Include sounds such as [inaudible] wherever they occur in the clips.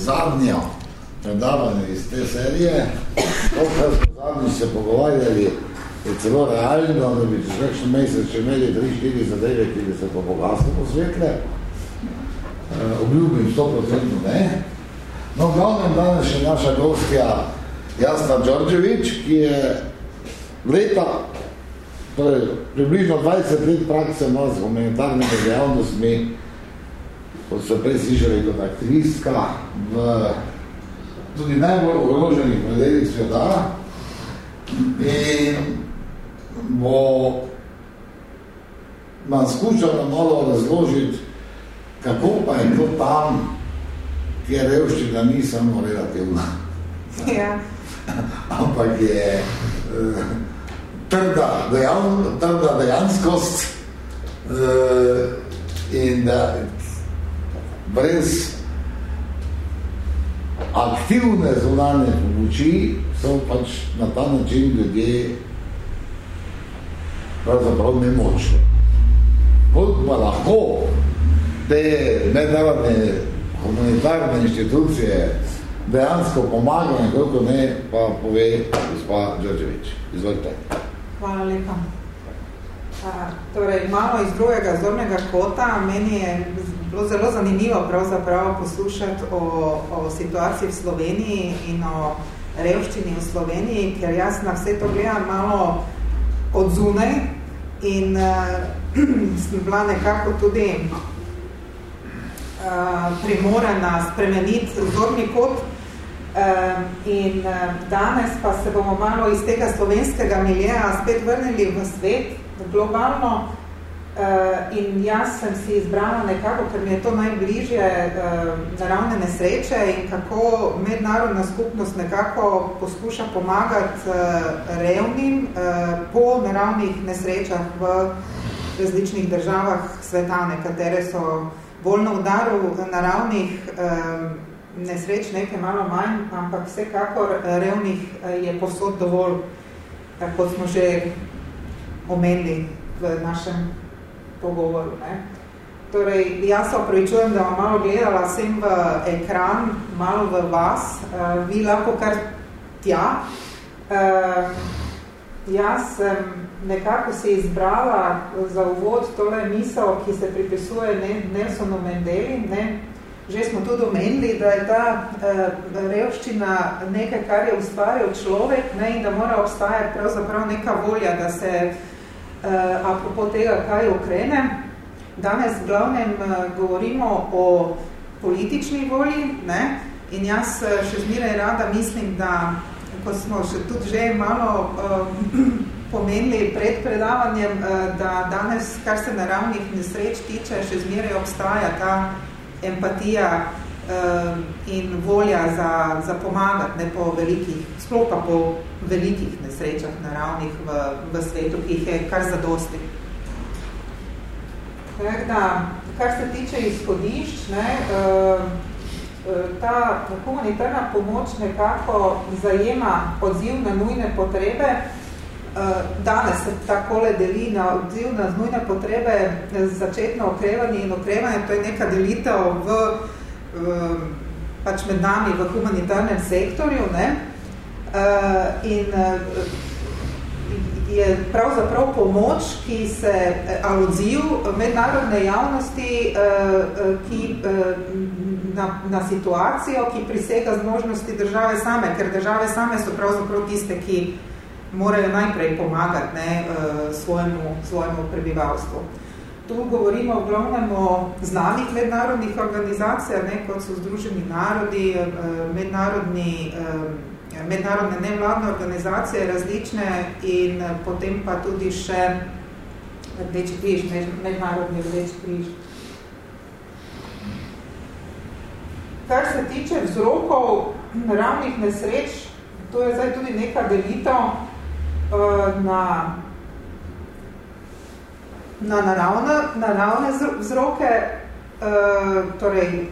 zadnjo predavanje iz te serije. To, kar smo zadnji se pogovarjali, je celo realno, da bi čez kakšen mesec še imeli 3-4 zadeve, ki bi se pa bogatstvo posvetle. E, obljubim 100% ne. No, glavnem danes še naša gostja Jasna Đorđević, ki je leta, torej približno 20 let prakse ima z humanitarnimi dejavnostmi, kot so prej slišali kot aktivistka v tudi najbolj ogroženih predeljih sveta in bo nam skušala malo razložiti, kako pa je to tam, kjer revščina ni samo relativna. Ja. [laughs] Ampak je uh, trda, dejav, trda dejanskost uh, in da brez aktivne zunanje pomoči so pač na ta način ljudje pravzaprav nemočni. Kot pa lahko te mednarodne humanitarne inštitucije dejansko pomagajo, koliko ne, pa pove gospa Đorđević. Izvolite. Hvala lepa. Torej, malo iz drugega zornega kota, meni je bilo zelo zanimivo pravzaprav poslušati o, o situaciji v Sloveniji in o revščini v Sloveniji, ker jaz na vse to gledam malo od zunaj in uh, [clears throat] sem bila nekako tudi uh, primorena spremeniti zorni kot uh, in uh, danes pa se bomo malo iz tega slovenskega miljeja spet vrnili v svet, globalno, Uh, in jaz sem si izbrala nekako, ker mi je to najbližje uh, naravne nesreče in kako mednarodna skupnost nekako poskuša pomagati uh, revnim uh, po naravnih nesrečah v različnih državah sveta, nekatere so bolj na udaru naravnih uh, nesreč, nekaj malo manj, ampak vsekakor revnih je posod dovolj, tako smo že omenili v našem pogovoru. Ne. Torej, jaz se opravičujem, da vam malo gledala sem v ekran, malo v vas, uh, vi lahko kar tja. Uh, jaz sem nekako si izbrala za uvod tole misel, ki se pripisuje Nelsonu Mendeli. Ne. Že smo tudi omenili, da je ta uh, revščina nekaj, kar je ustvaril človek ne, in da mora obstajati pravzaprav neka volja, da se uh, apropo tega, kaj okrene. Danes v glavnem uh, govorimo o politični volji ne? in jaz uh, še zmeraj rada mislim, da ko smo še tudi že malo uh, [clears throat] pomenili pred predavanjem, uh, da danes, kar se naravnih nesreč tiče, še zmeraj obstaja ta empatija uh, in volja za, za pomagati ne po velikih, sploh pa po velikih nesrečah naravnih v, v svetu, ki jih je kar zadosti. Da, kar se tiče izhodišč, ne, eh, eh, ta humanitarna pomoč nekako zajema odziv na nujne potrebe. Danes se takole deli na odziv na nujne potrebe začetno okrevanje in okrevanje. To je neka delitev v, pač med nami v humanitarnem sektorju. Ne. Uh, in uh, je pravzaprav pomoč, ki se uh, aludziv mednarodne javnosti, uh, ki uh, na, na situacijo, ki prisega zmožnosti države same, ker države same so pravzaprav tiste, ki morajo najprej pomagati ne, uh, svojemu, svojemu prebivalstvu. Tu govorimo v glavnem o znanih mednarodnih organizacijah, ne, kot so Združeni narodi, uh, mednarodni uh, mednarodne nevladne organizacije različne in eh, potem pa tudi še Rdeči križ, mednarodni Rdeči križ. Kar se tiče vzrokov naravnih nesreč, to je zdaj tudi neka delitev na, na naravne, naravne vzroke, uh, torej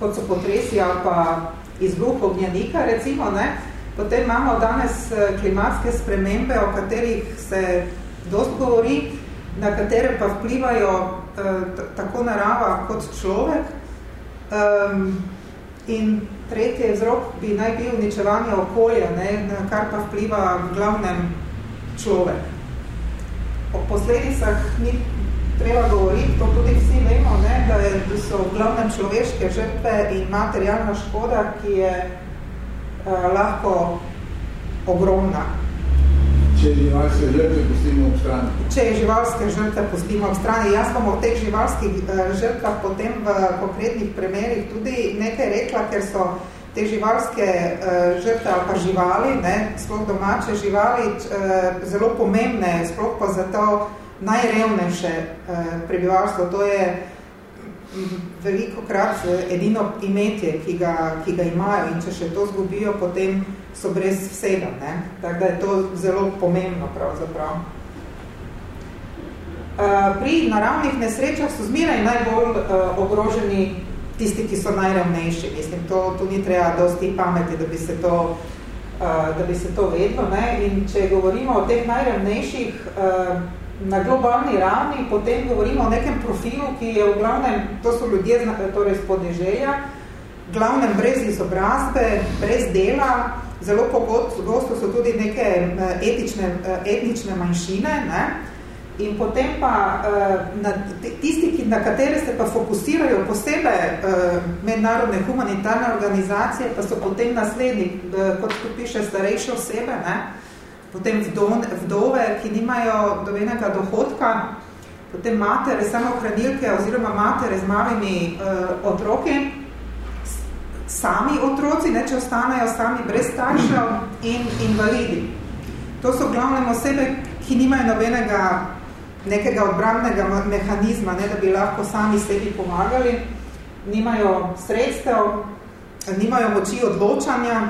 kot so potresi ali pa izbruh ognjenika, recimo, ne, potem imamo danes eh, klimatske spremembe, o katerih se dost govori, na katere pa vplivajo eh, tako narava kot človek. Um, In tretji vzrok bi naj bil uničevanje okolja, ne, kar pa vpliva v glavnem človek. O posledicah ni treba govoriti, to tudi vsi vemo, ne, da, je, da so v glavnem človeške žrtve in materialna škoda, ki je uh, lahko ogromna. Če živalske žrtve pustimo ob strani. Če živalske žrtve pustimo ob strani. Jaz bom o teh živalskih uh, žrtvah potem v konkretnih primerih tudi nekaj rekla, ker so te živalske uh, žrtve ali pa živali, ne, sploh domače živali, uh, zelo pomembne, sploh pa zato najrevnejše uh, prebivalstvo. To je veliko krat edino imetje, ki ga, ki ga imajo in če še to zgubijo, potem so brez vsega. Ne? Tako da je to zelo pomembno pravzaprav. Pri naravnih nesrečah so zmeraj najbolj uh, ogroženi tisti, ki so najravnejši. Mislim, to, to ni treba dosti pameti, da bi se to, uh, da bi se to vedlo. Ne? In če govorimo o teh najravnejših, uh, na globalni ravni, potem govorimo o nekem profilu, ki je v glavnem, to so ljudje torej z podeželja, glavnem brez izobrazbe, brez dela, zelo pogosto so tudi neke eh, etične, etnične manjšine, ne? In potem pa eh, na tisti, ki, na katere se pa fokusirajo posebej mednarodne humanitarne organizacije, pa so potem naslednji, kot tu piše, starejše osebe, ne? potem vdove, ki nimajo dobenega dohodka, potem matere, samo hranilke oziroma matere z malimi uh, otroki, sami otroci, ne, če ostanejo sami brez staršev in invalidi. To so glavne osebe, ki nimajo nobenega nekega odbrambnega mehanizma, ne, da bi lahko sami sebi pomagali, nimajo sredstev, nimajo moči odločanja,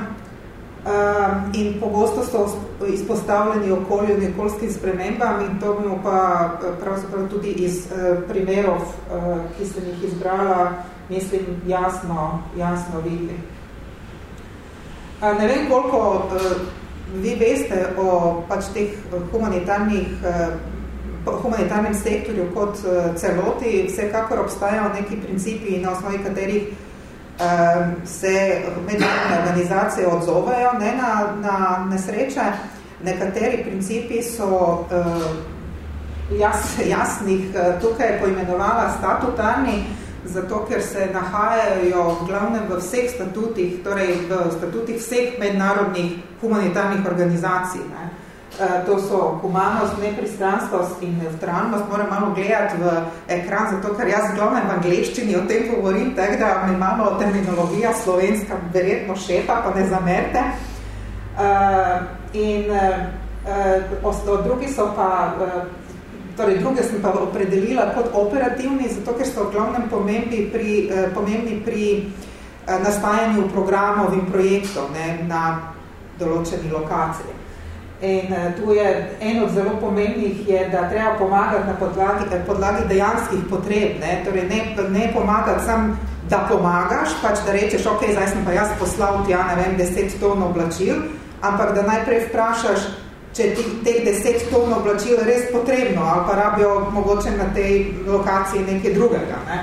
Um, in pogosto so izpostavljeni okolju in okoljskim spremembam in to bomo pa eh, pravzaprav tudi iz uh, primerov, uh, ki sem jih izbrala, mislim, jasno, jasno videli. Uh, ne vem, koliko uh, vi veste o pač teh humanitarnih, uh, humanitarnem sektorju kot uh, celoti, vsekakor obstajajo neki principi, na osnovi katerih Ehm, se mednarodne organizacije odzovejo ne, na, na nesreče. Nekateri principi so uh, jas, jasnih tukaj poimenovala statutarni, zato ker se nahajajo v glavnem v vseh statutih, torej v statutih vseh mednarodnih humanitarnih organizacij. Ne. Eh, to so humanost, nepristranstvost in neutralnost. Moram malo gledati v ekran, zato ker jaz glavnem v angleščini o tem govorim, tako da mi malo terminologija slovenska verjetno šepa, pa ne zamerte. Uh, in uh, drugi so pa, uh, torej druge sem pa opredelila kot operativni, zato ker so glavnem pomembni pri, uh, pomembni pri uh, nastajanju programov in projektov ne, na določeni lokaciji. In uh, tu je en od zelo pomembnih, je, da treba pomagati na podlagi, eh, podlagi dejanskih potreb. Ne? Torej ne, ne pomagati sam, da pomagaš, pač da rečeš, ok, zdaj sem pa jaz poslal ti, ja, ne vem, deset ton oblačil, ampak da najprej vprašaš, če ti teh deset ton oblačil res potrebno ali pa rabijo mogoče na tej lokaciji nekaj drugega. Ne?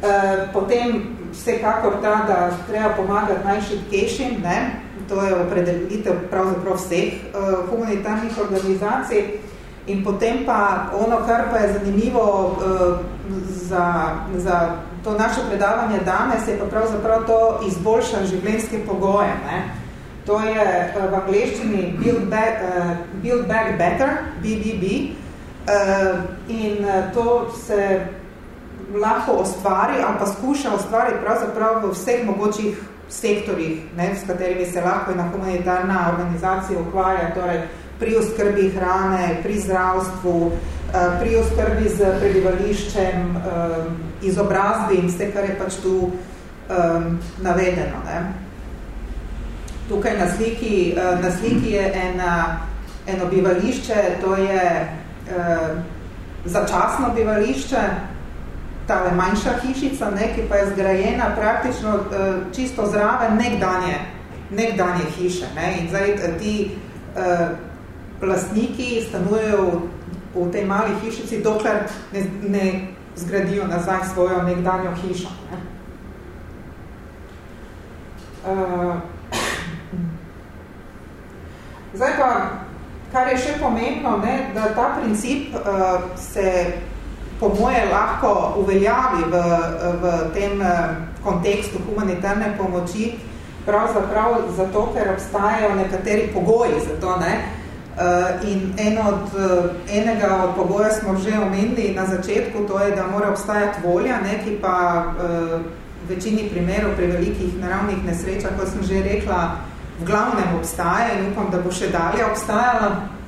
Uh, potem vsekakor ta, da treba pomagati najšipkejšim, ne? to je opredelitev pravzaprav vseh uh, humanitarnih organizacij. In potem pa ono, kar pa je zanimivo uh, za, za to naše predavanje danes, je pa pravzaprav to izboljšan življenjske pogoje. Ne? To je uh, v angleščini Build Back, uh, Build Back Better, BBB, uh, in to se lahko ustvari ali pa skuša ustvariti pravzaprav v vseh mogočih sektorjih, ne, s katerimi se lahko ena humanitarna organizacija ukvarja, torej pri oskrbi hrane, pri zdravstvu, eh, pri oskrbi z prebivališčem, eh, izobrazbi in vse, kar je pač tu um, navedeno. Ne. Tukaj na sliki, na sliki je ena, eno bivališče, to je začasno bivališče, tale manjša hišica, ne, ki pa je zgrajena praktično uh, čisto zraven nekdanje, nekdanje hiše. Ne, in zdaj eh, ti uh, lastniki stanujejo v, v tej mali hišici, dokler ne, ne zgradijo nazaj svojo nekdanjo hišo. Ne. Uh, [clears throat] zdaj pa, kar je še pomembno, ne, da ta princip uh, se po moje lahko uveljavi v, v tem uh, kontekstu humanitarne pomoči, pravzaprav zato, ker obstajajo nekateri pogoji za to, ne, Uh, in en od, uh, enega od pogoja smo že omenili na začetku, to je, da mora obstajati volja, ne, ki pa uh, večini primerov pri velikih naravnih nesrečah, kot sem že rekla, v glavnem obstaja in upam, da bo še dalje obstajala.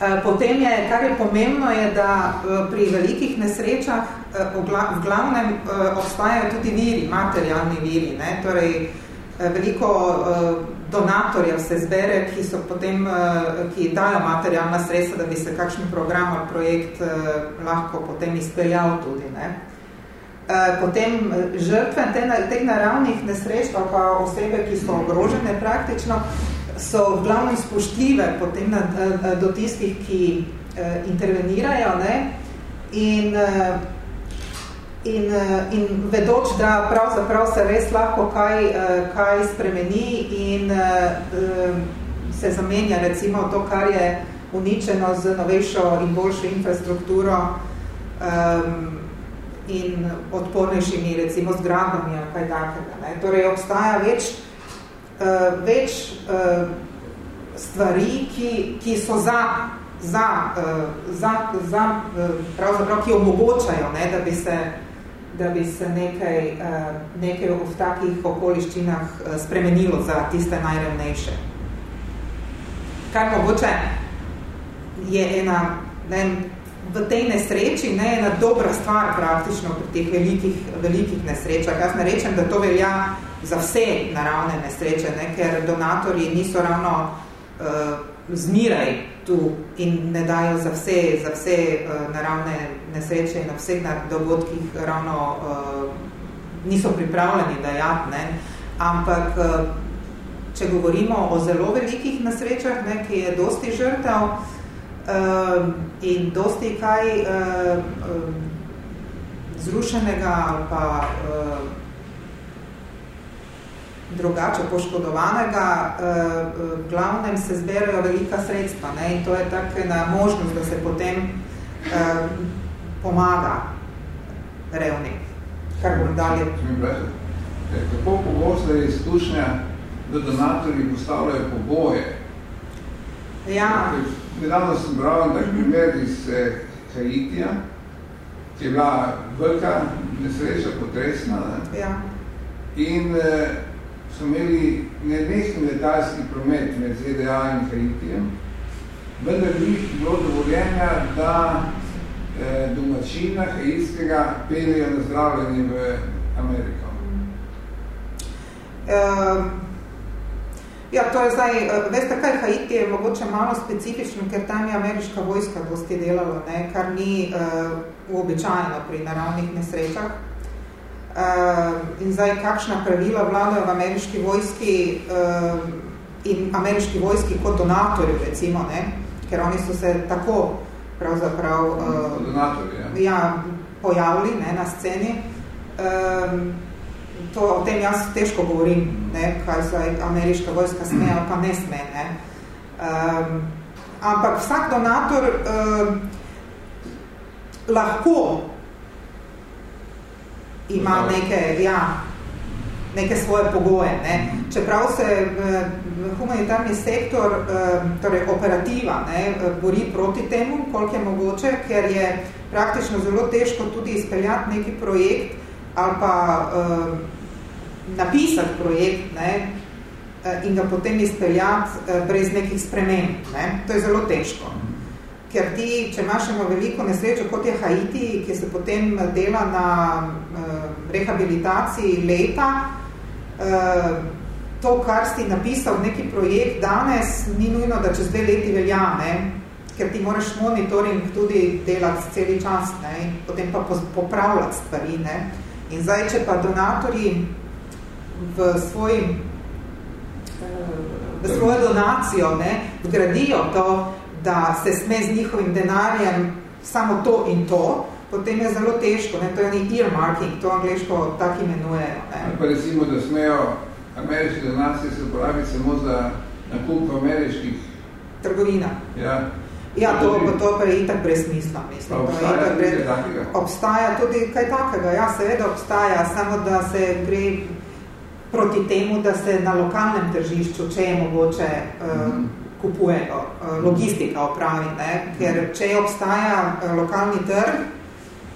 Eh, potem je, kar je pomembno, je, da eh, pri velikih nesrečah eh, v glavnem obstajajo tudi viri, materialni viri. Ne? Torej, veliko donatorjev se zbere, ki so potem, ki dajo materialna sredstva, da bi se kakšen program ali projekt lahko potem izpeljal tudi. Ne? Potem žrtve teh naravnih nesreč, pa osebe, ki so ogrožene praktično, so v glavnem spoštljive potem na, eh, do tistih, ki intervenirajo ne? In, in, in vedoč, da pravzaprav se res lahko kaj, kaj spremeni in se zamenja recimo to, kar je uničeno z novejšo in boljšo infrastrukturo, um, in odpornejšimi recimo zgradami ali kaj takega. Ne. Torej obstaja več, uh, več uh, stvari, ki, ki so za, za, uh, za, za uh, pravzaprav, ki omogočajo, ne, da bi se da bi se nekaj, uh, nekaj v takih okoliščinah uh, spremenilo za tiste najrevnejše. Kar mogoče je ena, ne, v tej nesreči ne, ena dobra stvar praktično pri teh velikih, velikih nesrečah. Jaz ne rečem, da to velja za vse naravne nesreče, ne, ker donatorji niso ravno uh, zmiraj tu in ne dajo za vse, za vse uh, naravne nesreče in na vseh dogodkih ravno uh, niso pripravljeni dajati. Ne. Ampak, uh, če govorimo o zelo velikih nesrečah, ne, ki je dosti žrtev, uh, in dosti kaj uh, uh, zrušenega ali pa uh, drugače poškodovanega, uh, v glavnem se zberajo velika sredstva ne? in to je takena možnost, da se potem uh, pomaga revni. Kar bom dalje. Kako pogosto je izkušnja, da donatorji postavljajo poboje? Ja. Nedavno sem bral tak primer iz eh, Haitija, ki je bila velika nesreča, potresna. Ne? Ja. In eh, so imeli nenehni letalski promet med ZDA in Haitijem, vendar ni bilo dovoljenja, da eh, domačina haitskega peljejo na zdravljenje v Ameriko. Um. Ja, to je zdaj, eh, veste kaj, Haiti je mogoče malo specifično, ker tam je ameriška vojska dosti delala, ne, kar ni uh, uobičajeno pri naravnih nesrečah. Uh, in zdaj, kakšna pravila vladajo v ameriški vojski uh, in ameriški vojski kot donatorju, recimo, ne, ker oni so se tako pravzaprav uh, donatorji, ja. Ja, pojavili ne, na sceni. To, o tem jaz težko govorim, ne, kaj zdaj ameriška vojska sme ali pa ne sme. Ne. Um, ampak vsak donator um, lahko ima neke, ja, neke svoje pogoje. Ne. Čeprav se humanitarni sektor, um, torej operativa, ne, bori proti temu, koliko je mogoče, ker je praktično zelo težko tudi izpeljati neki projekt ali pa napisati projekt ne, eh, in ga potem izpeljati eh, brez nekih sprememb. Ne. To je zelo težko. Ker ti, če imaš eno veliko nesrečo, kot je Haiti, ki se potem dela na uh, rehabilitaciji leta, uh, to, kar si napisal v neki projekt danes, ni nujno, da čez dve leti velja, ne? ker ti moraš monitoring tudi delati celi čas ne? potem pa popravljati stvari. Ne? In zdaj, če pa donatorji v, svoj, v svojo donacijo ne, vgradijo to, da se sme z njihovim denarjem samo to in to, potem je zelo težko. Ne, to je ni earmarking, to angliško tako imenujejo. Pa recimo, da smejo ameriške donacije se uporabi samo za nakup ameriških trgovina. Ja. Ja, to, to pa je itak brez smisla, mislim. Pa obstaja to je brez... takega? Obstaja tudi kaj takega, ja, seveda obstaja, samo da se gre proti temu, da se na lokalnem tržišču, če je mogoče, uh, kupujejo, uh, logistika opravi, ne? ker če obstaja uh, lokalni trg,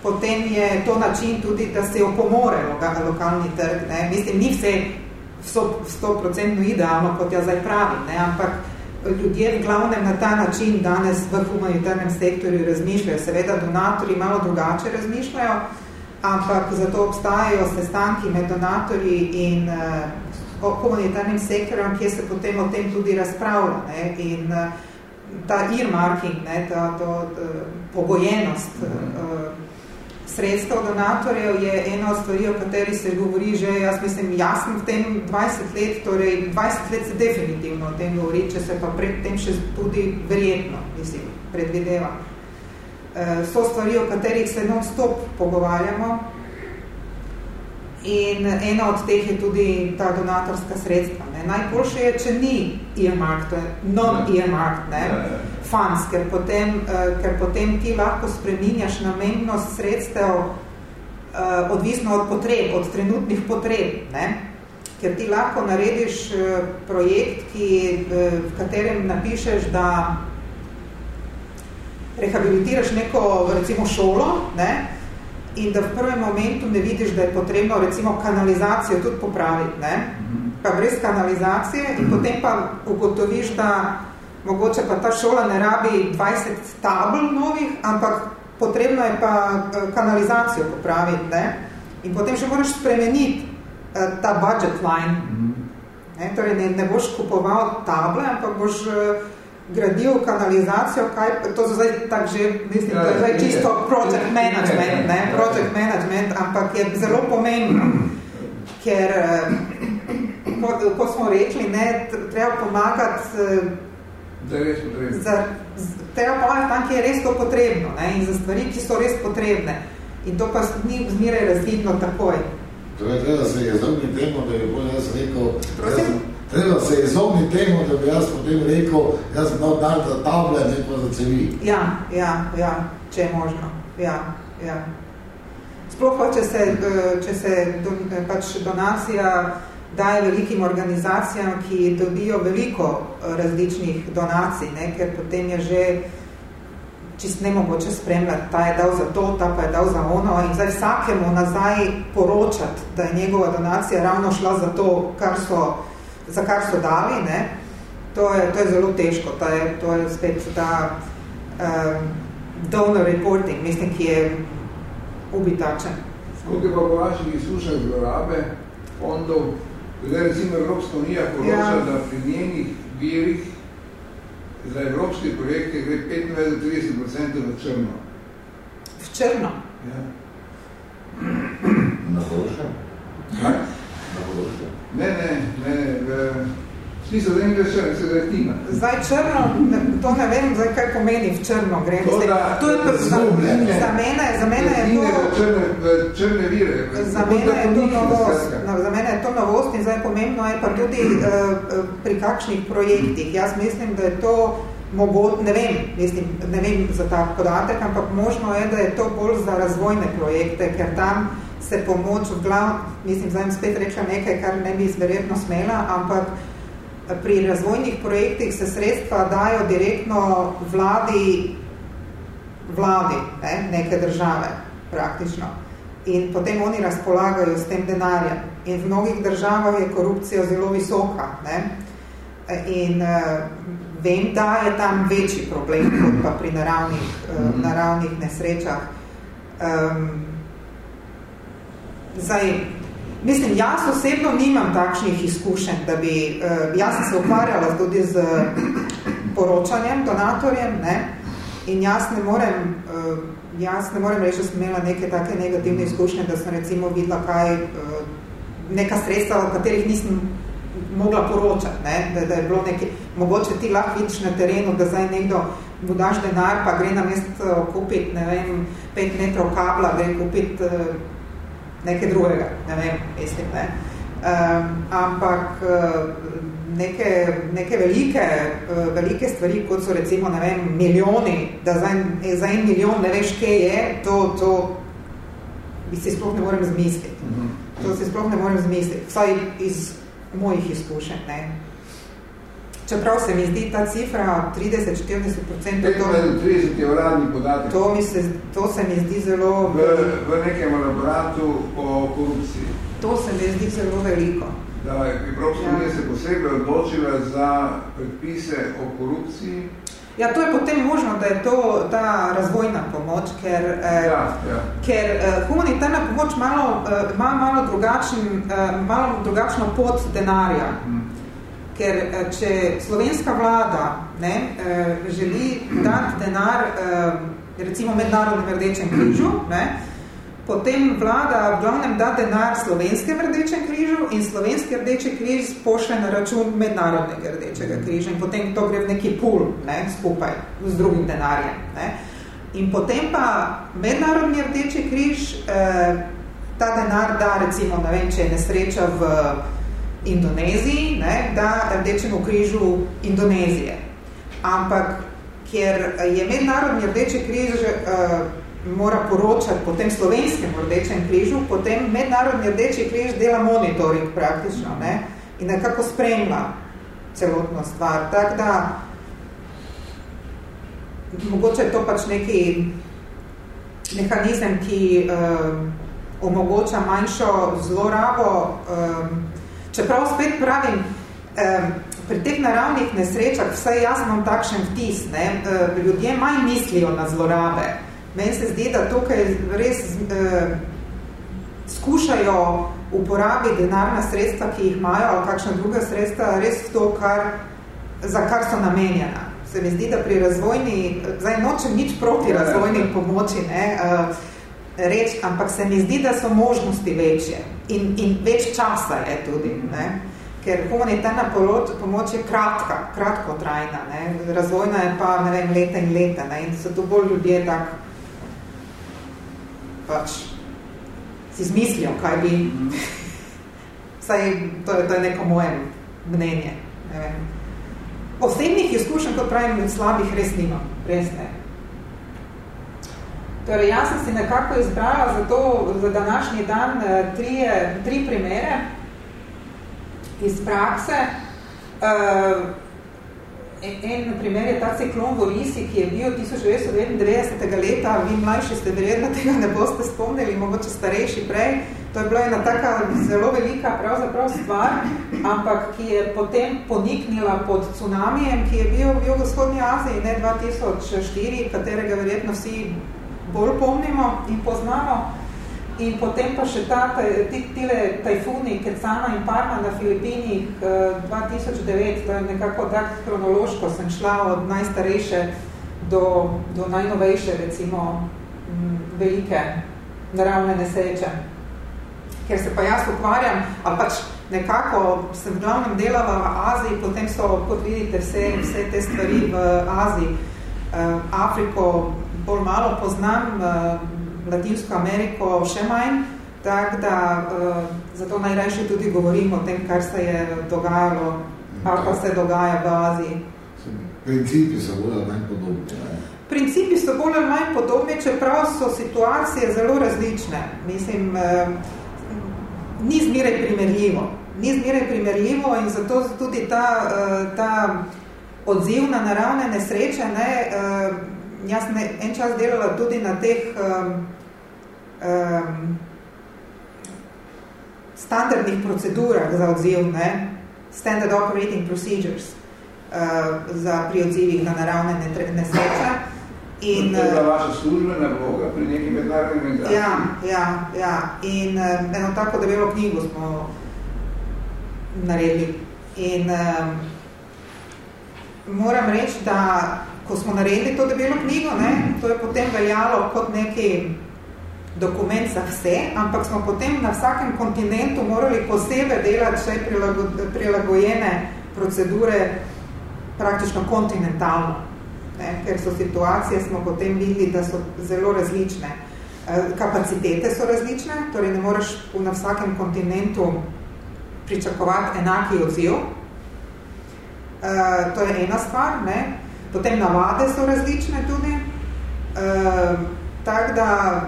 potem je to način tudi, da se opomore lokalni trg. Ne? Mislim, ni vse 100% idealno, kot jaz zdaj pravim, ne? ampak ljudje v glavnem na ta način danes v humanitarnem sektorju razmišljajo. Seveda donatorji malo drugače razmišljajo, ampak zato obstajajo sestanki med donatorji in uh, humanitarnim sektorjem, kjer se potem o tem tudi razpravlja. Ne? In uh, ta earmarking, ne? ta to, uh, pogojenost uh, sredstev donatorjev je ena od stvari, o kateri se govori že, jaz mislim, jasno v tem 20 let, torej 20 let se definitivno o tem govori, če se pa pred tem še tudi verjetno, mislim, predvideva. So stvari, o katerih se non-stop pogovarjamo in ena od teh je tudi ta donatorska sredstva. Ne. Najboljše je, če ni earmark, to je non-earmark, ne. Ja, ja funds, ker potem, uh, ker potem ti lahko spreminjaš namennost sredstev uh, odvisno od potreb, od trenutnih potreb. Ne? Ker ti lahko narediš uh, projekt, ki, uh, v katerem napišeš, da rehabilitiraš neko, recimo, šolo, ne? In da v prvem momentu ne vidiš, da je potrebno, recimo, kanalizacijo tudi popraviti, ne? Mhm. pa brez kanalizacije, in potem pa ugotoviš, da mogoče pa ta šola ne rabi 20 tabl novih, ampak potrebno je pa eh, kanalizacijo popraviti, ne? In potem še moraš spremeniti uh, ta budget line. Ne? Torej, ne, ne boš kupoval table, ampak boš uh, gradil kanalizacijo, kaj, to so zdaj tak že, mislim, ja, to je zdaj čisto project management, ne? Project management, ampak je zelo pomembno, ker, uh, kot, kot smo rekli, ne, treba pomagati uh, Da je res potrebno. Za, treba pomagati tam, ki je res to potrebno ne? in za stvari, ki so res potrebne. In to pa ni zmeraj razvidno takoj. Torej, treba se izogniti temu, da bi bolj jaz rekel, jaz, treba se izogniti temu, da bi jaz potem rekel, jaz sem dal dar za table, ne pa za cevi. Ja, ja, ja, če je možno. Ja, ja. Sploh pa, če se, če se pač donacija daje velikim organizacijam, ki dobijo veliko eh, različnih donacij, ne, ker potem je že čist nemogoče spremljati, ta je dal za to, ta pa je dal za ono in zdaj vsakemu nazaj poročati, da je njegova donacija ravno šla za to, kar so, za kar so dali, ne, to je, to je zelo težko, to je, to je spet ta um, donor reporting, mislim, ki je ubitačen. Koliko pa po vaših izkušnjah zlorabe fondov Zdaj, recimo, Evropska unija poroča, ja. da pri njenih virih za evropske projekte gre 25-30% v črno. V črno? Ja. Na boljše? Kaj? Na boljše? Ne, ne, ne, v, smisel, da nekaj črno, se gre tima. Zdaj črno, to ne vem, zdaj kaj pomeni v črno grem. To, da, to je pa za, za mene, za mene je to... Črne, črne vire. Za mene je to novost. No, za mene je to novost in zdaj pomembno je pa tudi uh, pri kakšnih projektih. Jaz mislim, da je to mogo, ne vem, mislim, ne vem za ta podatek, ampak možno je, da je to bolj za razvojne projekte, ker tam se pomoč v glav, mislim, zdaj spet rekla nekaj, kar ne bi izverjetno smela, ampak pri razvojnih projektih se sredstva dajo direktno vladi, vladi ne, neke države praktično. In potem oni razpolagajo s tem denarjem. In v mnogih državah je korupcija zelo visoka. Ne? In uh, vem, da je tam večji problem kot pa pri naravnih, uh, naravnih nesrečah. Um, zdaj, Mislim, jaz osebno nimam takšnih izkušenj, da bi, uh, jaz sem se ukvarjala tudi z poročanjem, donatorjem, ne, in jaz ne morem, uh, jaz ne morem reči, da sem imela neke take negativne izkušnje, da sem recimo videla kaj, uh, neka sredstva, o katerih nisem mogla poročati, ne, da, da je bilo nekaj, mogoče ti lahko vidiš na terenu, da zdaj nekdo mu daš denar, pa gre na mest uh, kupiti, ne vem, pet metrov kabla, gre kupiti uh, nekaj drugega, ne vem, mislim, ne. Um, ampak neke, neke velike, velike stvari, kot so recimo, ne vem, milijoni, da za en, za en milijon ne veš, kje je, to, to bi si sploh ne morem zmisliti. Mhm. To si sploh ne morem zmisliti. Vsaj iz mojih izkušenj. Ne. Čeprav se mi zdi ta cifra 30-40%. 30 je uradni podatek. To, mi se, to se mi zdi zelo... V, v nekem elaboratu o korupciji. To se mi zdi zelo veliko. Da Evropska ja. unija se posebej odločila za predpise o korupciji. Ja, to je potem možno, da je to ta razvojna pomoč, ker, eh, ja, ja. ker eh, humanitarna pomoč malo, eh, ima malo, drugačen, eh, malo drugačno pot denarja. Hmm. Ker eh, če slovenska vlada ne, eh, želi dati denar eh, recimo mednarodnem rdečem križu, ne, potem vlada v glavnem da denar slovenskem rdečem križu in slovenski rdeči križ pošle na račun mednarodnega rdečega križa in potem to gre v neki pool ne, skupaj z drugim denarjem. Ne. In potem pa mednarodni rdeči križ eh, ta denar da recimo, ne vem, če je nesreča v Indoneziji, ne, da rdečemu križu Indonezije. Ampak, ker je mednarodni rdeči križ uh, mora poročati po tem slovenskem rdečem križu, potem mednarodni rdeči križ dela monitoring praktično ne, in nekako spremlja celotno stvar. Tak da, mogoče je to pač neki mehanizem, ki uh, omogoča manjšo zlorabo uh, Čeprav spet pravim, eh, pri teh naravnih nesrečah, vsaj jaz imam takšen vtis, ne, eh, ljudje manj mislijo na zlorabe. Meni se zdi, da tukaj res eh, skušajo uporabiti denarna sredstva, ki jih imajo, ali kakšna druga sredstva, res to, kar, za kar so namenjena. Se mi zdi, da pri razvojni, zdaj nočem nič proti ja, ja. razvojni pomoči, ne, eh, reč, ampak se mi zdi, da so možnosti večje in, in več časa je tudi, ne? ker humanitarna pomoč je kratka, kratko trajna, ne? razvojna je pa ne vem, leta in leta ne? in so to bolj ljudje tak pač si zmislijo, kaj bi [laughs] saj to je, to je neko moje mnenje. Ne vem. Osebnih izkušenj, kot pravim, slabih res nimam, res ne. Torej, jaz sem si nekako izbrala za, to, za današnji dan eh, tri, tri primere iz prakse. Uh, en primer je ta ciklon v Orisi, ki je bil 1999. leta, vi mlajši ste verjetno tega ne boste spomnili, mogoče starejši prej. To je bila ena taka zelo velika pravzaprav stvar, ampak ki je potem poniknila pod tsunamijem, ki je bil v Jugoshodni Aziji, ne 2004, katerega verjetno vsi bolj pomnimo in poznamo. In potem pa še ta, tile tajfuni, Kecana in Parma na Filipinih 2009, eh, to je nekako tak kronološko, sem šla od najstarejše do, do najnovejše, recimo, velike naravne neseče. Ker se pa jaz ukvarjam, ali pač nekako sem v glavnem delala v Aziji, potem so, kot vidite, vse, vse te stvari v Aziji, eh, Afriko, bolj malo poznam, uh, Latinsko Ameriko še manj, tako da uh, zato najrajše tudi govorim o tem, kar se je dogajalo, ali pa se dogaja v Aziji. Principi so bolj ali manj podobni. Ne? Principi so bolj ali manj podobni, čeprav so situacije zelo različne. Mislim, uh, ni zmeraj primerljivo. Ni zmeraj primerljivo in zato tudi ta, uh, ta odziv na naravne nesreče ne, uh, jaz sem en čas delala tudi na teh um, um, standardnih procedurah za odziv, ne? standard operating procedures uh, za pri odzivih na naravne nesreče. In, to je bila vaša službena vloga pri neki mednarodni organizaciji? Ja, ja, ja. In um, eno tako debelo knjigo smo naredili. In um, moram reči, da ko smo naredili to debelo knjigo, ne, to je potem veljalo kot neki dokument za vse, ampak smo potem na vsakem kontinentu morali posebej delati vse prilagojene procedure praktično kontinentalno. Ne, ker so situacije, smo potem videli, da so zelo različne. E, kapacitete so različne, torej ne moreš na vsakem kontinentu pričakovati enaki odziv. Uh, to je ena stvar, ne? Potem navade so različne tudi, uh, tako da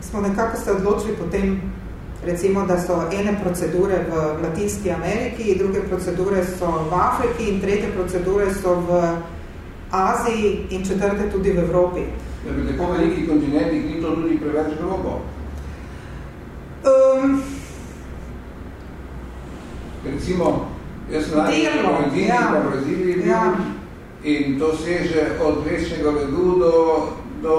smo nekako se odločili potem, recimo, da so ene procedure v Latinski Ameriki, druge procedure so v Afriki in tretje procedure so v Aziji in četrte tudi v Evropi. Da bi tako veliki kontinentih ni to tudi preveč grobo? Um, Recimo, jaz sem v Argentini, ja. v Braziliji ja. In to seže od rečnega ledu do, do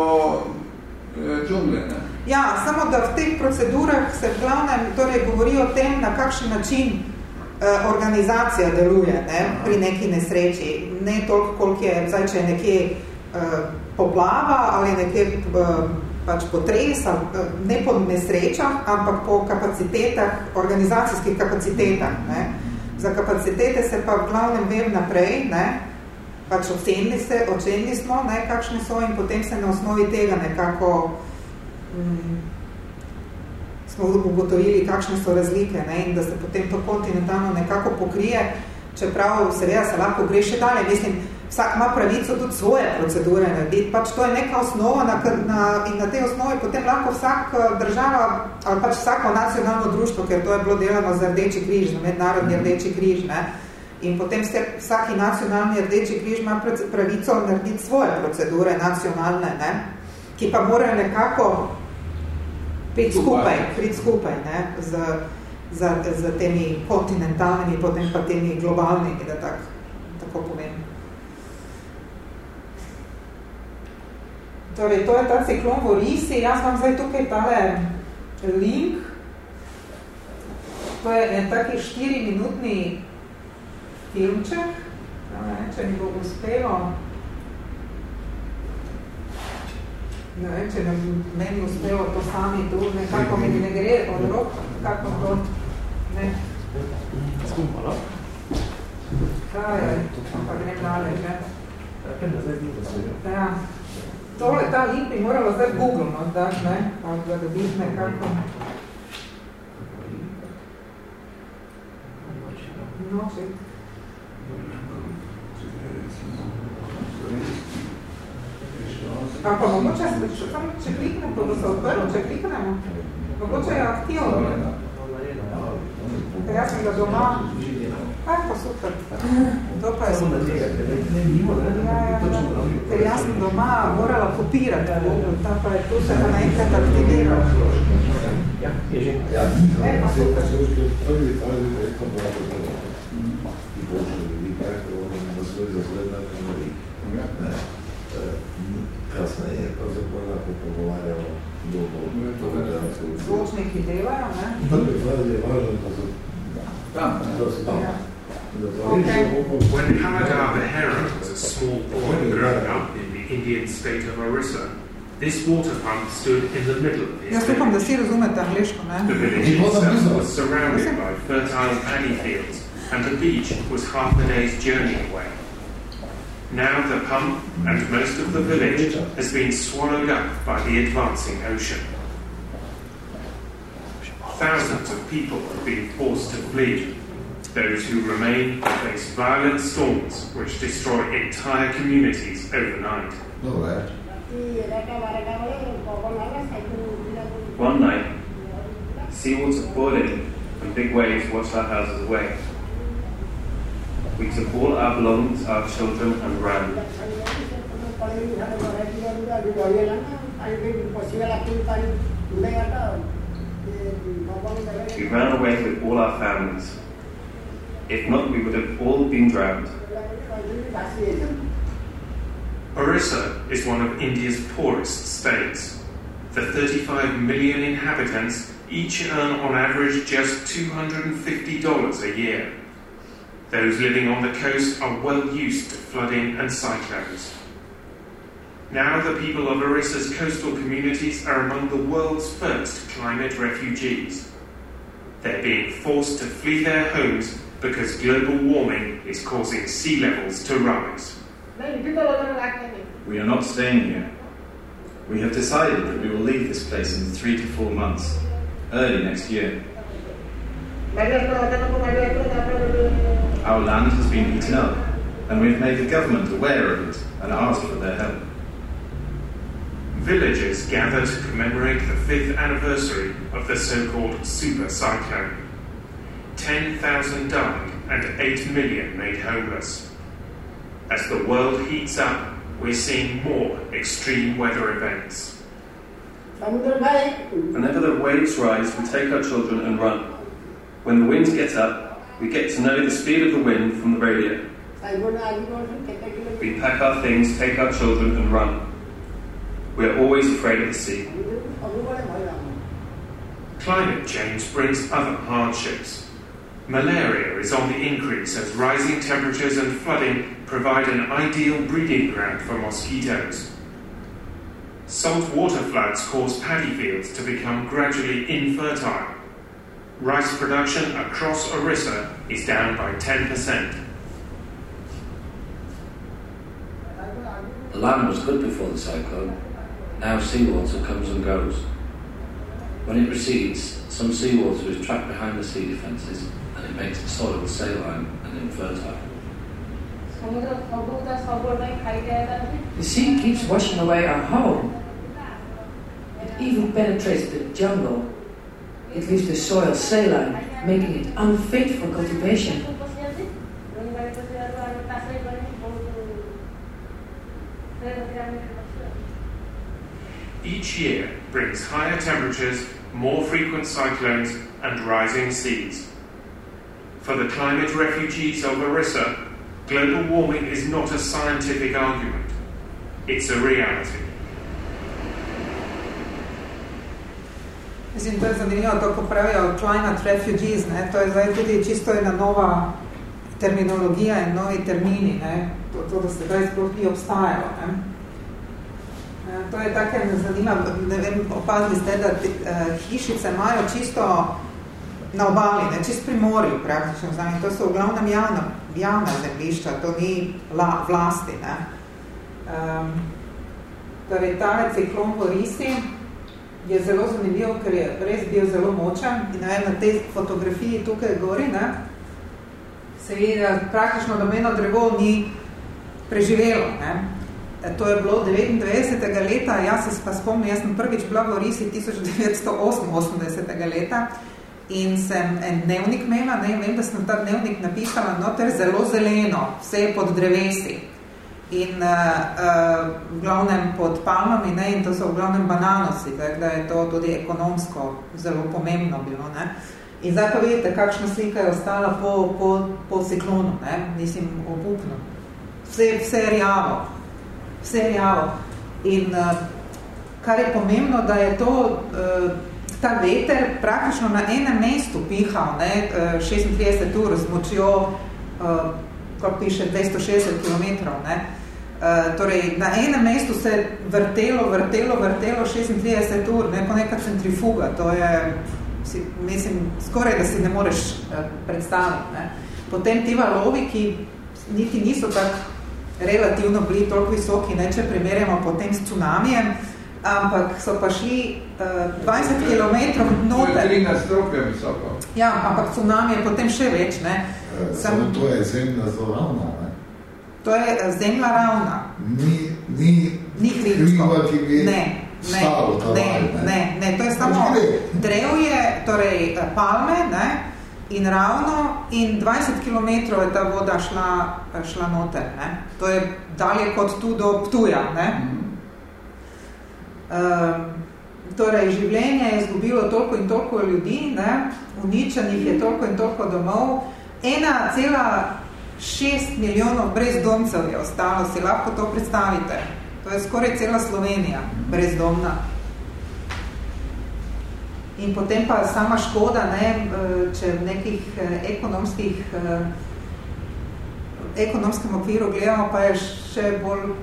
e, džungle. Ne? Ja, samo da v teh procedurah se v glavnem torej, govori o tem, na kakšen način uh, organizacija deluje ne, pri neki nesreči. Ne toliko, koliko je, zdaj, če je nekje uh, poplava ali nekje uh, pač potres, ne po nesrečah, ampak po kapacitetah, organizacijskih kapacitetah. Ne. Za kapacitete se pa v glavnem vem naprej, ne, pač ocenili, se, ocenili smo, ne, kakšne so in potem se na osnovi tega nekako mm, smo ugotovili, kakšne so razlike ne, in da se potem to kontinentalno nekako pokrije, čeprav seveda se lahko gre še dalje. Mislim, vsak ima pravico tudi svoje procedure narediti, pač to je neka osnova na, na, in na tej osnovi potem lahko vsak eh, država ali pač vsako nacionalno društvo, ker to je bilo delano za rdeči križ, mednarodni rdeči križ, ne, in potem ste, vsaki nacionalni rdeči križ ima pravico narediti svoje procedure nacionalne, ne, ki pa morajo nekako priti skupaj, priti skupaj ne, z, z, z temi kontinentalnimi, potem pa temi globalnimi, da tak, tako povem. Torej, to je ta ciklon v Risi. Jaz vam zdaj tukaj tale link. To je en taki štiri minutni filmček. Ne, če mi bo uspelo. Ne vem, če nam meni uspelo to sami tu, nekako mi ne gre od rok, kako to. Ne. Skumpalo. Kaj je? Ampak ne dale, že? Ja. Tole, ta link bi moralo zdaj Google, no, da, ne, pa da dobiš nekako. No, Pa pa mogoče, če kliknemo, pa bo se odprlo, če kliknemo, mogoče je aktivno. Ker jaz sem ga doma. Kaj pa super. To pa je super. Ja, ja, ja. Ker jaz sem doma morala kopirati, ta pa je tu se pa naenkrat aktiviral. Ja, je že. Ja, super. je to i Ja. Da so Okay. When Hamadar Behera was a small boy growing up in the Indian state of Orissa, this water pump stood in the middle of his Jaz village. vsi razumete angliško, The village itself was surrounded by fertile paddy fields, and the beach was half a day's journey away. Now the pump and most of the village has been swallowed up by the advancing ocean. Thousands of people have been forced to flee. Those who remain face violent storms which destroy entire communities overnight. One night, seawater poured in and big waves washed our houses away. We took all our belongings, our children, and ran. We ran away with all our families. If not, we would have all been drowned. Orissa is one of India's poorest states. The 35 million inhabitants each earn on average just $250 a year. Those living on the coast are well used to flooding and cyclones. Now the people of Orissa's coastal communities are among the world's first climate refugees. They're being forced to flee their homes because global warming is causing sea levels to rise. We are not staying here. We have decided that we will leave this place in three to four months, early next year. our land has been eaten up, and we've made the government aware of it and asked for their help. Villagers gather to commemorate the fifth anniversary of the so called super cyclone. 10,000 died and 8 million made homeless. As the world heats up, we're seeing more extreme weather events. Whenever the waves rise, we take our children and run. When the winds get up, we get to know the speed of the wind from the radio. We pack our things, take our children, and run. We are always afraid of the sea. Climate change brings other hardships. Malaria is on the increase as rising temperatures and flooding provide an ideal breeding ground for mosquitoes. Salt water floods cause paddy fields to become gradually infertile. Rice production across Orissa is down by 10%. The land was good before the cyclone. Now seawater comes and goes. When it recedes, some seawater is trapped behind the sea defences and it makes the soil saline and infertile. The sea keeps washing away our home. It even penetrates the jungle. It leaves the soil saline, making it unfit for cultivation. Each year brings higher temperatures, more frequent cyclones, and rising seas. For the climate refugees of Orissa, global warming is not a scientific argument, it's a reality. Mislim, to je zanimivo, to, ko pravijo climate refugees, ne? to je zdaj tudi čisto ena nova terminologija in novi termini, ne? To, to, da se zdaj sploh ni obstajalo. Ne? To je tako zanimivo, ne vem, opazili ste, da uh, hišice imajo čisto na obali, ne, čist pri morju praktično, znam, to so v glavnem javna, javna zemljišča, to ni la, vlasti. Ne. Um, torej, tale ciklon v Risi je zelo zanimiv, ker je res bil zelo močen in ne, na tej fotografiji tukaj gori, ne, se da praktično domeno drevo ni preživelo. Ne. To je bilo 99. leta, jaz se pa spomnim, jaz sem prvič bila v Risi 1988. leta in sem en dnevnik imela, ne vem, da sem ta dnevnik napisala noter zelo zeleno, vse pod drevesi in uh, uh, v glavnem pod palmami, ne, in to so v glavnem bananosi, tak, da je to tudi ekonomsko zelo pomembno bilo. Ne. In zdaj pa vidite, kakšna slika je ostala po, po, po ciklonu, ne, mislim, obupno. Vse, vse je rjavo, vse rjavo. In uh, kar je pomembno, da je to uh, ta veter praktično na enem mestu pihal, ne, 36 ur z močjo, uh, kot piše, 260 km. Ne. Uh, torej, na enem mestu se vrtelo, vrtelo, vrtelo 36 ur, ne, po neka centrifuga, to je, si, mislim, skoraj, da si ne moreš uh, predstaviti. Ne. Potem ti valovi, ki niti niso tako relativno bili toliko visoki, ne, če primerjamo potem s tsunamijem, ampak so pa šli uh, 20 km noter. To je 13 stropja visoko. Ja, ampak tsunami je potem še več, ne. Samo to je zemlja zelo ravna, ne? To je zemlja ravna. Ni, ni, ni kriva, ki bi ne, ne, ne, ne, ne, ne, to je samo drevje, torej palme, ne, in ravno in 20 km je ta voda šla, šla noter. Ne. To je dalje kot tu do Ptuja. Ne. Um, torej, življenje je izgubilo toliko in toliko ljudi, ne. uničenih je toliko in toliko domov. 1,6 milijonov brezdomcev je ostalo, si lahko to predstavite. To je skoraj cela Slovenija brezdomna. In potem pa sama škoda, ne, če v nekih ekonomskih ekonomskem okviru gledamo, pa je še bolj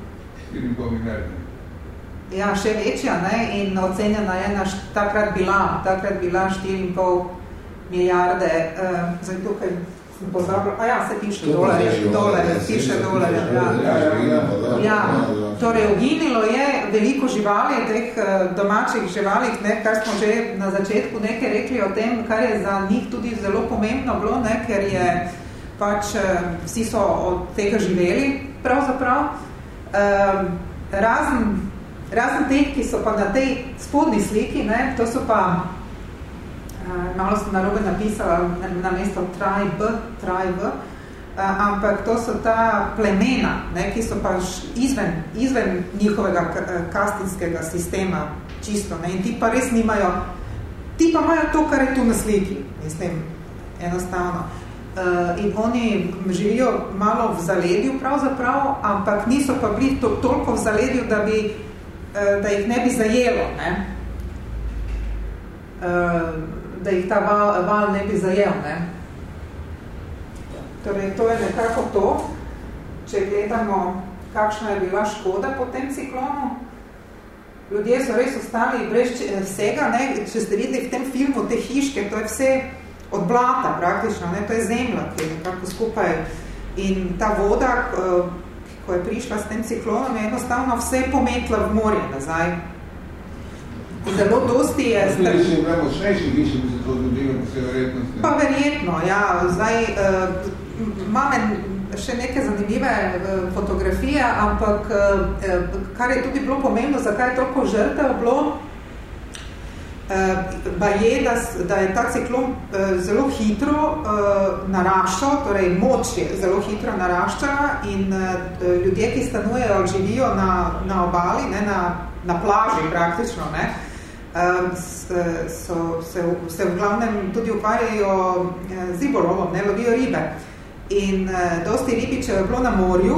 ja, še večja ne, in ocenjena je na takrat bila, takrat bila 4,5 milijarde, zdaj tukaj sem pozabila, a ja, se piše dole, dole, piše dole, ja. Ja, torej uginilo je veliko živali, teh domačih živalih, ne, kar smo že na začetku nekaj rekli o tem, kar je za njih tudi zelo pomembno bilo, ne, ker je pač vsi so od tega živeli pravzaprav. Razen, razen teh, ki so pa na tej spodnji sliki, ne, to so pa, malo sem narobe napisala na mesto tribe, tribe, ampak to so ta plemena, ne, ki so pa izven, izven njihovega kastinskega sistema čisto. Ne, in ti pa res nimajo, ti pa imajo to, kar je tu na sliki, mislim, enostavno. Uh, in oni živijo malo v zaledju pravzaprav, ampak niso pa bili to, toliko v zaledju, da, bi, uh, da jih ne bi zajelo, ne? Uh, da jih ta val, val ne bi zajel. Ne? Torej, to je nekako to, če gledamo, kakšna je bila škoda po tem ciklonu. Ljudje so res ostali brez vsega, ne? če ste videli v tem filmu te hiške, to je vse od blata praktično, ne, to je zemlja, ki je nekako skupaj. In ta voda, ko je prišla s tem ciklonom, je enostavno vse pometla v morje nazaj. Zelo dosti je... Zdaj, če je močnejši, više bi to po vse verjetnosti. Pa verjetno, ja. Zdaj, uh, imam še neke zanimive uh, fotografije, ampak uh, kar je tudi bilo pomembno, zakaj je toliko žrtev bilo, pa je, da, da je ta ciklon zelo hitro naraščal, torej moč je zelo hitro naraščala in ljudje, ki stanujejo, živijo na, na obali, ne, na, na plaži praktično, ne, so, se, se v glavnem tudi ukvarjajo z ribolovom, ne, lovijo ribe. In uh, dosti ribičev je bilo na morju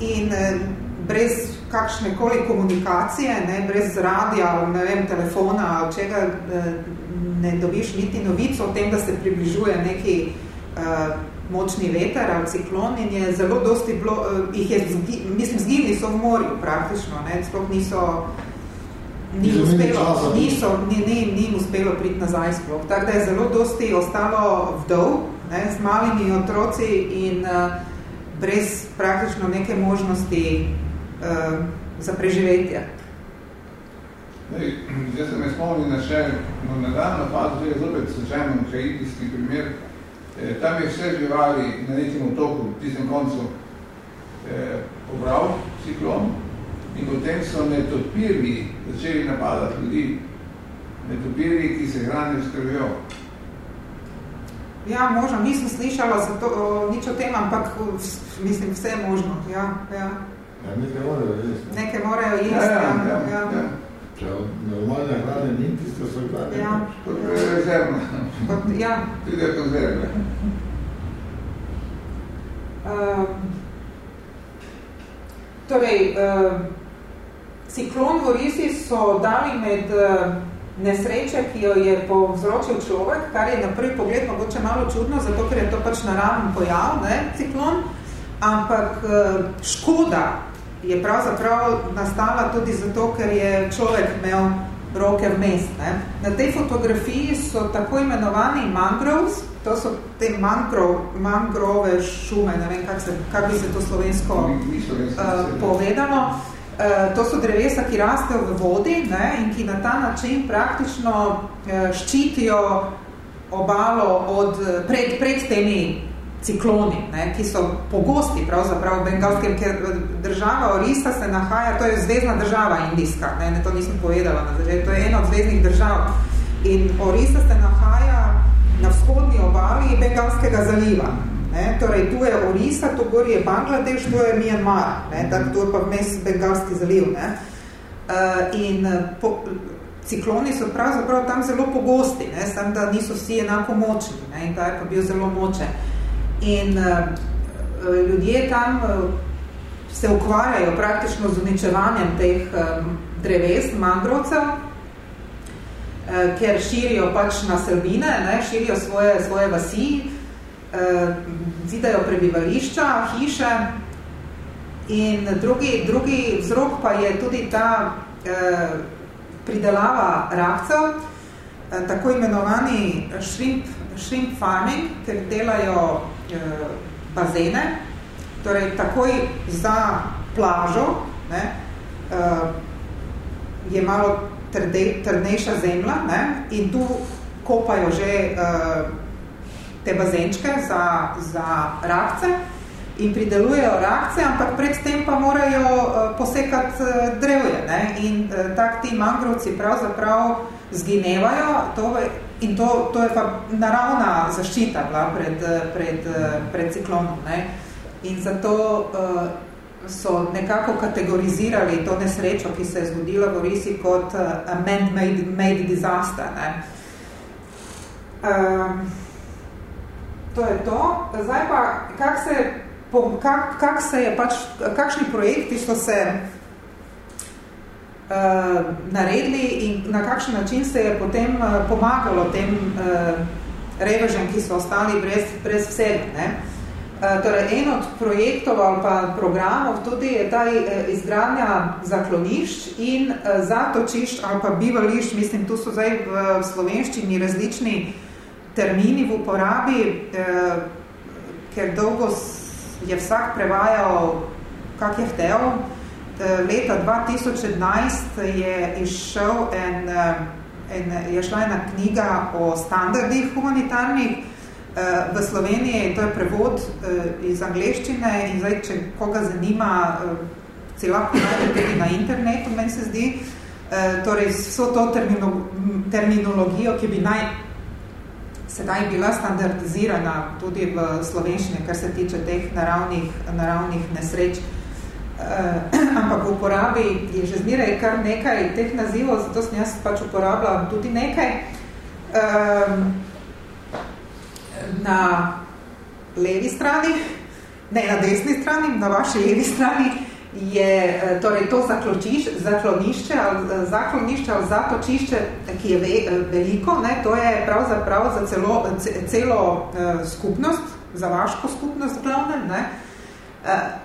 in uh, brez kakšne koli komunikacije, ne, brez radija, ne vem, telefona, čega ne dobiš niti novico o tem, da se približuje neki uh, močni veter ali ciklon in je zelo dosti bilo, uh, jih je, zgi, mislim, zginili so v morju praktično, ne, sploh niso ni uspelo, niso, ni, ni, ni uspelo priti nazaj sploh. Tako da je zelo dosti ostalo vdov, ne, z malimi otroci in uh, brez praktično neke možnosti uh, za preživetje. Zdaj, zdaj se me spomnim na še no, nadaljno fazo, zdaj je zopet slučajno haitijski primer. E, tam je vse živali na nekem otoku, v tistem koncu, e, pobral ciklon in potem so netopiri začeli napadati ljudi. Netopiri, ki se hranijo s krvjo. Ja, možno, nisem slišala za to, o, nič o tem, ampak mislim, vse je možno. Ja, ja. Ja, nekaj morajo jesti. Nekaj morajo jesti, Ja, ja, ja. ja, ja. ja. Če normalne hrane ni, tiste so hrane. Ja. To je rezervna. Kot, ja. Tudi je konzervna. Um, torej, um, ciklon v Orisi so dali med uh, nesreče, ki jo je povzročil človek, kar je na prvi pogled mogoče malo čudno, zato ker je to pač naraven pojav, ne, ciklon, ampak uh, škoda je pravzaprav nastala tudi zato, ker je človek imel roke vmes. Ne. Na tej fotografiji so tako imenovani mangroves, to so te mangrove, mangrove šume, ne vem, kak, se, kak bi se to slovensko uh, povedalo. Uh, to so drevesa, ki rastejo v vodi ne, in ki na ta način praktično uh, ščitijo obalo od, pred, pred temi cikloni, ne, ki so pogosti pravzaprav v Bengalskem, ker država Orisa se nahaja, to je zvezdna država indijska, ne, ne, to nisem povedala na začetku, to je ena od zvezdnih držav. In Orisa se nahaja na vzhodni obali Bengalskega zaliva. Ne, torej, tu je Orisa, to gori je Bangladeš, tu je Myanmar, ne, tako tu je pa vmes Bengalski zaliv. Ne. Uh, in po, cikloni so pravzaprav tam zelo pogosti, ne, sam da niso vsi enako močni, ne, in ta je pa bil zelo močen. In uh, ljudje tam uh, se ukvarjajo praktično z uničevanjem teh um, dreves, mangrovcev, uh, ker širijo pač naselbine, ne, širijo svoje, svoje vasi, uh, zidajo prebivališča, hiše. In drugi, drugi vzrok pa je tudi ta uh, pridelava rakcev, uh, tako imenovani shrimp, shrimp farming, ker delajo eh, bazene, torej takoj za plažo ne, eh, je malo trde, trdnejša zemlja ne, in tu kopajo že eh, te bazenčke za, za rakce in pridelujejo rakce, ampak predtem pa morajo uh, posekati uh, drevje. Ne? In uh, tak ti mangrovci pravzaprav zginevajo to, in to, to je pa naravna zaščita bila pred, pred, pred ciklonom. Ne? In zato so nekako kategorizirali to nesrečo, ki se je zgodila v Risi kot man-made made disaster. Ne? Um, to je to. Zdaj pa, kak se kak, kak se je pač, kakšni projekti so se uh, naredili in na kakšen način se je potem uh, pomagalo tem uh, revežem, ki so ostali brez, brez vsega. Ne? Uh, torej, en od projektov ali pa programov tudi je ta izgradnja zaklonišč in uh, zatočišč ali pa bivališč, mislim, tu so zdaj v slovenščini različni termini v uporabi, uh, ker dolgo je vsak prevajal, kak je htel. Leta 2011 je išel en, en, je šla ena knjiga o standardih humanitarnih v Sloveniji, to je prevod iz angleščine in zdaj, če koga zanima, se lahko najde tudi na internetu, meni se zdi, torej vso to termino, terminologijo, ki bi naj sedaj bila standardizirana tudi v slovenščini, kar se tiče teh naravnih, naravnih nesreč. Uh, [clears throat] ampak v uporabi je že zmeraj kar nekaj teh nazivov, zato sem jaz pač uporabljala tudi nekaj. Um, na levi strani, ne na desni strani, na vaši levi strani, je eh, torej to zaklonišče ali eh, zaklonišče ali zatočišče, ki je ve, veliko, ne, to je pravzaprav za celo, celo skupnost, za vaško skupnost glavnem, ne,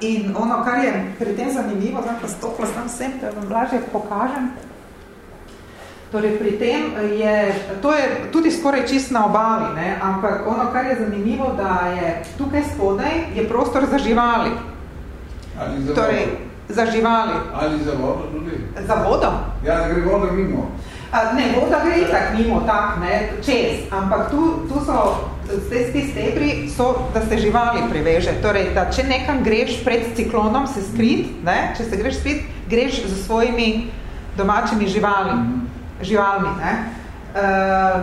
in ono, kar je pri tem zanimivo, znam pa stopla sam sem, da vam blažje pokažem, torej pri tem je, to je tudi skoraj čist na obali, ne, ampak ono, kar je zanimivo, da je tukaj spodaj, je prostor za živali, Ali za torej, vodo? za živali. Ali za vodo tudi? Za vodo? Ja, da gre voda mimo. A, ne, voda gre itak mimo, tak, ne, čez, ampak tu, tu so, te, ti stebri so, da se živali priveže. Torej, da če nekam greš pred ciklonom se skrit, ne, če se greš skrit, greš z svojimi domačimi živali, mm -hmm. živalmi. Ne. Uh,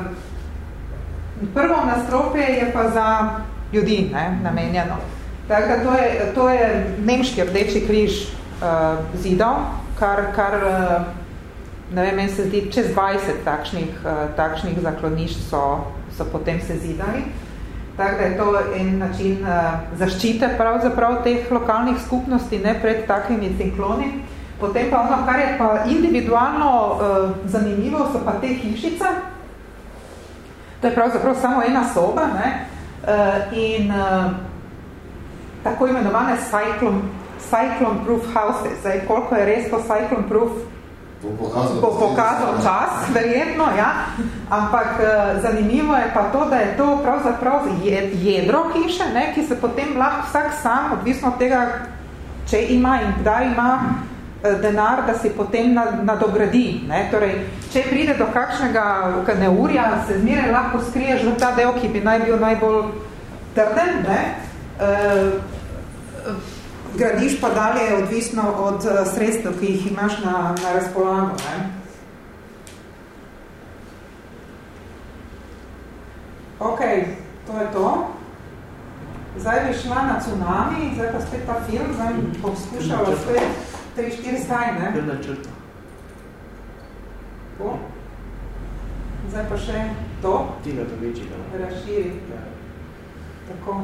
prvo nastropje je pa za ljudi ne, namenjeno. Tako da to je, to je nemški rdeči križ uh, zidov, kar, kar uh, ne vem, meni se zdi, čez 20 takšnih, uh, takšnih zaklonišč so, so potem se zidali. Tako da je to en način uh, zaščite pravzaprav teh lokalnih skupnosti ne, pred takimi cinkloni. Potem pa ono, kar je pa individualno uh, zanimivo, so pa te hišice. To je pravzaprav samo ena soba ne, uh, in uh, tako imenovane cyclone, cyclone proof houses. Zdaj, koliko je res to cyclone proof? Bo pokazal, bo pokazal čas, verjetno, ja. Ampak uh, zanimivo je pa to, da je to pravzaprav jedro hiše, ne, ki se potem lahko vsak sam, odvisno od tega, če ima in kdaj ima uh, denar, da si potem nadogradi. Ne. Torej, če pride do kakšnega neurja, se zmeraj lahko skriješ v ta del, ki bi naj bil najbolj trden, ne. Uh, gradiš pa dalje odvisno od sredstev, ki jih imaš na, na razpolago. Ne? Ok, to je to. Zdaj bi šla na tsunami, zdaj pa spet ta film, zdaj bom skušala spet 3-4 staj, ne? Krna črta. To. Zdaj pa še to. Tina to večji, da. Razširi. Ja. Tako.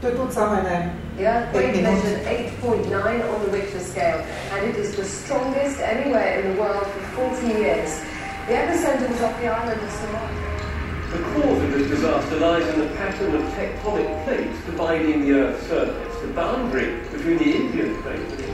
To je tudi samo ene Yeah, weight measured 8.9 on the Richter scale, and it is the strongest anywhere in the world for 40 years. The epicenter was off the island of Sumatra. The cause of this disaster lies in the pattern of tectonic plates dividing the Earth's surface, the boundary between the Indian plate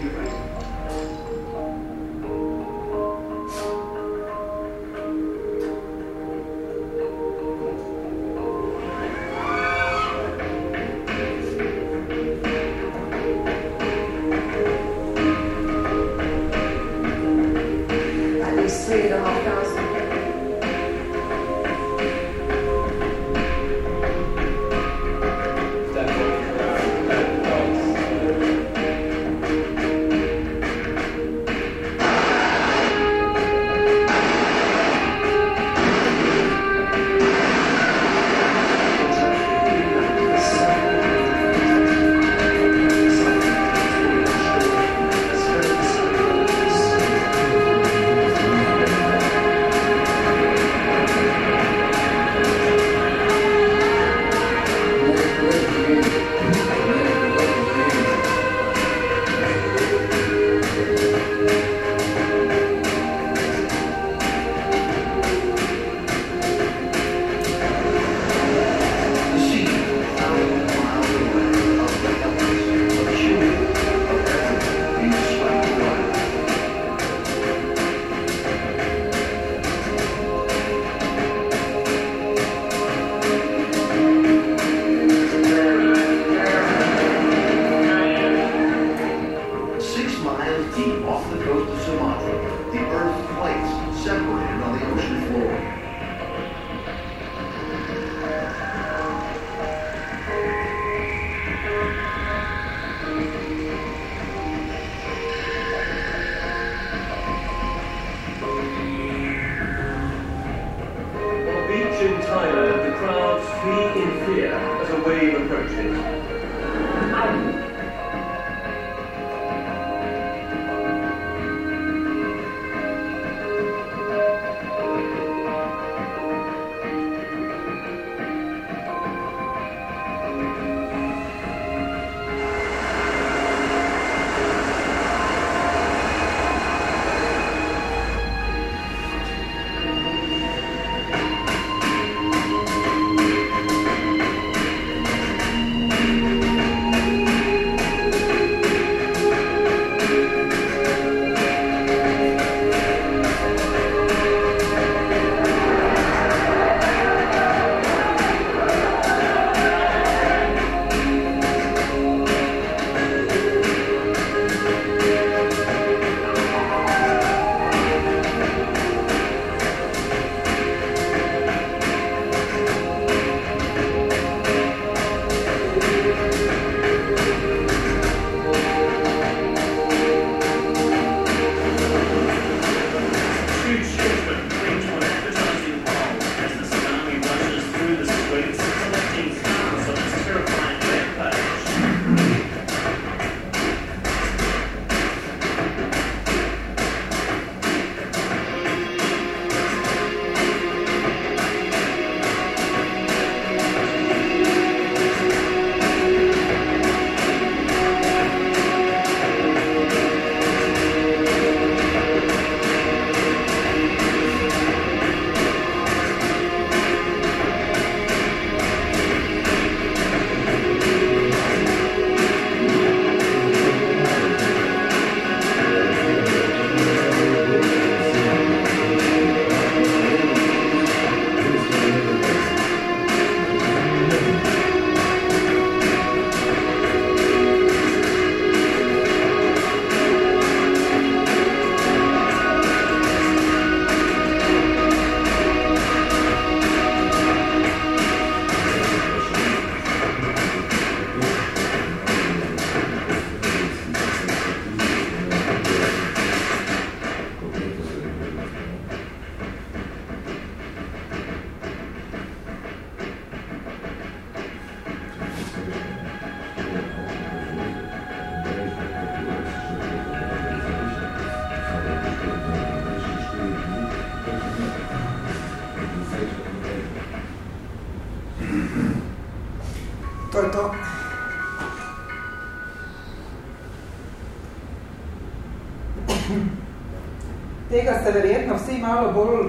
Tega se verjetno vsi malo bolj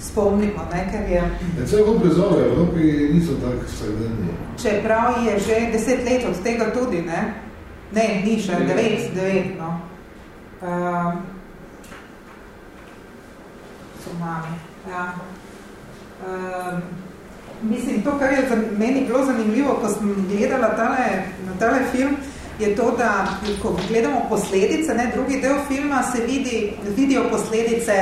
spomnimo, ne, ker je... Ja, cel prizore, v Evropi niso tako vsakdanji. Čeprav je že deset let od tega tudi, ne? Ne, ni še, devet, devet, no. Uh, tsunami, ja. Uh, mislim, to, kar je za meni bilo zanimivo, ko sem gledala tale, na tale film, je to, da ko gledamo posledice, ne, drugi del filma se vidi, vidijo posledice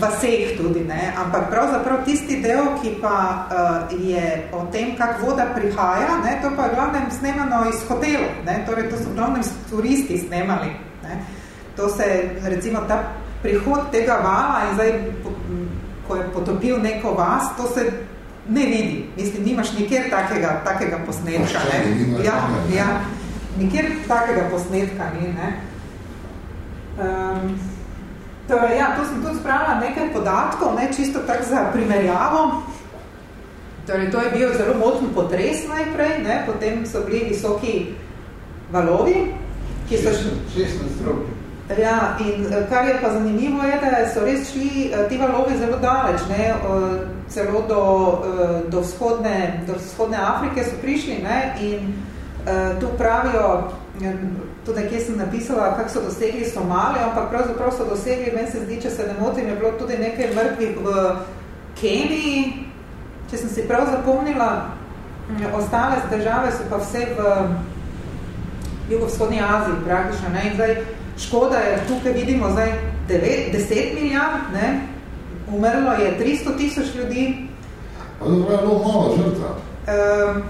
vaseh tudi, ne, ampak pravzaprav tisti del, ki pa uh, je o tem, kak voda prihaja, ne, to pa je glavnem snemano iz hotelov, ne, torej to so glavnem turisti snemali, ne, to se, recimo, ta prihod tega vala in zdaj, ko je potopil neko vas, to se ne vidi, mislim, nimaš nikjer takega, takega posnetka, ne, ja, ja, nikjer takega posnetka ni, ne, um, Torej, ja, tu sem tudi spravila nekaj podatkov, ne, čisto tako za primerjavo. Torej, to je bil zelo močen potres najprej, ne, potem so bili visoki valovi, ki so... 16 stropi. Ja, in kar je pa zanimivo je, da so res šli ti valovi zelo daleč, ne, celo do, do, vzhodne, do vzhodne Afrike so prišli, ne, in tu pravijo, tudi nekje sem napisala, kako so dosegli Somalijo, ampak pravzaprav so dosegli, meni se zdi, če se ne motim, je bilo tudi nekaj mrtvih v Keniji, če sem si prav zapomnila, ostale države so pa vse v jugovzhodni Aziji praktično, ne, in zdaj škoda je, tukaj vidimo zdaj 9, 10 milijard, ne, umrlo je 300 tisoč ljudi. Pa to je bilo malo žrtva. Um,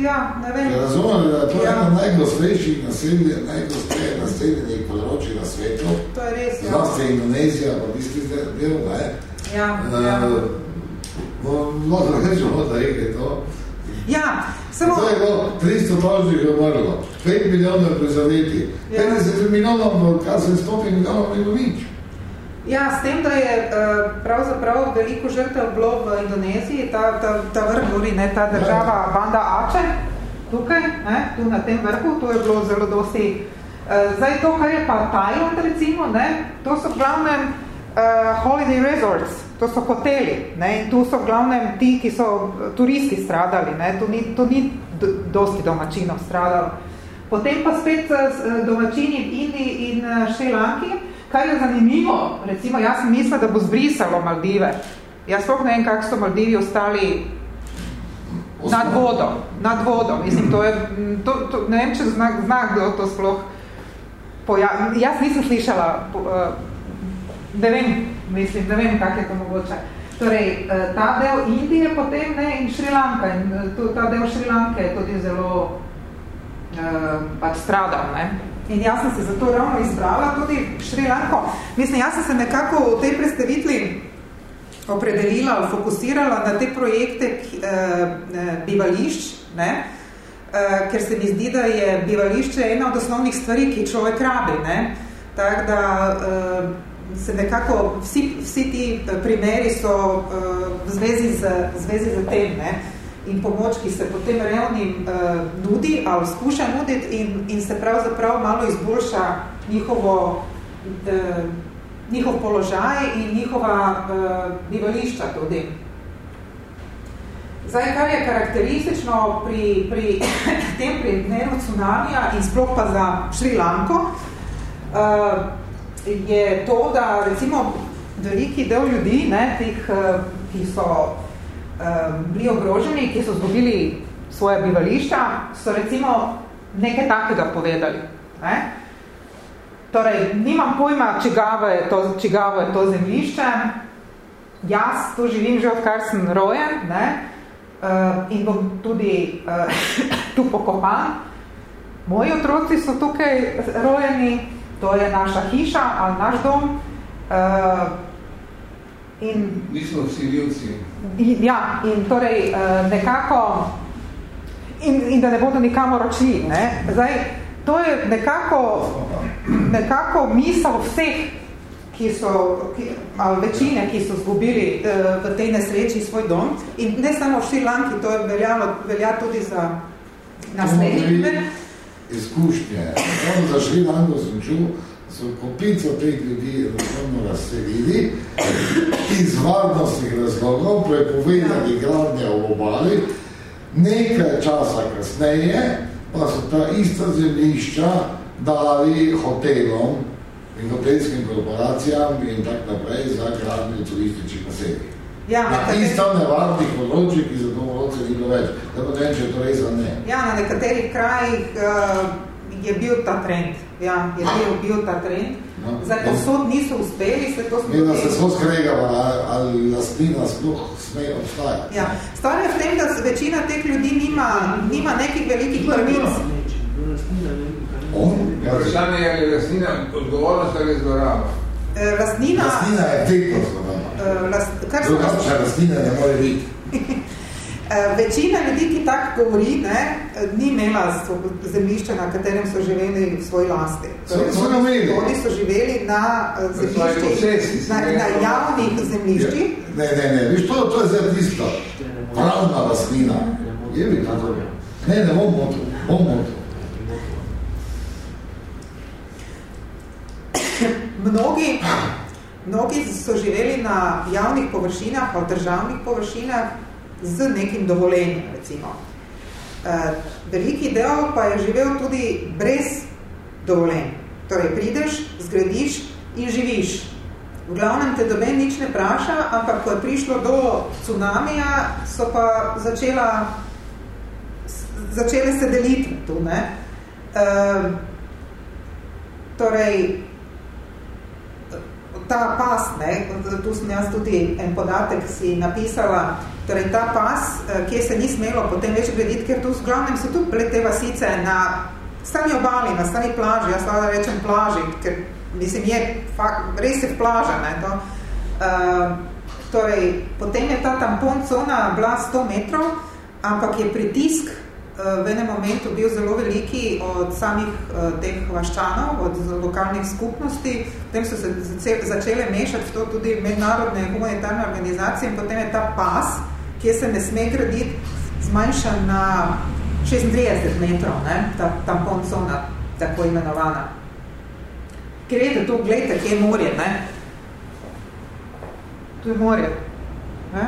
Ja, ne vem. Ja, razumem, da to je ja. eno najgostejših naselje, najgosteje naseljenih področji na svetu. To je res, ja. Zlasti Indonezija, pa tisti del, ne? Ja, uh, ja. No, lahko rečemo, da je to. Ja, samo... To je bilo 300 tožnih umrlo, 5 milijonov je prizadeti, Ja. 50 milijonov, kaj se 100 milijonov ni bilo nič. Ja, s tem, da je eh, pravzaprav veliko žrtev bilo v Indoneziji, ta, ta, ta vrh gori, ne, ta država Banda Ače, tukaj, ne, tu na tem vrhu, to je bilo zelo dosti. Eh, Zdaj to, kar je pa Thailand, recimo, ne, to so v glavnem uh, holiday resorts, to so hoteli, ne, in tu so v glavnem ti, ki so turisti stradali, ne, to ni, to ni dosti domačinov stradalo. Potem pa spet domačini v Indiji in Šrilanki, kar je zanimivo, recimo jaz sem mislila, da bo zbrisalo Maldive. Jaz sploh ne vem, kako so Maldivi ostali nad vodo, nad vodo. Mislim, to je, to, to, ne vem, če zna, zna kdo to sploh poja Jaz nisem slišala, eh, ne vem, mislim, ne vem, kak je to mogoče. Torej, eh, ta del Indije potem ne, in Šrilanka, in eh, ta del Šrilanke je tudi zelo uh, pač stradal. Ne? In jaz sem se zato ravno izbrala tudi Šrilanko. Mislim, jaz sem se nekako v tej predstavitvi opredelila, fokusirala na te projekte eh, eh, bivališč, ne? Eh, ker se mi zdi, da je bivališče ena od osnovnih stvari, ki človek rabi. Ne? Tak, da eh, se nekako vsi, vsi ti eh, primeri so eh, v zvezi z, v zvezi z tem. Ne? In pomoč, ki se potem revnim uh, nudi ali skuša nuditi in, in se pravzaprav malo izboljša njihovo, uh, njihov položaj in njihova uh, bivališča tudi. Zdaj, kar je karakteristično pri, pri [coughs] tem primeru tsunamija in sploh pa za Šrilanko, uh, je to, da recimo veliki del ljudi, ne, tih, uh, ki so bili ogroženi, ki so zgubili svoje bivališča, so recimo nekaj takega povedali. Ne? Torej, nimam pojma, čigavo je to, čigavo je to zemljišče. Jaz tu živim že odkar sem rojen ne? Uh, in bom tudi uh, [coughs] tu pokopan. Moji otroci so tukaj rojeni, to je naša hiša ali naš dom. In Mi smo vsi ljudci. Ja, in torej eh, nekako, in, in da ne bodo nikamor odšli. Ne? Zdaj, to je nekako, nekako misel vseh, ki so, ki, ali večine, ki so zgubili eh, v tej nesreči svoj dom. In ne samo v Šrilanki, to je veljalo, velja tudi za naslednje. Izkušnje. Za Šrilanko sem čul, so kopico teh ljudi razumno razselili iz varnostnih razlogov, prepovedali gradnje v obali, nekaj časa kasneje pa so ta ista zemljišča dali hotelom in hotelskim korporacijam in tak naprej za gradnje turističnih naselij. Ja, Na isto nevarnih področjih, ki za domorodce ni bilo več. Da pa ne vem, če je to res ne. Ja, na nekaterih krajih uh, je bil ta trend. Ja, je bil, bil ta trend. No. Zdaj, posod niso uspeli, se to smo da se smo skregala, ali, lastnina sploh sme obstajati. Ja. Stvar je v tem, da večina teh ljudi nima, nima nekih velikih prvic. Vprašanje je, ali je lastnina odgovornost ali zloraba. Eh, Lastnina, Lastnina je vedno zgodana. eh, last, kar Drugače lastnina ne more biti. [laughs] eh, večina ljudi, ki tako govori, ne, ni imela zemljišča, na katerem so živeli v svoji lasti. So- so imeli. Oni so živeli na eh, zemljiščih, na, na javnih zemljiščih. Ne, ne, ne, viš, to, to je zdaj tisto. Pravna lastnina. Je bi to. Ne, ne bom motil, bom motil. Mnogi, mnogi so živeli na javnih površinah ali državnih površinah z nekim dovoljenjem, recimo. Eh, veliki del pa je živel tudi brez dovoljenj. Torej, prideš, zgradiš in živiš. V glavnem te doben nič ne praša, ampak ko je prišlo do tsunamija, so pa začela, začele se delitve tu, ne. Eh, torej, ta pas, ne, tu sem jaz tudi en podatek si napisala, torej ta pas, eh, kje se ni smelo potem več graditi, ker tu v glavnem so tu bile te vasice na stani obali, na stani plaži, jaz lahko rečem plaži, ker mislim je, fakt, res je v plaža, ne, to. Uh, torej, potem je ta tampon cona bila 100 metrov, ampak je pritisk v enem momentu bil zelo veliki od samih uh, teh vaščanov, od lokalnih skupnosti, potem so se začele mešati v to tudi mednarodne humanitarne organizacije in potem je ta pas, kjer se ne sme graditi, zmanjšan na 36 metrov, ne, ta tampon cona, tako imenovana. Grede tu, gledajte, kje je morje, ne? Tu je morje. Ne?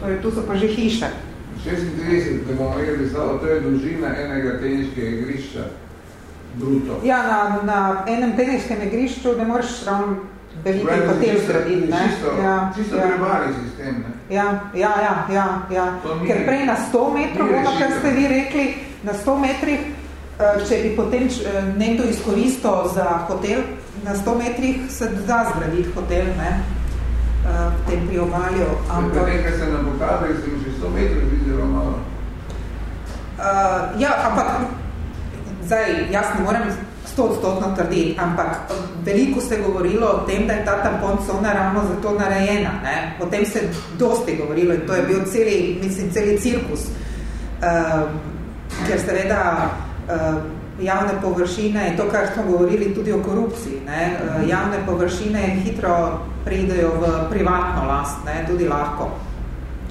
Torej, tu so pa že hiše. 36, da bomo imeli to je dolžina enega teniškega igrišča. Bruto. Ja, na, na enem teniškem igrišču ne moreš ravno veliki hotel zgraditi. Ne? Čisto, ja, čisto ja. prebali sistem. Ne? Ja, ja, ja, ja, ja. Ker prej na 100 metrov, ono, kar ste vi rekli, na 100 metrih, eh, če bi potem eh, nekdo izkoristil za hotel, na 100 metrih se da zgraditi hotel, ne? Eh, v tem priobalju. Ampak nekaj se nam pokazali, se že 100 metrov bi zelo malo. Uh, ja, ampak zdaj, jaz ne morem stotno trditi, ampak veliko se govorilo o tem, da je ta tampon cona ravno zato narejena. Ne? O tem se dosti govorilo in to je bil celi, mislim, celi cirkus. Uh, ker seveda uh, javne površine, in to, kar smo govorili tudi o korupciji, ne? Uh, javne površine hitro pridejo v privatno last, ne? tudi lahko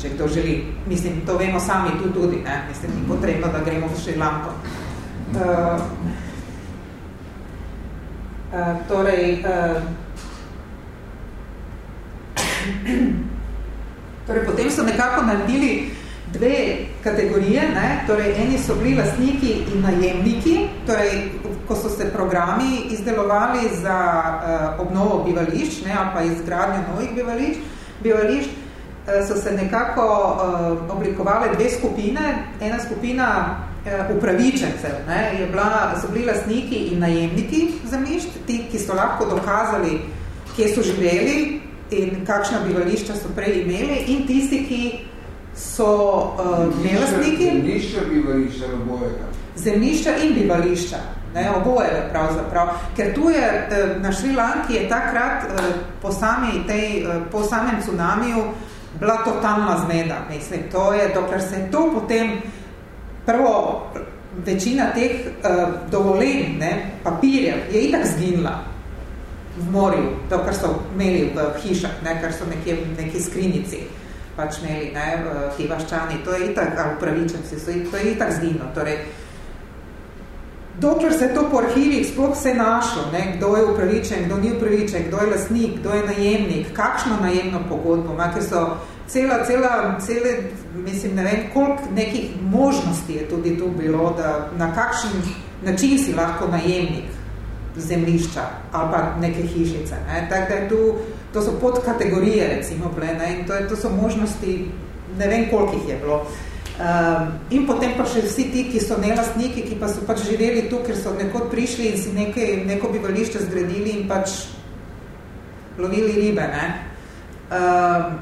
če kdo želi. Mislim, to vemo sami tu tudi, ne? Mislim, ni potrebno, da gremo v Šrilanko. Uh, uh, torej, uh, [clears throat] torej, potem so nekako naredili dve kategorije, ne? torej eni so bili lastniki in najemniki, torej ko so se programi izdelovali za uh, obnovo bivališč ne? ali pa izgradnjo novih bivališč, bivališč so se nekako uh, oblikovale dve skupine. Ena skupina uh, upravičencev ne, je bila, so bili lastniki in najemniki zemljišč, ti, ki so lahko dokazali, kje so živeli in kakšna bivališča so prej imeli in tisti, ki so uh, nelastniki. Zemljišča, bivališča, obojega. Zemljišča in bivališča. Ne, oboje pravzaprav. Ker tu je na Šrilanki je takrat po, sami tej, po samem tsunamiju bila totalna zmeda. Mislim, to je, dokler se to potem prvo večina teh uh, dovoljen, ne, papirjev je itak zginila v morju, to, kar so imeli v hišah, ne, kar so nekje v neki skrinici pač imeli, ne, ti vaščani, to je itak, ali upravičenci, so, to je itak zginilo. Torej, dokler se to po arhivih sploh vse našlo, ne, kdo je upravičen, kdo ni upravičen, kdo je lastnik, kdo je najemnik, kakšno najemno pogodbo, ma, ker so cela, cela, cele, mislim, ne vem, koliko nekih možnosti je tudi tu bilo, da na kakšen način si lahko najemnik zemlišča ali pa neke hišice. Ne? Tak, da je tu, to so podkategorije, recimo, bile, ne? in to, je, to so možnosti, ne vem, koliko jih je bilo. Um, in potem pa še vsi ti, ki so nelastniki, ki pa so pač živeli tu, ker so nekod prišli in si nekaj, neko bivališče zgradili in pač lovili ribe. Ne? Um,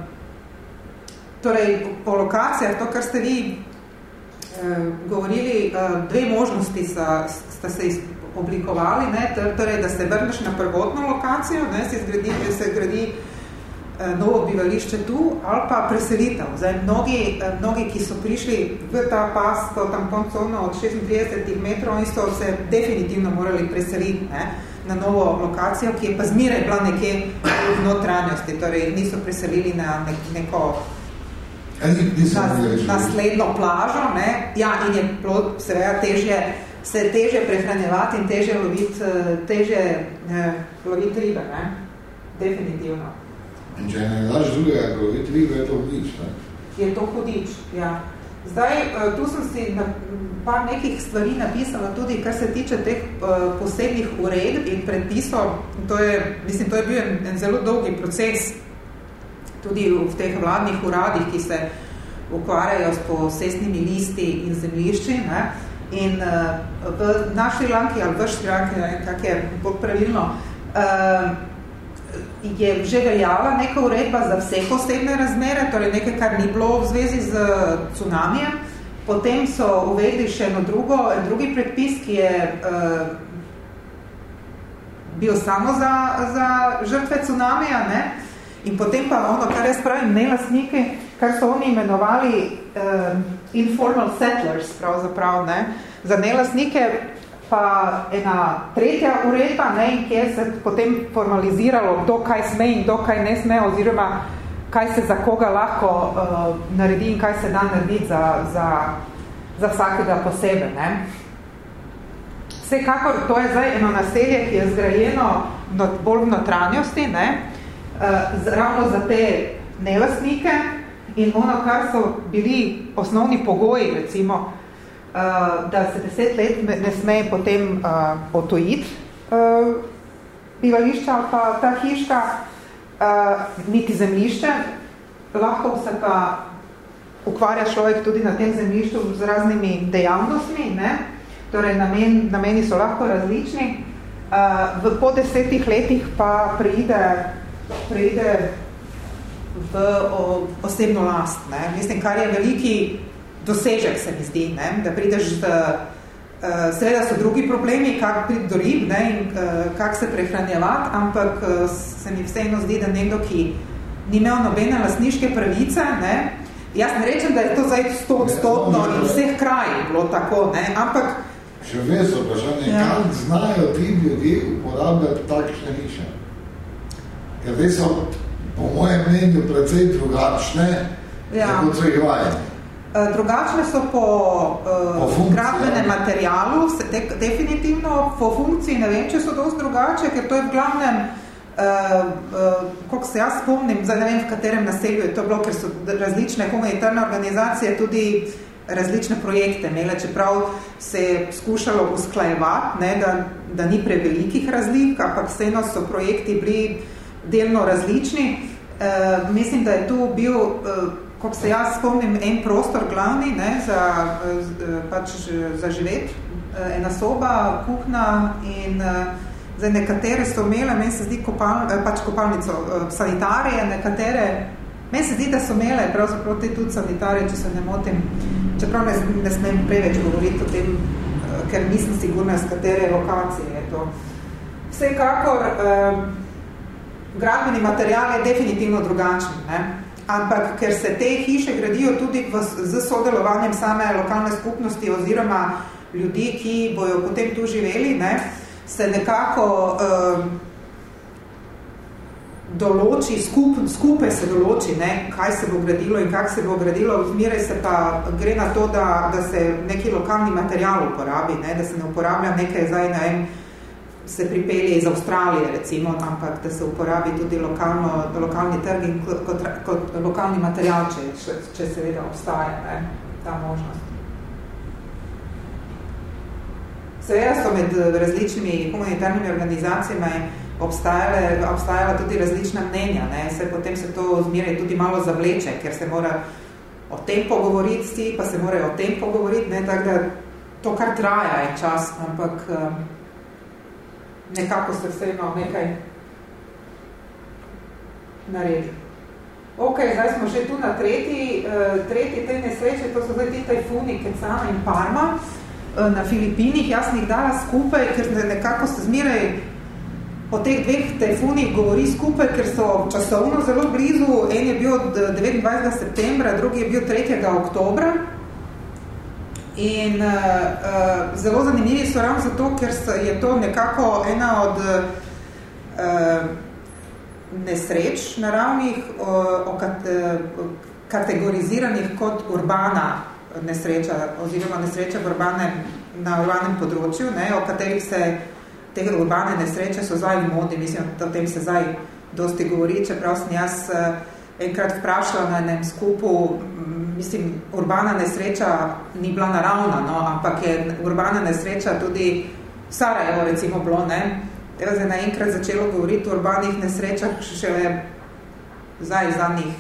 Torej, po lokacijah, to, kar ste vi eh, govorili, eh, dve možnosti sta, sta se oblikovali, ne, torej, da se vrneš na prvotno lokacijo, ne, se zgradi, se gradi eh, novo bivališče tu, ali pa preselitev. Zdaj, mnogi, eh, mnogi, ki so prišli v ta pas, to tampon cono od 36 metrov, oni so se definitivno morali preseliti ne, na novo lokacijo, ki je pa zmeraj bila nekje v notranjosti, torej niso preselili na nek, neko na, naslednjo plažo, ne? Ja, in je bilo seveda težje, se je težje prehranjevati in težje loviti, eh, težje ne, loviti ribe, ne? Definitivno. In če ne daš drugega, loviti ribe, je to hudič, ne? Je to hudič, ja. Zdaj, eh, tu sem si na par nekih stvari napisala tudi, kar se tiče teh uh, posebnih uredb in predpisov. To je, mislim, to je bil en, en zelo dolgi proces, tudi v teh vladnih uradih, ki se ukvarjajo s posestnimi listi in zemljišči. Ne? In uh, v naši lanki ali v Šrilanki, kak je bolj pravilno, uh, je že veljala neka uredba za vse posebne razmere, torej nekaj, kar ni bilo v zvezi z cunamijem. Potem so uvedli še eno drugo, en drugi predpis, ki je uh, bil samo za, za žrtve cunamija, ne? In potem pa ono, kar jaz pravim, nelastniki, kar so oni imenovali eh, informal settlers, pravzaprav, ne, za nelastnike pa ena tretja uredba, ne, in kjer se potem formaliziralo, kdo kaj sme in kdo kaj ne sme, oziroma kaj se za koga lahko uh, naredi in kaj se da narediti za, za, za vsakega posebe. Ne. Vsekakor, to je zdaj eno naselje, ki je zgrajeno bolj v notranjosti, ne, uh, ravno za te nelastnike in ono, kar so bili osnovni pogoji, recimo, uh, da se deset let ne sme potem uh, otojiti uh, bivališča ali pa ta hiška, uh, niti zemljišče, lahko se pa ukvarja človek tudi na tem zemljišču z raznimi dejavnostmi, ne? torej namen, nameni so lahko različni. Uh, v, po desetih letih pa preide, preide v o, osebno last. Ne? Mislim, kar je veliki dosežek, se mi zdi, ne? da prideš z, uh, seveda so drugi problemi, kak priti do rib ne? in uh, kak se prehranjevati, ampak uh, se mi vseeno zdi, da nekdo, ki ni imel nobene lastniške pravice, ne? jaz ne rečem, da je to zdaj sto odstotno in vseh krajih bilo tako, ne? ampak Še vmes vprašanje, ja. kako znajo ti ljudje uporabljati takšne hiše? Ker te so, po mojem mnenju, precej drugačne, ja. kot so jih vajeni. Drugačne so po, po gradbenem materialu, de, definitivno po funkciji, ne vem, če so dosti drugače, ker to je v glavnem, uh, uh, koliko se jaz spomnim, zdaj ne vem, v katerem naselju je to bilo, ker so različne humanitarne organizacije tudi različne projekte imele, čeprav se je skušalo usklajevati, ne, da, da ni prevelikih razlik, ampak vseeno so projekti bili delno različni. Uh, mislim, da je tu bil, uh, kot se jaz spomnim, en prostor glavni ne, za, uh, pač za živeti, uh, ena soba, kuhna in uh, za nekatere so imele, meni se zdi kopal, uh, pač kopalnico, uh, sanitarije, nekatere Meni se zdi, da so imele pravzaprav te tudi sanitarije, če se ne motim, čeprav ne, ne smem preveč govoriti o tem, ker nisem sigurna, z katere lokacije je to. Vsekakor, eh, gradbeni material je definitivno drugačen, ne? ampak ker se te hiše gradijo tudi v, z sodelovanjem same lokalne skupnosti oziroma ljudi, ki bojo potem tu živeli, ne? se nekako eh, določi, skup, skupaj se določi, ne, kaj se bo gradilo in kak se bo gradilo, zmeraj se pa gre na to, da, da se neki lokalni material uporabi, ne, da se ne uporablja nekaj zdaj, ne vem, se pripelje iz Avstralije, recimo, ampak da se uporabi tudi lokalno, lokalni trg in kot, kot, kot lokalni material, če, če seveda obstaja ne, ta možnost. Seveda so med različnimi humanitarnimi organizacijami obstajale, obstajala tudi različna mnenja, ne? Se potem se to zmeraj tudi malo zavleče, ker se mora o tem pogovoriti si, pa se morajo o tem pogovoriti, ne? tako da to kar traja en čas, ampak um, nekako se vseeno nekaj naredi. Ok, zdaj smo že tu na tretji, uh, tretji tej nesreče, to so zdaj ti tajfuni Kecana in Parma uh, na Filipinih. Jaz sem jih dala skupaj, ker nekako se zmeraj o teh dveh tajfunih govori skupaj, ker so časovno zelo blizu. En je bil od 29. septembra, drugi je bil 3. oktobra. In uh, uh, zelo zanimivi so ravno zato, ker je to nekako ena od uh, nesreč naravnih, uh, okat, uh, kategoriziranih kot urbana nesreča, oziroma nesreča v urbane, na urbanem področju, ne, o katerih se te urbane nesreče so zdaj v modi, mislim, o tem se zdaj dosti govori, čeprav sem jaz uh, enkrat vprašala na enem skupu, mislim, urbana nesreča ni bila naravna, no, ampak je urbana nesreča tudi Sarajevo recimo bilo, ne, Evo se naenkrat začelo govoriti o urbanih nesrečah še zdaj zadnjih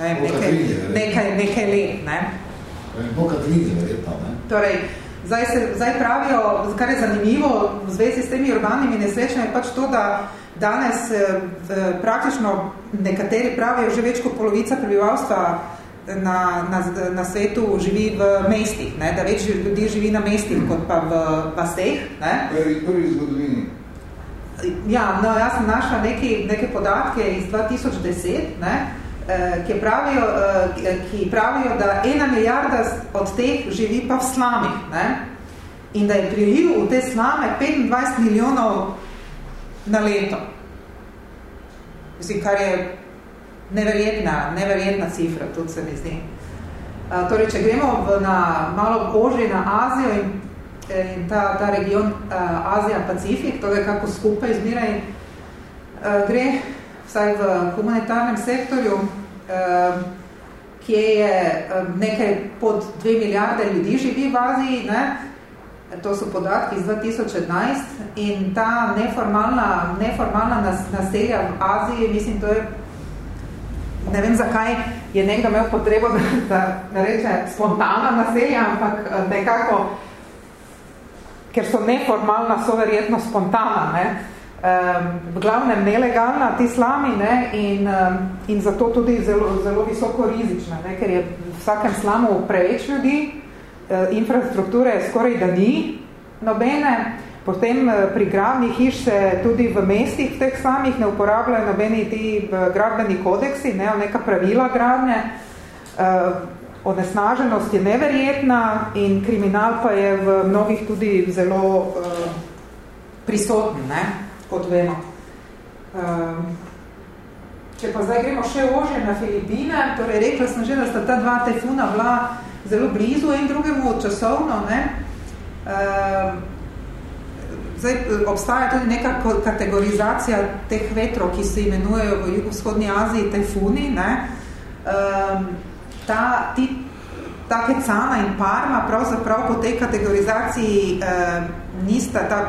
ne vem, nekaj, nekaj, nekaj let. Ne. Po Katrini, verjetno. Ne? Torej, Zdaj, se, zdaj pravijo, kar je zanimivo v zvezi s temi urbanimi nesrečami, je pač to, da danes eh, praktično nekateri pravijo, že več kot polovica prebivalstva na, na, na svetu živi v mestih, ne? da več ljudi živi na mestih kot pa v vaseh. Prvi, prvi zgodovini. Ja, no, jaz sem našla neki, neke podatke iz 2010, ne? Ki pravijo, ki pravijo, da ena milijarda od teh živi pa v slamih. Ne? In da je priliv v te slame 25 milijonov na leto. Mislim, kar je neverjetna, neverjetna cifra, tudi se mi zdi. Uh, torej, če gremo v, na malo ožje na Azijo in, in ta, ta region Azija-Pacifik, torej kako skupaj zmeraj uh, gre vsaj v humanitarnem sektorju, kje je nekaj pod 2 milijarde ljudi živi v Aziji, ne? to so podatki iz 2011 in ta neformalna, neformalna nas, naselja v Aziji, mislim, to je ne vem zakaj je nekdo imel potrebo, da, da reče spontana naselja, ampak nekako, ker so neformalna, so verjetno spontana, ne? Um, v glavnem nelegalna ti slami ne? In, um, in zato tudi zelo, zelo visoko rizična, ne? ker je v vsakem slamu preveč ljudi, uh, infrastrukture skoraj da ni nobene, Potem eh, pri gradnih hiš se tudi v mestih teh samih ne uporabljajo nobeni ti eh, gradbeni kodeksi, ne, neka pravila gradnje. Uh, onesnaženost je neverjetna in kriminal pa je v mnogih tudi zelo uh, prisotni, ne, kot vemo. Uh, če pa zdaj gremo še ožje na Filipine, torej rekla sem že, da sta ta dva tajfuna bila zelo blizu in drugemu časovno, ne, uh, Zdaj, obstaja tudi neka kategorizacija teh vetrov, ki se imenujejo v jugovzhodni Aziji tajfuni. Ne? Um, ta, ti, ta Kecana in Parma pravzaprav po tej kategorizaciji um, nista ta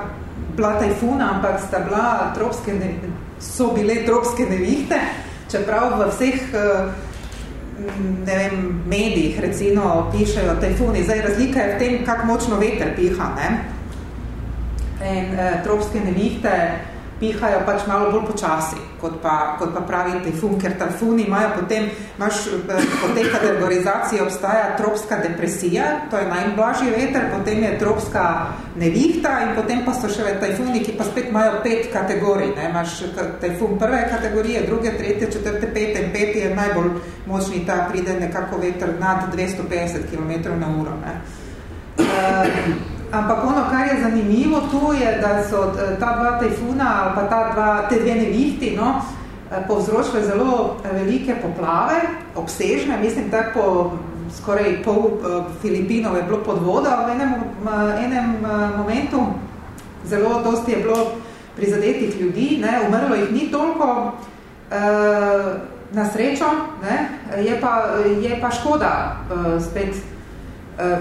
bila tajfuna, ampak sta bila tropske ne, so bile tropske nevihte, čeprav v vseh uh, ne vem, medijih recimo pišejo tajfuni. Zdaj, razlika je v tem, kak močno veter piha. Ne? in uh, tropske nevihte pihajo pač malo bolj počasi, kot pa, kot pa pravi tajfun, ker tajfuni imajo potem, imaš eh, po tej kategorizaciji obstaja tropska depresija, to je najblažji veter, potem je tropska nevihta in potem pa so še tajfuni, ki pa spet imajo pet kategorij. Ne? Imaš tajfun prve kategorije, druge, tretje, četrte, pete in peti je najbolj močni, ta pride nekako veter nad 250 km na uro. Ne? Uh, Ampak ono, kar je zanimivo tu, je, da so eh, ta dva tajfuna ali pa ta dva, te dve nevihti no, eh, povzročile zelo eh, velike poplave, obsežne. Mislim, da po skoraj pol Filipinov je bilo pod voda v enem, enem momentu. Zelo dosti je bilo prizadetih ljudi, ne, umrlo jih ni toliko na srečo, ne, je, pa, je pa škoda spet Eh,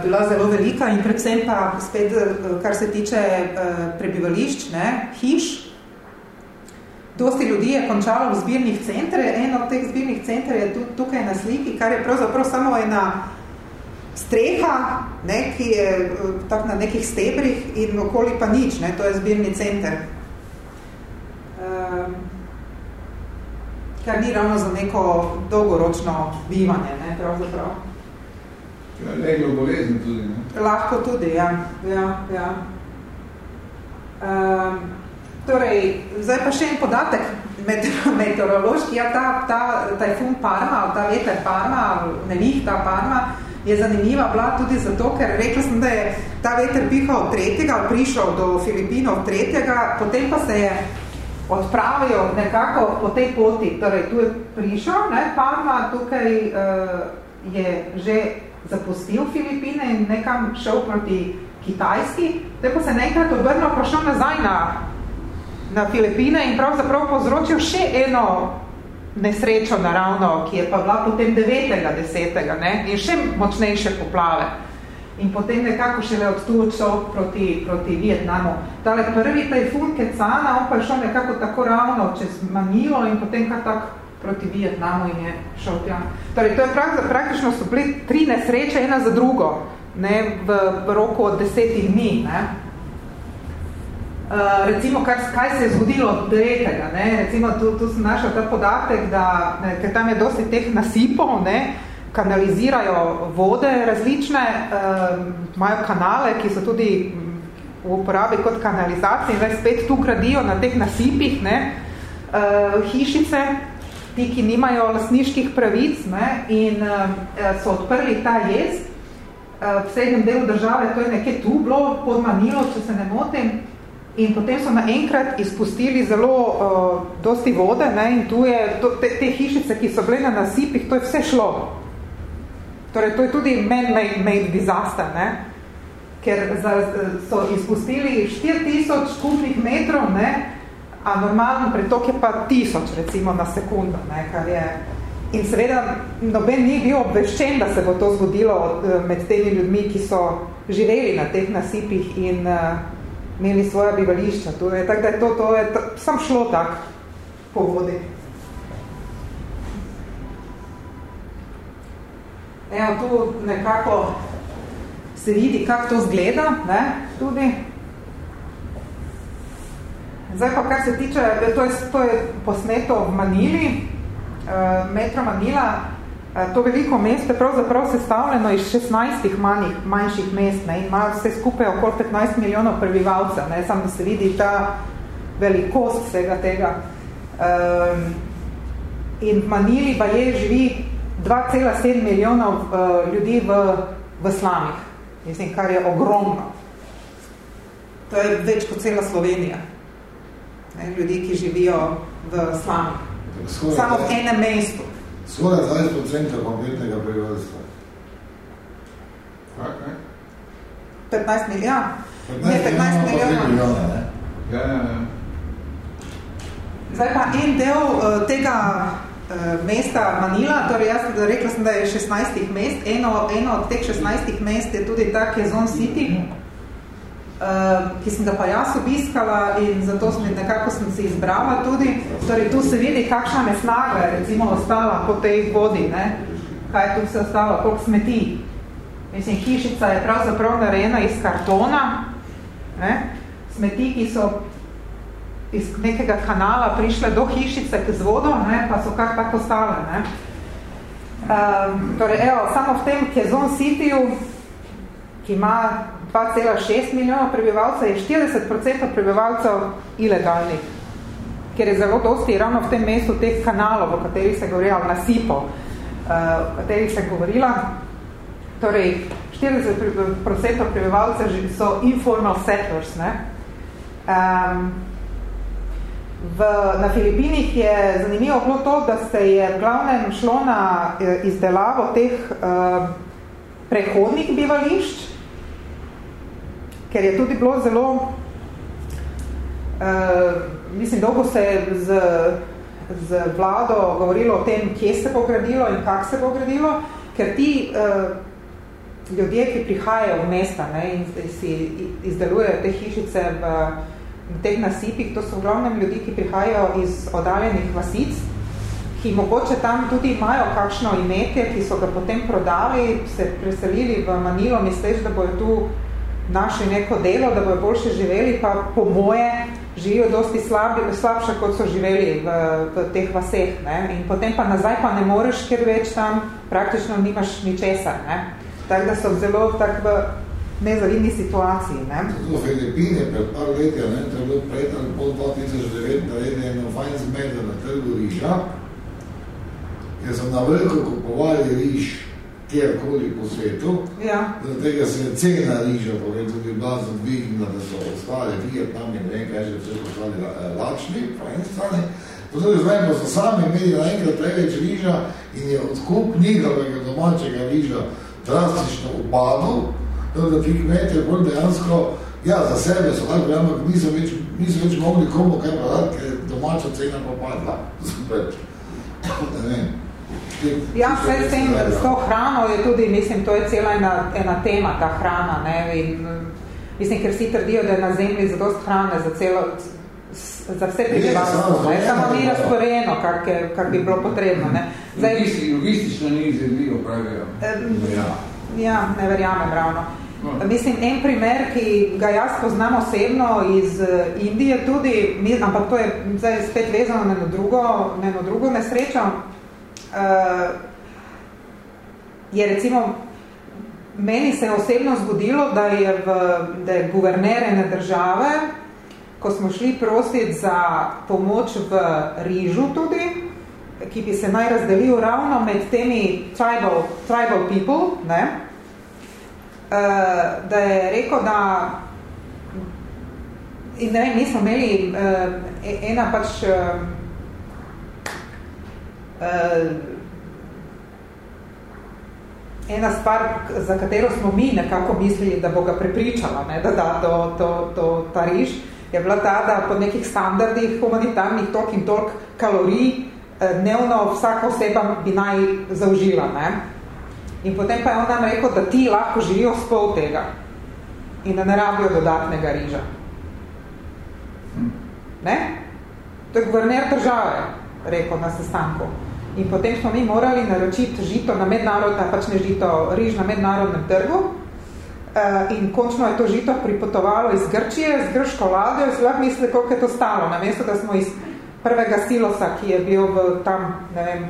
bila zelo velika in predvsem pa spet, eh, kar se tiče eh, prebivališč, ne, hiš. Dosti ljudi je končalo v zbirnih centre, en od teh zbirnih centre je tukaj na sliki, kar je pravzaprav samo ena streha, ne, ki je tak na nekih stebrih in okoli pa nič, ne, to je zbirni center. Um, kar ni ravno za neko dolgoročno bivanje, ne, pravzaprav. Leglo bolezni tudi, ne? Lahko tudi, ja. ja, ja. Um, torej, zdaj pa še en podatek [laughs] meteorološki. Ja, ta, ta tajfun Parma, ta veter Parma, nevih ta Parma, je zanimiva bila tudi zato, ker rekla sem, da je ta veter pihal tretjega, prišel do Filipinov tretjega, potem pa se je odpravil nekako po tej poti. Torej, tu je prišel, ne, Parma, tukaj uh, je že zapustil Filipine in nekam šel proti Kitajski, te pa se nekrat obrnil pa šel nazaj na, na Filipine in pravzaprav povzročil še eno nesrečo naravno, ki je pa bila potem 9. 10. Ne? in še močnejše poplave. In potem nekako šele od tu odšel proti, proti Vietnamu. Tale prvi tajfun Kecana, on pa je šel nekako tako ravno čez Manilo in potem kar tak proti Vietnamu in je šel tja. Torej, to je prak, praktično so bili tri nesreče, ena za drugo, ne, v, v roku od desetih dni. Ne. Uh, recimo, kar, kaj se je zgodilo od devetega, ne, recimo, tu, tu sem našel ta podatek, da, ne, ker tam je dosti teh nasipov, ne, kanalizirajo vode različne, uh, imajo kanale, ki so tudi v uporabi kot kanalizacije in spet tu gradijo na teh nasipih, ne, uh, hišice, ti, ki nimajo lasniških pravic ne, in uh, so odprli ta jez. Uh, v srednjem delu države, to je nekje tu bilo, pod Manilo, če se ne motim, in potem so naenkrat izpustili zelo uh, dosti vode ne, in tu je to, te, te hišice, ki so bile na nasipih, to je vse šlo. Torej, to je tudi man-made made disaster, ne, ker za, so izpustili 4000 kubnih metrov, ne, a normalen pretok je pa tisoč, recimo, na sekundo, ne, kar je... In seveda, noben ni bil obveščen, da se bo to zgodilo eh, med temi ljudmi, ki so živeli na teh nasipih in uh, imeli svoja bivališča. Torej, tako da je to, to je to, sam šlo tak po vodi. Evo, tu nekako se vidi, kako to zgleda, ne, tudi. Zdaj pa, kar se tiče, to je, to je posneto v Manili, uh, metro Manila, uh, to veliko mest je pravzaprav sestavljeno iz 16 manjih, manjših mest ne, in ima vse skupaj okoli 15 milijonov prebivalcev, ne, samo se vidi ta velikost vsega tega. Um, in v Manili pa je živi 2,7 milijonov uh, ljudi v, v slamih, mislim, kar je ogromno. To je več kot cela Slovenija ne, ljudi, ki živijo v slamu. Samo v enem mestu. Skoraj 20% kompletnega prebivalstva. Okay. 15 milijon. 15 15 milijonov. Ja, ja, ja. Zdaj pa en del uh, tega uh, mesta Manila, torej jaz rekla sem, da je 16 mest, eno, eno od teh 16 mest je tudi ta Kezon City, ki sem ga pa jaz obiskala in zato sem nekako sem si izbrala tudi. Torej, tu se vidi, kakšna je recimo ostala po tej vodi, ne? kaj je tu se ostalo, koliko smeti. Mislim, hišica je pravzaprav narejena iz kartona, ne? smeti, ki so iz nekega kanala prišle do hišice z vodo, ne? pa so kar tako ostale. Ne? Um, torej, evo, samo v tem Kezon Cityju, ki ima 2,6 milijona prebivalcev, je 40% prebivalcev ilegalnih, ker je zelo dosti ravno v tem mestu teh kanalov, o katerih se govorila, nasipo, uh, o katerih se govorila. Torej, 40% prebivalcev so informal settlers. Ne? Um, v, na Filipinih je zanimivo bilo to, da se je v glavnem šlo na eh, izdelavo teh uh, prehodnih bivališč, ker je tudi bilo zelo, uh, mislim, dolgo se je z, z vlado govorilo o tem, kje se bo gradilo in kak se bo gradilo, ker ti uh, ljudje, ki prihajajo v mesta ne, in si izdelujejo te hišice v, v teh nasipih, to so v glavnem ljudi, ki prihajajo iz oddaljenih vasic, ki mogoče tam tudi imajo kakšno imetje, ki so ga potem prodali, se preselili v Manilo, misliš, da bojo tu našli neko delo, da bojo boljše živeli, pa po moje živijo dosti slabi, slabše, kot so živeli v, v teh vaseh. Ne? In potem pa nazaj pa ne moreš, ker več tam praktično nimaš ničesar. Ne? Tako da so zelo tak v nezavidni situaciji. Ne? V Filipini pred par leti, ne, to je bilo pred ali pol 2009, naredi eno fajn zmede na trgu riža, ker so na veliko kupovali riž kjerkoli po svetu. Ja. Zato tega se je cena riža, povej tudi blazno dvignila, da so ostali Vietnam in ne vem, kaj že vse ostali lačni, po eni strani. Potem zdaj pa so sami imeli naenkrat preveč riža in je odkup njihovega domačega riža drastično upadal, da ti kmetje bolj dejansko, ja, za sebe so lahko, ampak niso več, niso več mogli komu kaj prodati, ker je domača cena pa padla. Zopet. [laughs] Ne vem. Ja, vse s tem, s to hrano je tudi, mislim, to je cela ena, ena tema, ta hrana, ne, in mislim, ker vsi trdijo, da je na zemlji zadost hrane za celo, za vse prebivalstvo, ne, samo ni razporejeno, kar, kar bi bilo potrebno, ne. Zdaj, Logisti, logistično ni izvedljivo, pravijo. Ja. ja, ne verjamem ravno. No. Mislim, en primer, ki ga jaz poznam osebno iz Indije tudi, ampak to je zdaj spet vezano na eno drugo, na eno drugo nesrečo, uh, je recimo, meni se je osebno zgodilo, da je, v, da je guverner ene države, ko smo šli prositi za pomoč v rižu tudi, ki bi se naj razdelil ravno med temi tribal, tribal people, ne, uh, da je rekel, da in ne vem, mi smo imeli uh, ena pač uh, ena stvar, za katero smo mi nekako mislili, da bo ga prepričala, ne, da da to, to, to, ta riž, je bila ta, da po nekih standardih humanitarnih tok in tolk kalorij dnevno vsaka oseba bi naj zaužila. Ne? In potem pa je on nam rekel, da ti lahko živijo s pol tega in da ne rabijo dodatnega riža. Ne? To je guverner države, rekel na sestanku. In potem smo mi morali naročiti žito na mednarodnem, pač ne žito, riž na mednarodnem trgu. Uh, in končno je to žito pripotovalo iz Grčije, z grško ladjo, in se lahko misli, koliko je to stalo. Namesto, da smo iz prvega silosa, ki je bil v tam, ne vem,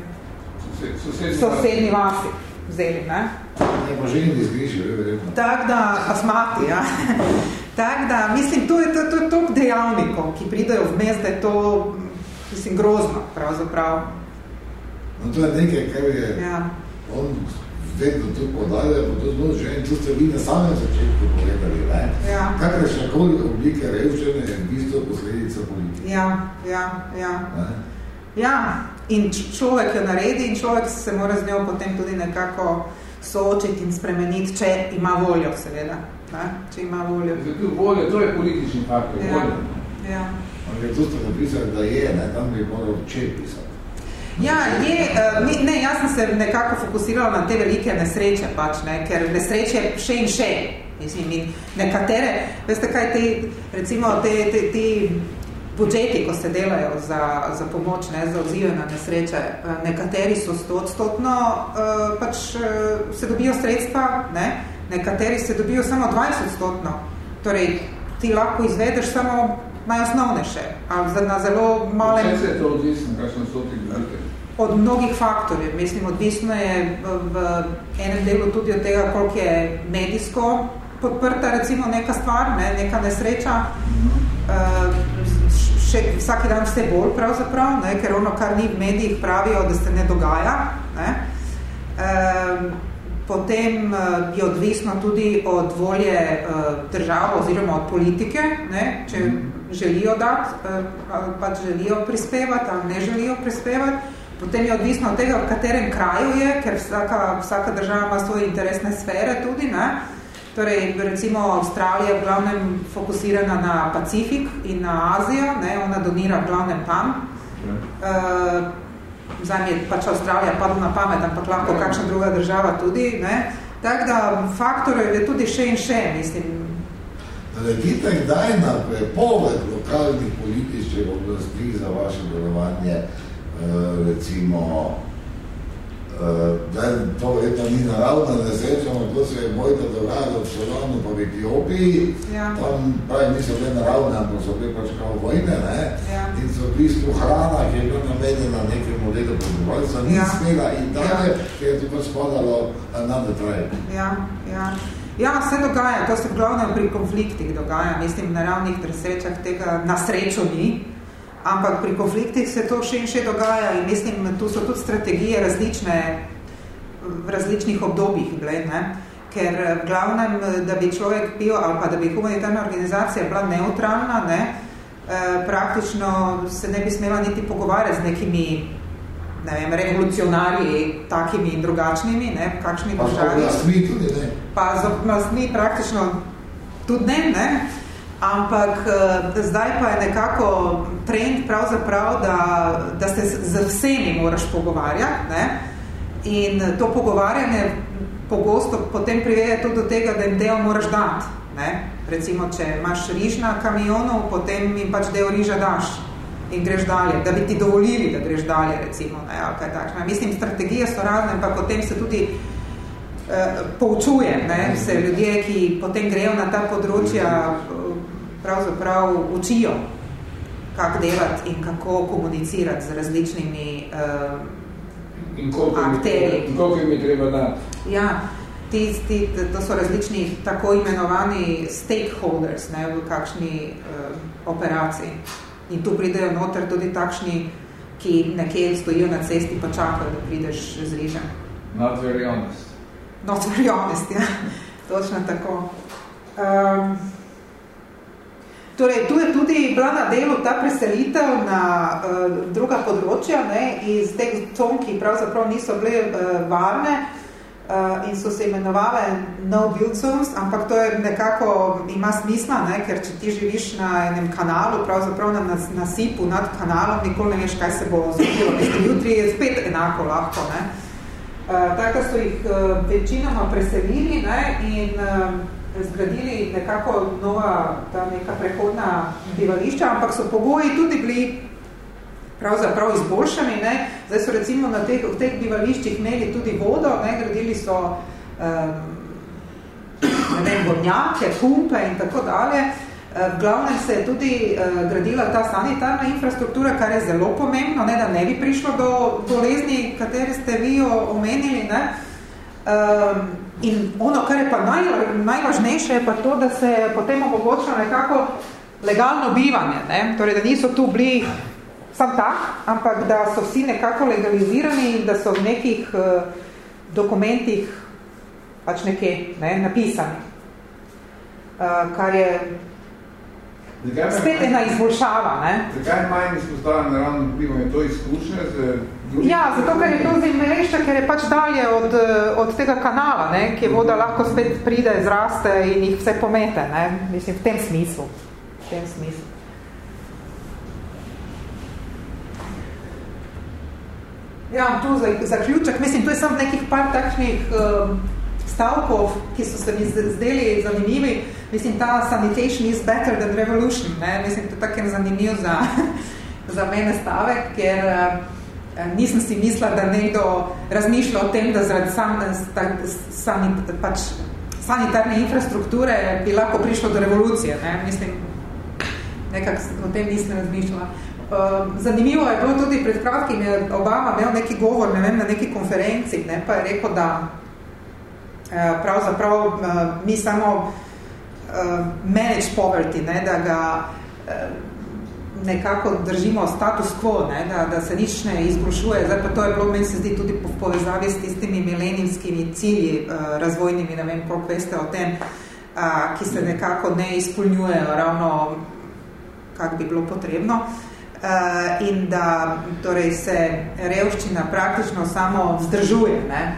sosednji, sosednji vasi vzeli, ne? Ne, pa že in izgriši, verjetno. Tak da, asmati, ja. [laughs] tak da, mislim, to je to, to, to dejavnikov, ki pridejo vmes, da je to, mislim, grozno, pravzaprav. No, to je nekaj, kar je ja. on vedno tu podalja, pa to zelo že in tu ste vi na samem začetku povedali, ne? Ja. Kakršna koli oblika revščine je v bistvu posledica politike. Ja, ja, ja. Ne? Ja, in človek jo naredi in človek se mora z njo potem tudi nekako soočiti in spremeniti, če ima voljo, seveda. Ne? Če ima voljo. Zato voljo, to je politični faktor, ja. voljo. Ja. Ampak tu ste napisali, da je, ne? tam bi moral če pisati. Ja, je, uh, ne, jaz sem se nekako fokusirala na te velike nesreče, pač, ne, ker nesreče še in še. Mislim, in nekatere, veste kaj, te, recimo te, te, te budžeti, ko se delajo za, za pomoč, ne, za odzive na nesreče, nekateri so stotstotno, uh, pač se dobijo sredstva, ne, nekateri se dobijo samo 20 stotno. Torej, ti lahko izvedeš samo najosnovnejše, ali na zelo malem... Vse se je to odvisno, kakšno stotih budžete? Od mnogih faktorjev. Mislim, odvisno je v, enem delu tudi od tega, koliko je medijsko podprta recimo neka stvar, ne, neka nesreča. Uh, še vsaki dan vse bolj pravzaprav, ne, ker ono, kar ni v medijih pravijo, da se ne dogaja. Ne. Uh, potem uh, je odvisno tudi od volje uh, držav oziroma od politike, ne, če želijo dati, uh, pač želijo prispevati ali ne želijo prispevati. Potem je odvisno od tega, v katerem kraju je, ker vsaka, vsaka država ima svoje interesne sfere tudi. Ne? Torej, recimo Avstralija je v glavnem fokusirana na Pacifik in na Azijo, ne? ona donira v glavnem tam. Uh, zdaj mi je pač Avstralija padla na pamet, ampak lahko kakšna druga država tudi. Ne? Tako da faktor je tudi še in še, mislim. Naredite kdaj na prepoved lokalnih političnih oblasti za vaše delovanje recimo, da to verjetno ni naravna nesreča, ampak to se je bojda dogajalo v Sodonu pa v Etiopiji, ja. tam pravi niso bile naravne, ampak so bile pač kao vojne, ne? Ja. in so v bistvu hrana, ki je bila namenjena nekemu delu prebivalstva, ni Ja. smela in dalje, Ja. ker je to pač spadalo na detraj. Ja, ja. Ja, se dogaja, to se v glavnem pri konfliktih dogaja, mislim, na ravnih nesrečah tega na srečo ni, ampak pri konfliktih se to še in še dogaja in mislim, tu so tudi strategije različne v različnih obdobjih, gled, ne? ker v glavnem, da bi človek bil ali pa da bi humanitarna organizacija bila neutralna, ne? E, praktično se ne bi smela niti pogovarjati z nekimi ne vem, revolucionarji takimi in drugačnimi, ne, v kakšni Pa državi. z oblastmi tudi, ne? Pa z oblastmi praktično tudi ne, ne. Ampak eh, zdaj pa je nekako trend pravzaprav, da, da se z vsemi moraš pogovarjati, ne. In to pogovarjanje pogosto potem privede tudi do tega, da jim del moraš dati, ne. Recimo, če imaš riž na kamionu, potem jim pač del riža daš in greš dalje, da bi ti dovolili, da greš dalje, recimo, ne, ali kaj takšno. Mislim, strategije so razne, ampak potem se tudi eh, poučuje, ne, se ljudje, ki potem grejo na ta področja, pravzaprav učijo, kako delati in kako komunicirati z različnimi eh, In koliko akterji. treba- in koliko jim je treba dati. Ja, tisti, to so različni tako imenovani stakeholders ne, v kakšni uh, operaciji. In tu pridejo noter tudi takšni ki nekje stojijo na cesti pa čakajo, da prideš z rižem. Not very honest. Not very honest, ja. Točno tako. Um, torej, tu je tudi bila na delu ta preselitev na uh, druga področja, ne, iz teh con, ki pravzaprav niso bile uh, varne, uh, in so se imenovale no build zones, ampak to je nekako, ima smisla, ne, ker če ti živiš na enem kanalu, pravzaprav na nasipu nad kanalom, nikoli ne veš, kaj se bo zgodilo. Jutri je spet enako lahko. Ne. Uh, tako so jih uh, večinoma preselili ne, in uh, zgradili nekako nova, ta neka prehodna bivališča, ampak so pogoji tudi bili pravzaprav izboljšani. Ne. Zdaj so recimo na teh, v teh bivališčih imeli tudi vodo, ne, gradili so um, ne vem, vodnjake, pumpe in tako dalje. V glavnem se je tudi uh, gradila ta sanitarna infrastruktura, kar je zelo pomembno, ne, da ne bi prišlo do bolezni, kateri ste vi omenili. Ne. Um, in ono, kar je pa naj, najvažnejše, je pa to, da se je potem omogočilo nekako legalno bivanje. Ne. Torej, da niso tu bili sam tak, ampak da so vsi nekako legalizirani in da so v nekih uh, dokumentih pač nekje ne, napisani. Uh, kar je zakaj spet ena izboljšava. Ne? Zakaj manj izpostavljeno naravno vplivom? Je to izkušnje z? Ja, zato ker je to zemljišče, ker je pač dalje od, od tega kanala, ne? ki voda lahko spet pride, zraste in jih vse pomete. Ne? Mislim, v tem smislu. V tem smislu. Ja, tu za, zaključek, mislim, tu je samo nekih par takšnih um, stavkov, ki so se mi zdeli zanimivi. Mislim, ta sanitation is better than revolution. Ne? Mislim, to je tako zanimiv za, [laughs] za mene stavek, ker uh, nisem si mislila, da nekdo razmišlja o tem, da zaradi sam, sanit, pač, sanitarne infrastrukture bi lahko prišlo do revolucije. Ne? Mislim, nekako o tem nisem razmišljala. Ehm, zanimivo je bilo tudi pred kratkim, je Obama imel neki govor ne vem, na neki konferenci, ne, pa je rekel, da eh, pravzaprav eh, mi samo eh, manage poverty, ne, da ga nekako držimo status quo, ne, da, da se nič ne izboljšuje. Zdaj pa to je bilo, meni se zdi, tudi v povezavi s tistimi milenijskimi cilji razvojnimi, ne vem, koliko veste o tem, ki se nekako ne izpolnjujejo ravno, kak bi bilo potrebno. Uh, uh, in da torej, se revščina praktično samo vzdržuje. Ne?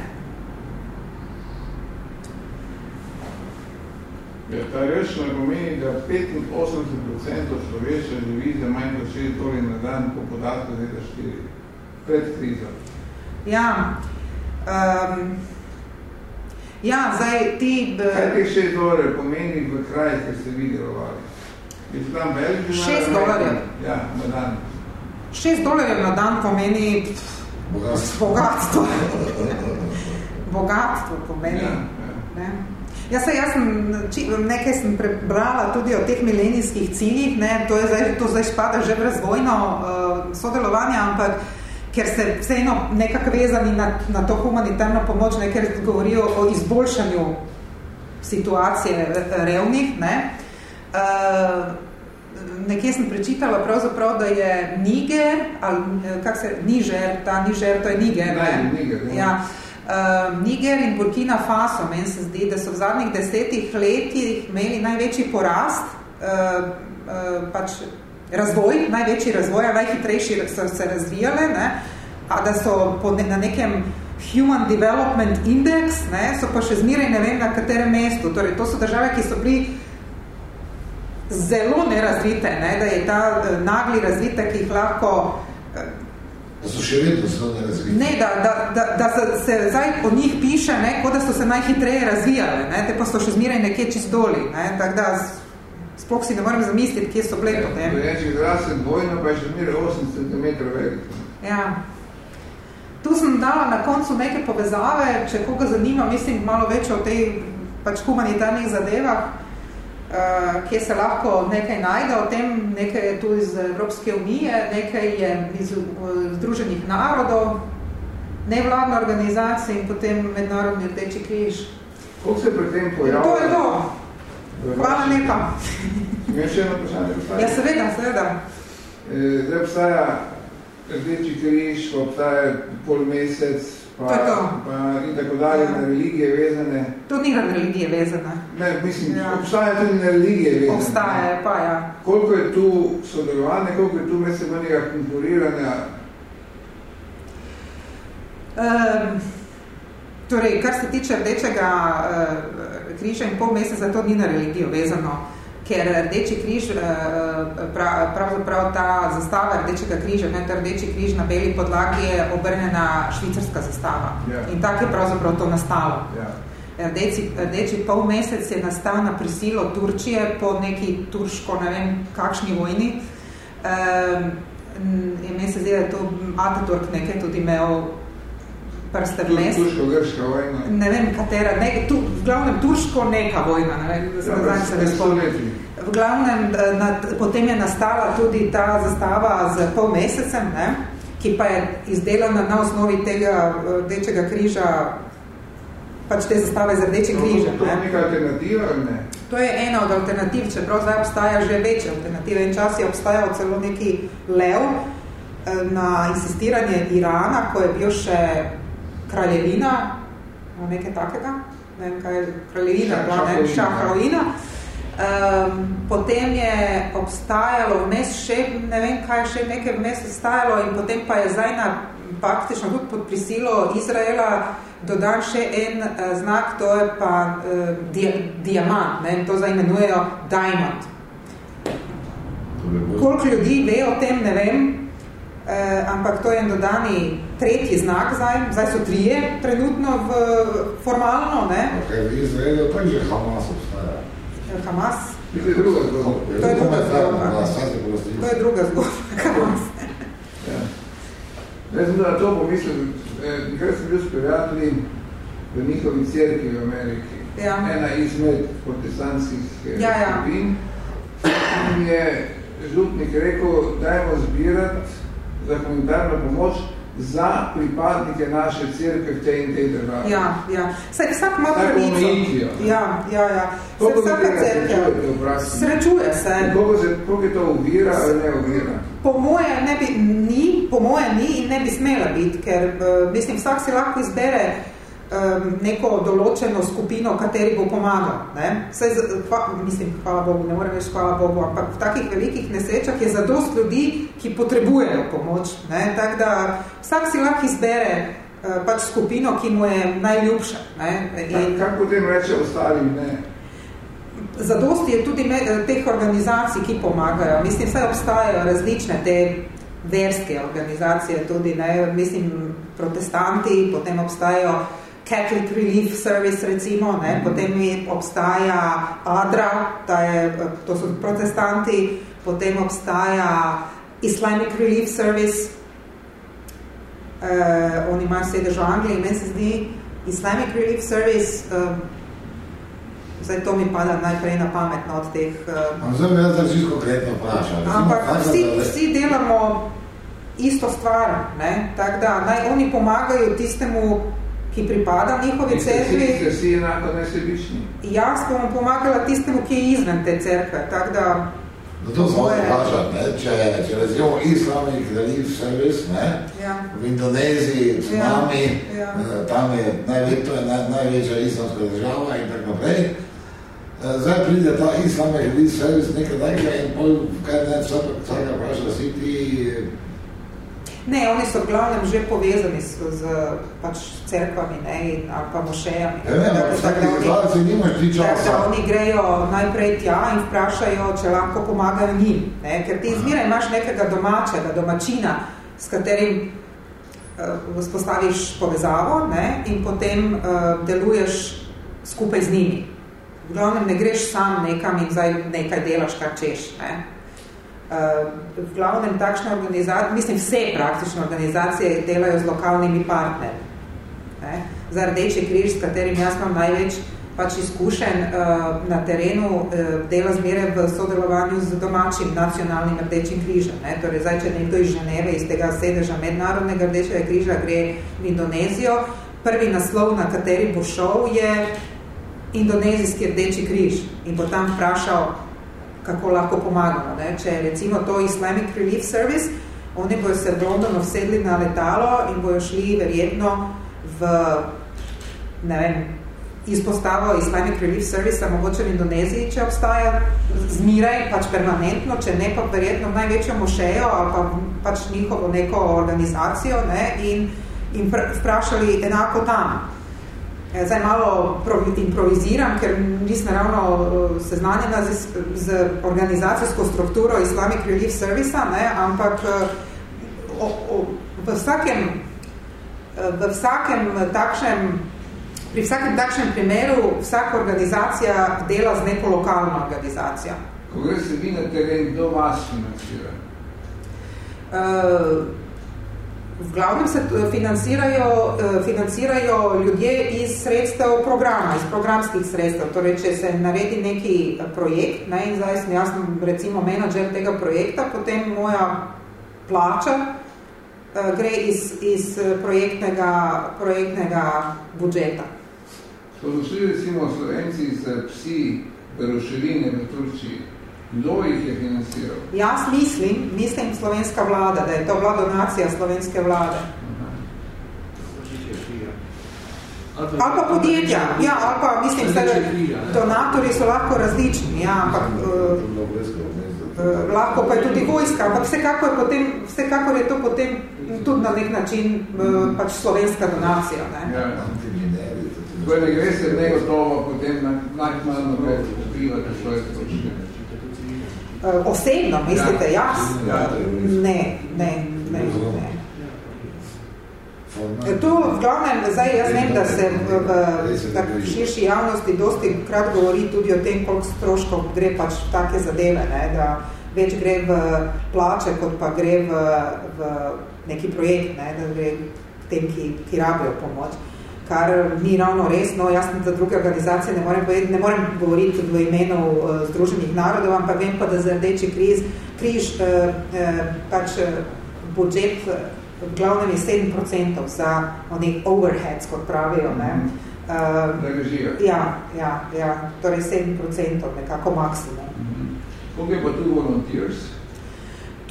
Ja, ta revščina pomeni, da 85% človeštva živi za manj kot 6 dolarjev na dan po podatku leta 4, pred krizo. Ja, um, ja, zdaj ti... Kaj teh 6 dolarjev pomeni v kraju, kjer ste vi delovali? Šest dolarjev. Ja, na dan. Šest dolarjev na dan pomeni bogatstvo. Bogatstvo, [laughs] bogatstvo pomeni. Ja, ja. Ja, se, jaz sem, nekaj sem prebrala tudi o teh milenijskih ciljih, ne, to, je zdaj, to zdaj spada že v razvojno uh, sodelovanje, ampak ker se vseeno nekako vezani na, na to humanitarno pomoč, ne, ker govorijo o izboljšanju situacije revnih, ne, Uh, nekje sem prečitala pravzaprav, da je Niger, ali kak se, Niger, ta Niger, to je Niger, ne? ne? Niger, ne. Ja. Uh, Niger in Burkina Faso, meni se zdi, da so v zadnjih desetih letih imeli največji porast, uh, uh, pač razvoj, največji razvoj, najhitrejši so se razvijale, ne? a da so po, na nekem Human Development Index, ne? so pa še zmeraj ne vem na katerem mestu. Torej, to so države, ki so bili zelo nerazvite, ne, da je ta uh, nagli razvitek, ki jih lahko... Da so še vedno zelo nerazvite. Ne, da, da, da, da se, se zdaj o njih piše, ne, kot da so se najhitreje razvijale, ne, te pa so še zmeraj nekje čist doli. Ne, tak da sploh si ne moram zamisliti, kje so bile ja, potem. Če zrasem dvojno, pa je še zmeraj 8 cm velik. Ja. Tu sem dala na koncu neke povezave, če koga zanima, mislim malo več o tej pač humanitarnih zadevah. Uh, kje se lahko nekaj najde o tem, nekaj je tu iz Evropske unije, nekaj je iz Združenih narodov, nevladne organizacije in potem mednarodni rdeči križ. Koliko se pri tem pojavlja? To je to. Hvala lepa. [laughs] Imam še eno vprašanje? Ja, seveda, seveda. E, zdaj obstaja Rdeči križ, obstaja pol mesec, pa, To je to. pa in tako dalje, na religije vezane. To ni na religije vezana. Ne, mislim, Ja. obstaja tudi na religije vezane. Obstaja, pa ja. Koliko je tu sodelovanja, koliko je tu medsebojnega konkuriranja? Um, torej, kar se tiče rdečega uh, križa in pol meseca, to ni na religijo vezano, ker rdeči križ, uh, prav, pravzaprav ta zastava rdečega križa, ne, ta rdeči križ na beli podlagi je obrnjena švicarska zastava. Ja. In tako je pravzaprav to nastalo. Ja. Rdeči, rdeči pol mesec je nastal na prisilo Turčije po neki turško, ne vem, kakšni vojni. Um, in meni se zdi, da je to Ataturk nekaj tudi imel prste vmes. Turško-grška vojna. Ne vem, katera, ne, tu, v glavnem turško neka vojna, ne vem, Ja, zdaj se stoletji. V glavnem, eh, nad, potem je nastala tudi ta zastava z pol mesecem, ne, ki pa je izdelana na osnovi tega eh, rdečega križa, pač te zastave z rdečim križem. To je Ne. neka alternativa, ne? To je ena od alternativ, čeprav zdaj obstaja že večje alternative. In čas je obstajal celo neki lev eh, na insistiranje Irana, ko je bil še kraljevina, nekaj takega, ne vem, kaj je kraljevina, Šah- bila, ne, šahovina. šahovina. Um, potem je obstajalo vmes še, ne vem kaj, še nekaj vmes obstajalo in potem pa je zdaj na praktično tudi pod prisilo Izraela dodan še en uh, znak, to je pa uh, dia, diamant, ne, to zdaj imenujejo diamond. Koliko ljudi ve o tem, ne vem, uh, ampak to je en dodani tretji znak zdaj, zdaj so trije trenutno v, formalno, ne, Ker v Izraelu tako že Hamas obstaja. Hamas, To je druga zgodba. To je druga zgodba. Prosti. to je druga zgodba, Hamas. Ja. Jaz sem na to pomislil, ker sem bil s prijatelji v njihovi cerkvi v Ameriki. Ja. Ena izmed protestantskih eh, Ja, ja. skupin. In je župnik rekel, dajmo zbirati za humanitarno pomoč za pripadnike naše cerkve v tej in tej državi. Ja, ja. Saj vsak ima pravico. Ja, ja, ja. Saj Koliko vsaka tega cerkev srečujete v praksi? srečuje se. Koliko, se, koliko je to uvira ali ne uvira? Po moje ne bi ni, po moje ni in ne bi smela biti, ker eh, mislim, vsak si lahko izbere um, neko določeno skupino, kateri bo pomagal. Ne? Z- hva, mislim, hvala Bogu, ne morem reči hvala Bogu, ampak v takih velikih nesrečah je zadost ljudi, ki potrebujejo pomoč. Ne? Tak da vsak si lahko izbere uh, pač skupino, ki mu je najljubša. Ne? In kaj potem reče ostalim ne? Zadosti je tudi me, eh, teh organizacij, ki pomagajo. Mislim, vsaj obstajajo različne te verske organizacije, tudi, ne, mislim, protestanti, potem obstajajo Catholic Relief Service, recimo, ne, potem je, obstaja ADRA, ta je, eh, to so protestanti, potem obstaja Islamic Relief Service, uh, oni imajo sedež v Angliji, meni se zdi Islamic Relief Service, uh, zdaj to mi pada najprej na pamet no, od teh... Uh, zdaj me jaz zdaj čisto konkretno vprašam. Ampak vsi, vsi delamo isto stvar, ne? tako da naj oni pomagajo tistemu, ki pripada njihovi cerkvi, ste vsi enako nesebični. jaz bom pomagala tistemu, ki je izven te cerkve, tako da Zato smo se vprašati, ne, če, če recimo Islamic Relief Service, ne, Ja. v Indoneziji, tsunami, Ja, ja. eh, tam je, najve, to je naj, največja islamska država in tako naprej. Eh, Zdaj pride ta Islamic Relief Service nekaj takega in pol, kaj ne, vsaka vpraša, si ti, Ne, oni so v glavnem že povezani s, z pač cerkvami ne, in, ali pa mošejami. ja v Tako vsaki da oni- da časa. oni grejo najprej tja in vprašajo, če lahko pomagajo njim. Ne? Ker ti zmeraj imaš nekega domačega, domačina, s katerim uh, vzpostaviš povezavo ne? in potem uh, deluješ skupaj z njimi. V glavnem ne greš sam nekam in zdaj nekaj delaš, kar češ. Ne? Uh, v glavnem takšne organizacije, mislim vse praktično organizacije delajo z lokalnimi partnerji. Ne? Za Rdeči križ, s katerim jaz imam največ pač izkušen uh, na terenu, uh, dela zmeraj v sodelovanju z domačim nacionalnim Rdečim križem. Ne? Torej, zdaj, če nekdo iz Ženeve, iz tega sedeža Mednarodnega Rdečega križa gre v Indonezijo, prvi naslov, na kateri bo šel, je Indonezijski Rdeči križ in bo tam vprašal, kako lahko pomagamo. Ne? Če je recimo to Islamic Relief Service, Oni bojo se v Londonu vsedli na letalo in bojo šli verjetno v, ne vem, izpostavo Islamic Relief Service, mogoče v Indoneziji, če obstaja zmiraj, pač permanentno, če ne pa verjetno največjo mošejo ali pa pač njihovo neko organizacijo ne, in, in vprašali enako tam. Ja, zdaj malo improviziram, ker nisem ravno eh, seznanjena z, z organizacijsko strukturo Islamic Relief Service, ne, ampak eh, o, o, v vsakem, eh, v vsakem takšnem Pri vsakem takšnem primeru vsaka organizacija dela z neko lokalno organizacijo. Ko gre se vi na teren, kdo vas financira? Uh, v glavnem se financirajo, uh, financirajo ljudje iz sredstev programa, iz programskih sredstev. Torej, če se naredi neki projekt, ne, in zdaj sem jaz recimo menadžer tega projekta, potem moja plača gre iz, iz projektnega, projektnega budžeta. Ko so šli recimo Slovenci z psi Beroševine v Turčiji, kdo jih je financiral? Jaz mislim, mislim slovenska vlada, da je to bila donacija slovenske vlade. Ali pa podjetja, ja, ali pa mislim, da donatori so lahko različni, ja, ampak uh, uh, lahko pa je tudi vojska, ampak vsekako je, potem, vsekakor je to potem tudi na nek način uh, pač slovenska donacija. Ne? Ja, ne gre se negotovo, potem najmanj svoje stroške. Uh, osebno, mislite, ja. jaz? Ja, ne, ne, ne, ne. To v glavnem, zdaj jaz vem, da se v, širši javnosti dosti krat govori tudi o tem, koliko stroškov gre pač v take zadeve, ne, da več gre v plače, kot pa gre v, v neki projekt, ne, da gre tem, ki, ki rabijo pomoč kar ni ravno res. No, jaz za druge organizacije ne morem, povedati, ne morem govoriti v imenu uh, Združenih narodov, ampak vem pa, da za rdeči križ, križ uh, uh, pač uh, budžet uh, v glavnem je 7% za onih overheads, kot pravijo. Ne. Uh, ja, ja, ja, torej 7% nekako maksimum. -hmm. Koliko je pa tu volunteers?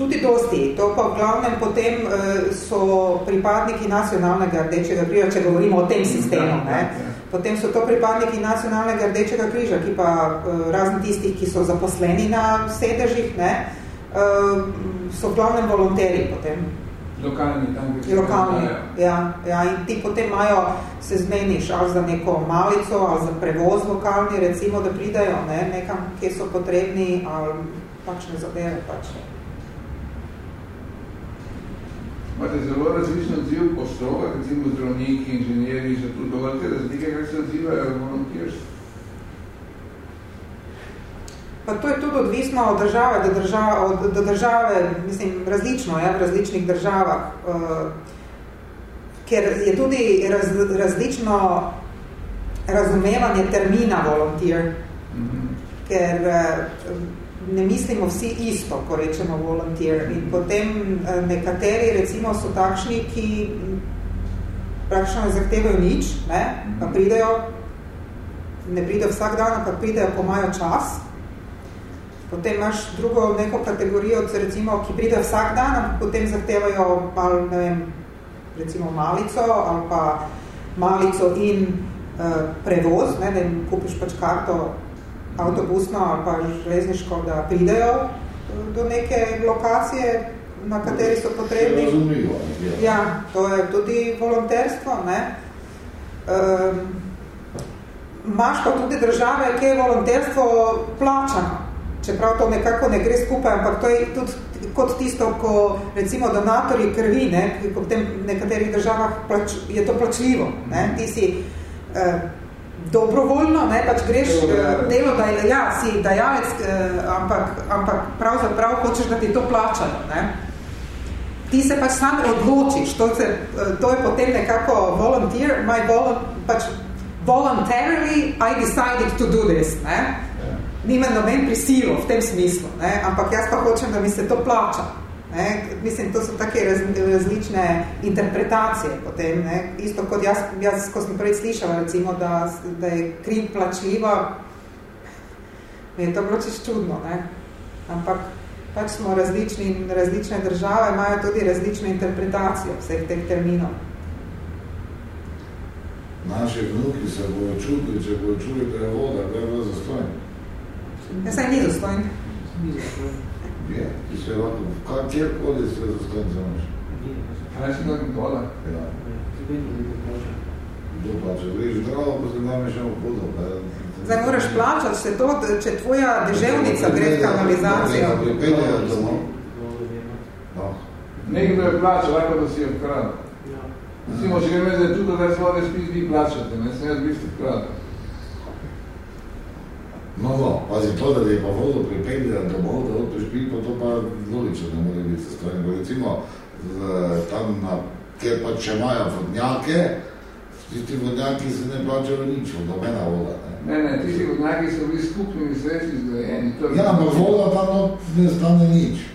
Tudi dosti. To pa v glavnem potem uh, so pripadniki nacionalnega rdečega križa, če govorimo o tem sistemu. Ne? Potem so to pripadniki nacionalnega rdečega križa, ki pa uh, razni tistih, ki so zaposleni na sedežih, ne? Uh, so v glavnem volonteri potem. Lokalni tam, Lokalni, ja, ja. In ti potem imajo, se zmeniš, ali za neko malico, ali za prevoz lokalni, recimo, da pridajo ne? nekam, kje so potrebni, ali pač ne zadeve, pač ne. Imate zelo različno odziv po strogah, recimo zdravniki, inženjeri, so tu dovoljte razlike, kak se odzivajo volontirstvo? Pa to je tudi odvisno od države do države, od, do države mislim, različno je v različnih državah, uh, ker je tudi raz, različno razumevanje termina volontir, mm -hmm. ker uh, ne mislimo vsi isto, ko rečemo volunteer. In potem eh, nekateri recimo so takšni, ki praktično ne zahtevajo nič, ne? pa pridejo, ne pridejo vsak dan, pa pridejo, ko imajo čas. Potem imaš drugo neko kategorijo, recimo, ki pridejo vsak dan, potem zahtevajo mal, ne vem, recimo malico ali pa malico in uh, prevoz, ne, da jim kupiš pač karto avtobusno ali pa železniško, da pridejo eh, do neke lokacije, na kateri so potrebni. Ja, to je tudi volonterstvo. Ne? Um, Maš pa tudi države, ki je volonterstvo plačano, čeprav to nekako ne gre skupaj, ampak to je tudi kot tisto, ko recimo donatori krvi, ne, ki v tem nekaterih državah plač, je to plačljivo. Ne? Ti si uh, dobrovoljno, ne, pač greš uh, delo, da je, ja, si dajalec, uh, ampak, ampak pravzaprav hočeš, da ti to plačajo. Ne. Ti se pač sam odločiš, to, se, uh, to je potem nekako volunteer, my volu, pač voluntarily I decided to do this. Ne. Nima noben prisilo v tem smislu, ne, ampak jaz pa hočem, da mi se to plača. Ne, mislim, to so take raz, različne interpretacije potem. Ne. Isto kot jaz, jaz, ko sem prej slišala, recimo, da, da je kriv plačljiva, mi je to bilo čist čudno. Ne. Ampak pač smo različni in različne države imajo tudi različno interpretacijo vseh teh terminov. Naši vnuki se bojo čutili, če bojo čuli, da je voda, da je bilo zastojn. Ja, saj ni zastojn. Ni zastojn. Je, ti se lahko, kjer kodi se zastojn zamaš? Ali si nekaj voda? Ja. Kdo plača? Greš zdravo, pa se nam še vodo. Zdaj moraš plačati se to, če tvoja deževnica gre v kanalizacijo. Nekaj pripeljajo domov. No. Nekdo je plačal, lahko da si je vkrat. Recimo, če greme zdaj tudi, da se vode spis, vi plačate, ne sem jaz bistvo vkrat. No, no, pazi to, da bi pa vodo pripeljala domov, da odpeš pil, pa to pa logično ne more biti sestrojeno. Recimo, v, tam, na, kjer pa če imajo vodnjake, tisti vodnjaki se ne plačajo nič, vodobena voda. Ne? Ne, ne, tisti vodnjaki so bili skupnimi sredstvi zgrajeni. Ja, ampak voda tam no, ne stane nič.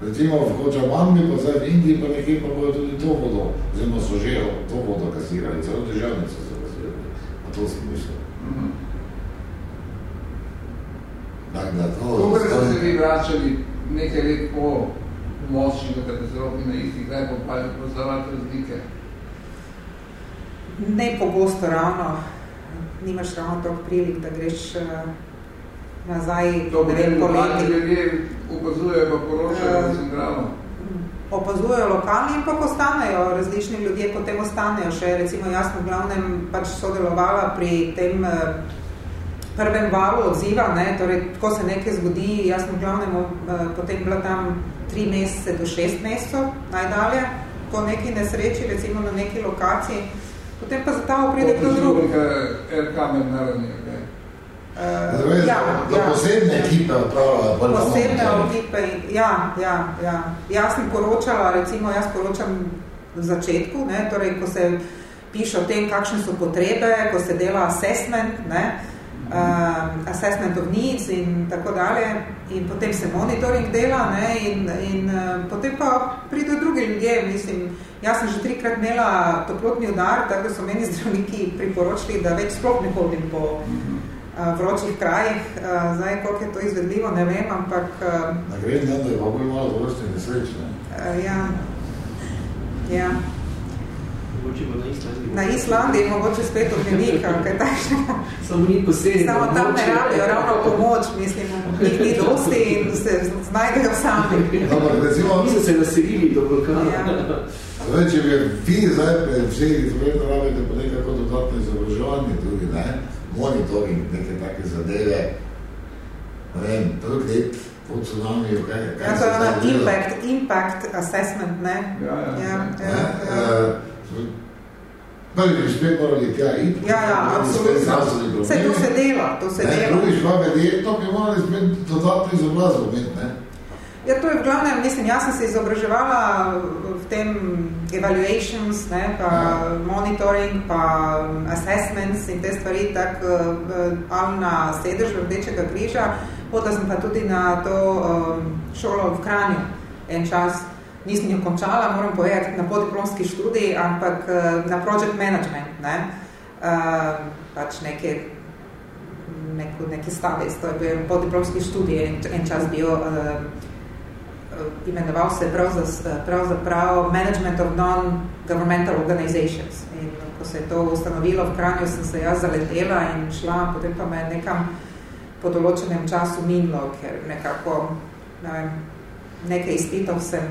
Recimo v Hočamanbi, pa zdaj v Indiji, pa nekje pa bojo tudi to vodo, oziroma so že to vodo kasirali, celo državnico so kasirali. A to sem mislil. Mm -hmm. Tak, da to... Koliko ste se vi vračali nekaj let po močni v katastrofi na isti kraj, pa pa poznavati razlike? Ne pogosto ravno. Nimaš ravno toliko prilik, da greš uh, nazaj, to ne vem, po leti. ljudje opazujejo pa poročajo, da sem drama. Opazujejo lokalni in pa postanejo, različni ljudje potem ostanejo še, recimo jaz v glavnem pač sodelovala pri tem uh, prvem valu odziva, ne, torej, ko se nekaj zgodi, jaz v glavnem uh, potem bila tam tri mesece do šest mesecev najdalje, po neki nesreči, recimo na neki lokaciji, potem pa za ta pride kdo drug. RK mednarodni, ok. Uh, ja, da ja. posebne ekipe odpravljajo. Posebne ekipe, ja, ja, ja. Jaz sem poročala, recimo jaz poročam v začetku, ne, torej, ko se piše o tem, kakšne so potrebe, ko se dela assessment, ne, uh, assessment of needs in tako dalje, in potem se monitoring dela, ne, in, in uh, potem pa pridejo drugi ljudje, mislim, jaz sem že trikrat imela toplotni udar, tako da so meni zdravniki priporočili, da več sploh ne hodim po uh, vročih krajih, uh, zdaj, koliko je to izvedljivo, ne vem, ampak... Uh, Na Grenlandu je pa bolj malo vrstne nesreč, ne? Uh, ja, ja. Na Islandiji. Mogoče spet ognjenik, ali kaj takšnega. Samo ni posebno. Samo tam ne rabijo ravno pomoč, mislim, njih ni dosti in se znajdejo sami. Ampak recimo... Niso se naselili do vulkana. Ja. Zdaj, če bi vi zdaj pred vsemi zvrlo rabite po nekako dodatno izobraževanje tudi, ne? monitoring, neke take zadeve, ne vem, trg let po tsunamiju, kaj, kaj ja, to je impact, impact assessment, ne? Ja, ja. ja, ja, ne? ja. Uh, Prvi bi spet morali tja iti. Ja, ja, absolutno. Vse to se dela, to se ne, dela. Drugič pa verjetno bi morali spet dodatno izobrazbo imeti, ne? Ja, to je v glavnem, mislim, jaz sem se izobraževala v tem evaluations, ne, pa ja. monitoring, pa assessments in te stvari, tak ali na sedežu Rdečega križa, potem sem pa tudi na to um, šolo v Kranju en čas. Nisem jo končala, moram povedati, na podiplomski študij, ampak na project management, ne, uh, pač neke neki, neki stavis, to je bil podiplomski študij, en, en čas bil uh, imenoval se pravzaprav Management of Non-Governmental Organizations. In ko se je to ustanovilo v Kranju, sem se jaz zaletela in šla, potem pa me nekam po določenem času minilo, ker nekako ne vem, nekaj izpitov sem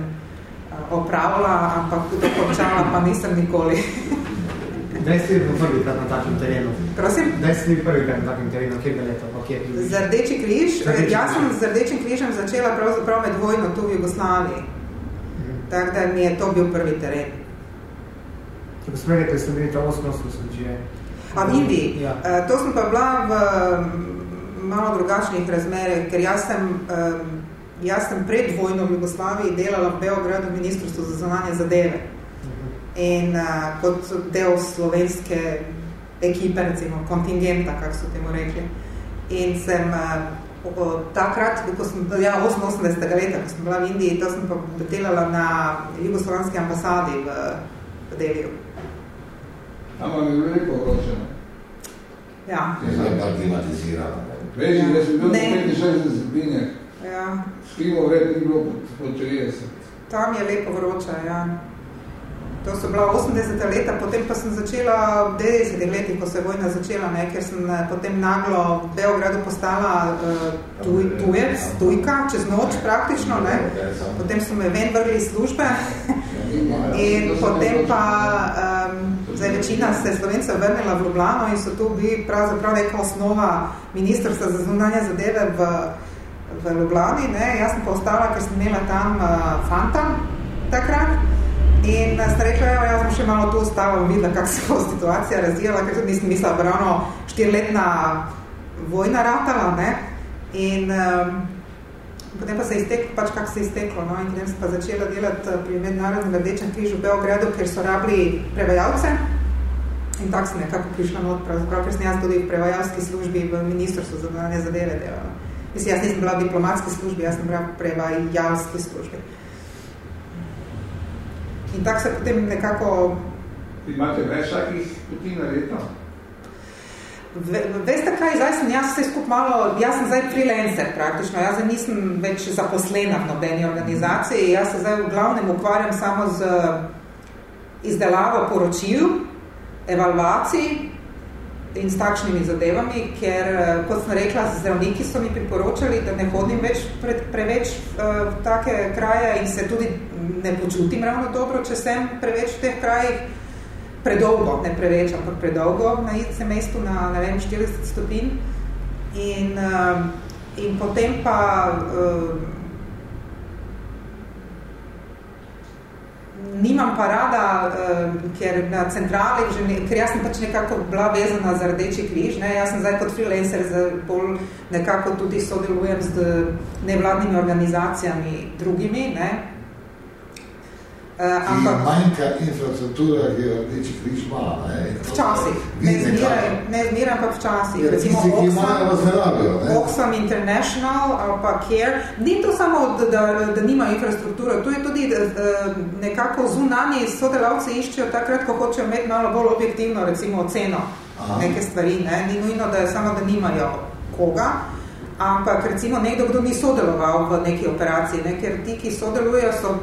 opravila, ampak dokončala pa nisem nikoli. [laughs] Daj si bil prvi krat na takem terenu. Prosim? Daj si bil prvi krat na takem terenu, kjer ga leta, pa kjer ljubiš? Za Rdeči križ? Rdeči jaz sem križ. z Rdečim križem začela pravzaprav med vojno tu v Jugoslaviji. Mhm. Tako da mi je to bil prvi teren. Če pa smeri, ker sem bili ta 88 že... A v Indiji? Ja. Uh, to sem pa bila v m, malo drugačnih razmerah, ker jaz sem, um, jaz sem pred vojno v Jugoslaviji delala v Beogradu ministrstvu za zunanje zadeve. In uh, kot del slovenske ekipe, recimo kontingenta, kako so temu rekli. In sem uh, takrat, ko sem, ja, 88. leta, ko sem bila v Indiji, to sem pa delala na jugoslovanski ambasadi v, v Deliju. Ampak mi je veliko vročeno. Ja. Je zdaj pa klimatizirano. Veš, Ja. jaz sem bil Ne. na 65 stopinjah. Ja. Skrivo vred ni bilo pod, pod 30. Tam je lepo vroče, ja. To so bila 80 leta, potem pa sem začela v 90 letih, ko se je vojna začela, ne, ker sem eh, potem naglo v Beogradu postala uh, tuj, tujec, tujka, čez noč praktično, ne. Potem so me ven vrgli iz službe [laughs] in potem pa um, zdaj večina se je Slovencev vrnila v Ljubljano in so tu bili pravzaprav neka osnova ministrstva za zunanje zadeve v, v Ljubljani. Ne. Jaz sem pa ostala, ker sem imela tam uh, fanta takrat. In sem rekla, evo, jaz bom še malo tu ostala in videla, kako se bo situacija razvijala, ker tudi nisem mislila, da ravno štiriletna vojna ratala, ne. In um, potem pa se je izteklo, pač kako se je izteklo, no, in potem sem pa začela delati eh, pri Mednarodnem rdečem križu v Beogradu, ker so rabili prevajalce. In tako sem nekako prišla not, pravzaprav, ker sem jaz tudi v prevajalski službi v Ministrstvu za zunanje zadeve delala. Mislim, jaz nisem bila v diplomatski službi, jaz sem bila v prevajalski službi. In tako se potem nekako... Imate več takih poti na leto? Ve, veste kaj, zdaj sem jaz vse skup malo, jaz sem zdaj freelancer praktično, jaz nisem več zaposlena v nobeni organizaciji, jaz se zdaj v glavnem ukvarjam samo z izdelavo poročil, evalvacij in s takšnimi zadevami, ker, eh, kot sem rekla, zdravniki so mi priporočali, da ne hodim več pred, preveč uh, v take kraje in se tudi ne počutim ravno dobro, če sem preveč v teh krajih, predolgo, ne preveč, ampak predolgo na istem mestu na, ne vem, 40 stopinj. In, uh, in potem pa nimam pa rada, uh, ker na centrali, že ne, ker jaz sem pač nekako bila vezana za Rdeči križ, ne, jaz sem zdaj kot freelancer bolj nekako tudi sodelujem z nevladnimi organizacijami drugimi, ne, Uh, Ki ampak manjka infrastruktura, ki jo rdeči križ ima. Ne? včasih, ne zmeraj, zmeraj, ampak včasih. Ja, tisti, ki imajo, vas ne? Oxfam International ali pa Care. Ni to samo, da, da, da nima infrastrukture, to je tudi da, da nekako zunani sodelavci iščejo takrat, ko hočejo imeti malo bolj objektivno recimo ceno Aha. neke stvari. Ne? Ni nujno, da je samo, da nimajo koga, ampak recimo nekdo, kdo ni sodeloval v neki operaciji, ne? ker ti, ki sodelujejo, so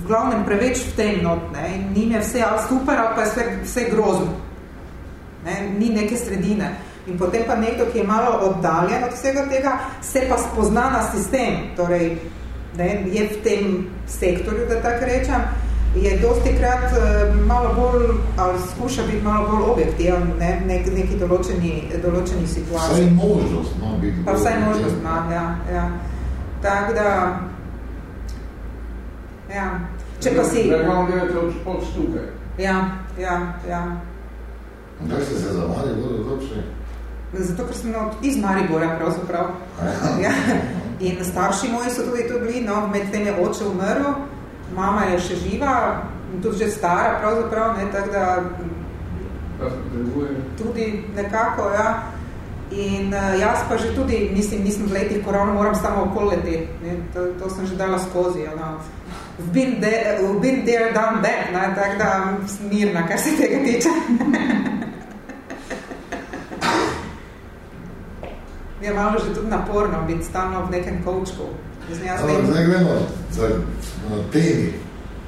v glavnem preveč v tem not, ne? in njim je vse ali super, ali pa je vse, vse grozno. Ne? Ni neke sredine. In potem pa nekdo, ki je malo oddaljen od vsega tega, se pa spozna na sistem, torej ne, je v tem sektorju, da tako rečem, je dosti krat eh, malo bolj, ali skuša biti malo bolj objektiven ne, nek, neki določeni, določeni Vsaj situaciji. možnost, no, biti Pa vsaj možnost ima, ja. ja. Tako da, ja. Če pa si... Da vam delate od, tukaj. Ja, ja, ja. Kaj ste se za Maribor odločili? Zato, ker sem od, iz Maribora pravzaprav. Ja. In starši moji so tudi tu bili, no, med tem je oče umrl, mama je še živa, tudi že stara pravzaprav, ne, tako da tudi nekako, ja. In uh, jaz pa že tudi, mislim, nisem v letih, ko ravno moram samo okoli leteti, ne, to, to sem že dala skozi, ono. I've been there, I've been there, done that, ne, tako da mirna, kar se tega tiče. [laughs] je malo že tudi naporno biti stalno v nekem vem, zdaj gremo za, na temi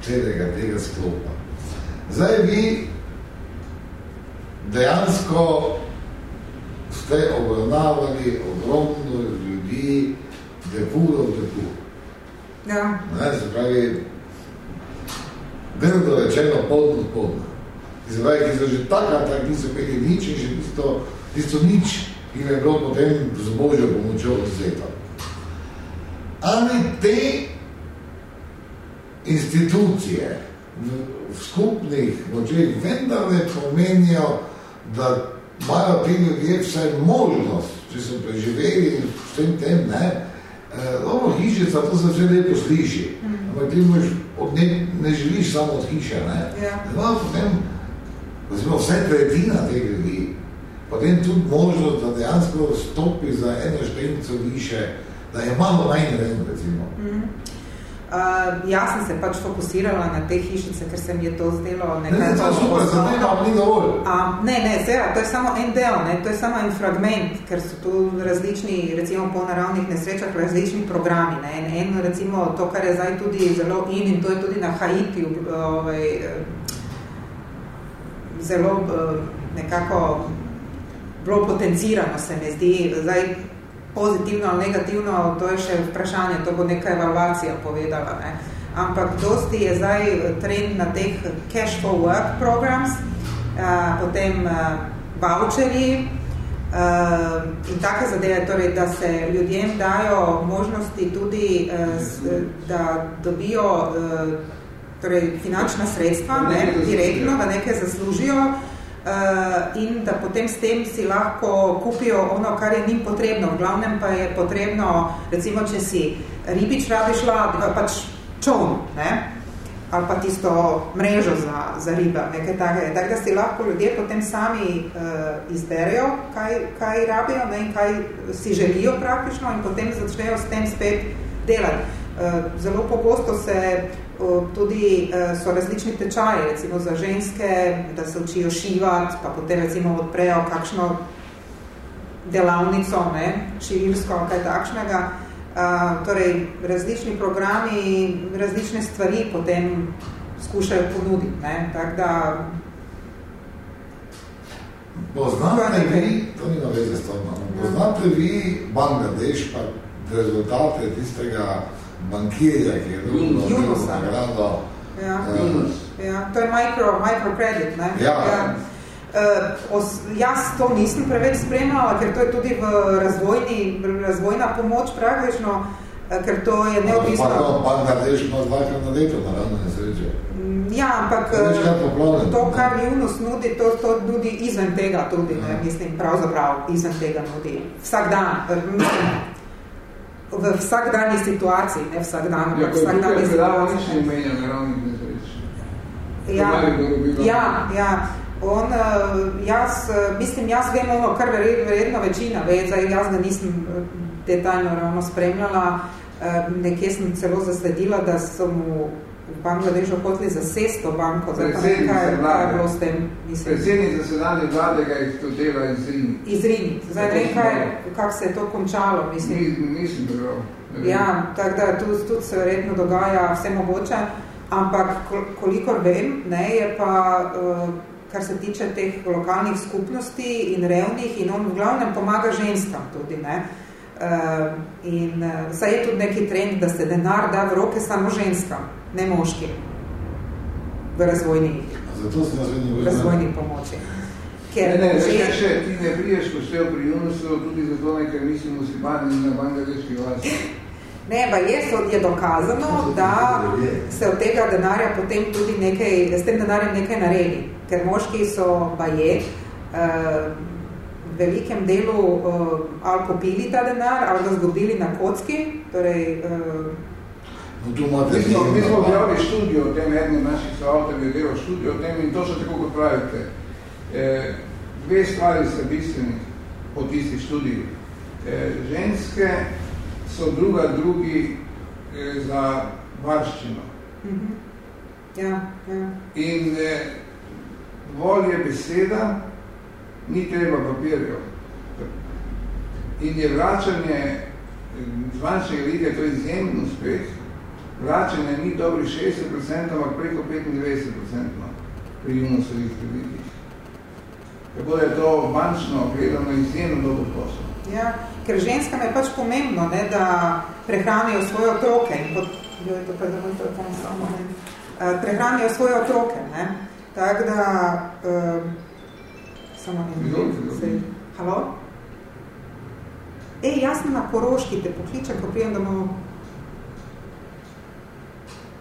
celega tega sklopa. Zdaj vi dejansko ste obravnavali ogromno ljudi depuro v depu. Ja, se pravi, grdo rečeno podno podno. Se pravi, ki so že takrat, tak niso imeli nič in že tisto, tisto nič jim je bilo potem z Božjo pomočjo odzeto. Ali te institucije v, v skupnih močeh vendar ne pomenijo, da imajo ti ljudje vsaj možnost, če so preživeli s tem ne, Dobro, hišica, to se vse lepo sliši, ampak ti moš, od ne, ne živiš samo od hiše, ne? Ja. Potem, recimo, vse tretjina teh ljudi, potem tudi možnost, da dejansko stopi za eno štenco više, da je malo manj ren, recimo. Mm. Uh, jaz sem se pač fokusirala na te hišice, ker se mi je to zdelo nekaj... Ne, ne, to je super, se ne, ni dovolj. Uh, ne, ne, zelo, to je samo en del, ne, to je samo en fragment, ker so tu različni, recimo po naravnih nesrečah, različni programi. Ne. En, en, recimo, to, kar je zdaj tudi zelo in, in to je tudi na Haiti, ovaj, zelo nekako bilo potencirano, se mi zdi. Zdaj, pozitivno ali negativno, to je še vprašanje, to bo neka evalvacija povedala. Ne. Ampak dosti je zdaj trend na teh cash for work programs, a, potem a, voucheri a, in take zadeve, torej, da se ljudem dajo možnosti tudi, a, s, da dobijo a, torej, finančna sredstva, ne, direktno, da nekaj zaslužijo, Uh, in da potem s tem si lahko kupijo ono, kar je njim potrebno. V glavnem pa je potrebno, recimo, če si ribič rabiš lad, pač čovn, ne? ali pa tisto mrežo za, za riba, nekaj takega. Tako da si lahko ljudje potem sami uh, izberejo, kaj, kaj rabijo ne? in kaj si želijo praktično in potem začnejo s tem spet delati. Uh, zelo pogosto se tudi e, so različni tečaji, recimo za ženske, da se učijo šivati, pa potem recimo odprejo kakšno delavnico, ne, šivilsko, kaj takšnega. Torej, različni programi, različne stvari potem skušajo ponuditi. Ne, tak da... Poznate vi, to ni naveze s tom, poznate vi Bangladeš, pa rezultate tistega bankirja, ki je dobro nagrado. Ja. Uh, ja, to je micro, microcredit. Ne? Ja. ja. Uh, os, jaz to nisem preveč spremljala, ker to je tudi v razvojni, razvojna pomoč praktično, ker to je neodvisno. Pa to Bangladeš ima dvakrat na leto, naravno ne sreče. Mm, ja, ampak to, kar Yunus nudi, to, to nudi izven tega tudi, ne, mislim, pravzaprav izven tega nudi. Vsak dan, mislim, v vsakdanji situaciji, ne vsak dan, ja, vsak dan je situaciji. Ja, ko je naravnih nesreč. Ja, ja, ja. On, eh, jaz, eh, mislim, jaz vem ono, kar verjetno večina ve, zdaj jaz ga nisem eh, detaljno ravno spremljala, nekje sem celo zasledila, da so mu Bangladešu hoteli za sesto banko, zdaj pa nekaj je bilo s tem, mislim. Predsednik zasedanje vlade ga je to dela iz Rini. Iz Rini. Zdaj nekaj, kako se je to končalo, mislim. Ni, nisem bral. Ja, tako da tu, tu se verjetno dogaja vse mogoče, ampak kolikor vem, ne, je pa, uh, kar se tiče teh lokalnih skupnosti in revnih, in on v glavnem pomaga ženskam tudi, ne. Uh, in uh, saj je tudi neki trend, da se denar da v roke samo ženskam ne moški v razvojni, Zato se razvojni, razvojni pomoči. Ker ne, ne, že... še, ti ne priješ poštev pri Junusu, tudi zato ne, ker nisi muslimani na bangladeški vlasti. Ne, pa je, so, je dokazano, da se od tega denarja potem tudi nekaj, s tem denarjem nekaj naredi. Ker moški so pa je uh, v velikem delu uh, ali popili ta denar, ali ga zgubili na kocki, torej uh, mi smo, mi smo objavili študijo o tem, eden naših soavtorjev je delal študijo o tem in to še tako kot pravite. E, dve stvari so bistveni po tistih študiji. E, ženske so druga drugi e, za varščino. Mm -hmm. ja, ja. In e, volje beseda, ni treba papirjev. In je vračanje zvanjšnjega videa, to je izjemen uspeh, vračanje ni dobri 60%, ampak preko 95% pri Junusovih kreditih. Tako da je to bančno gledano izjemno dobro posel. Ja, ker ženskam je pač pomembno, ne, da prehranijo svoje otroke. In pot, jo je to predavno telefon samo, ne. Uh, prehranijo svoje otroke. Ne. Tako da... Uh, samo ne. Halo? Ej, jaz sem na Koroški, te pokličem, ko prijem domov.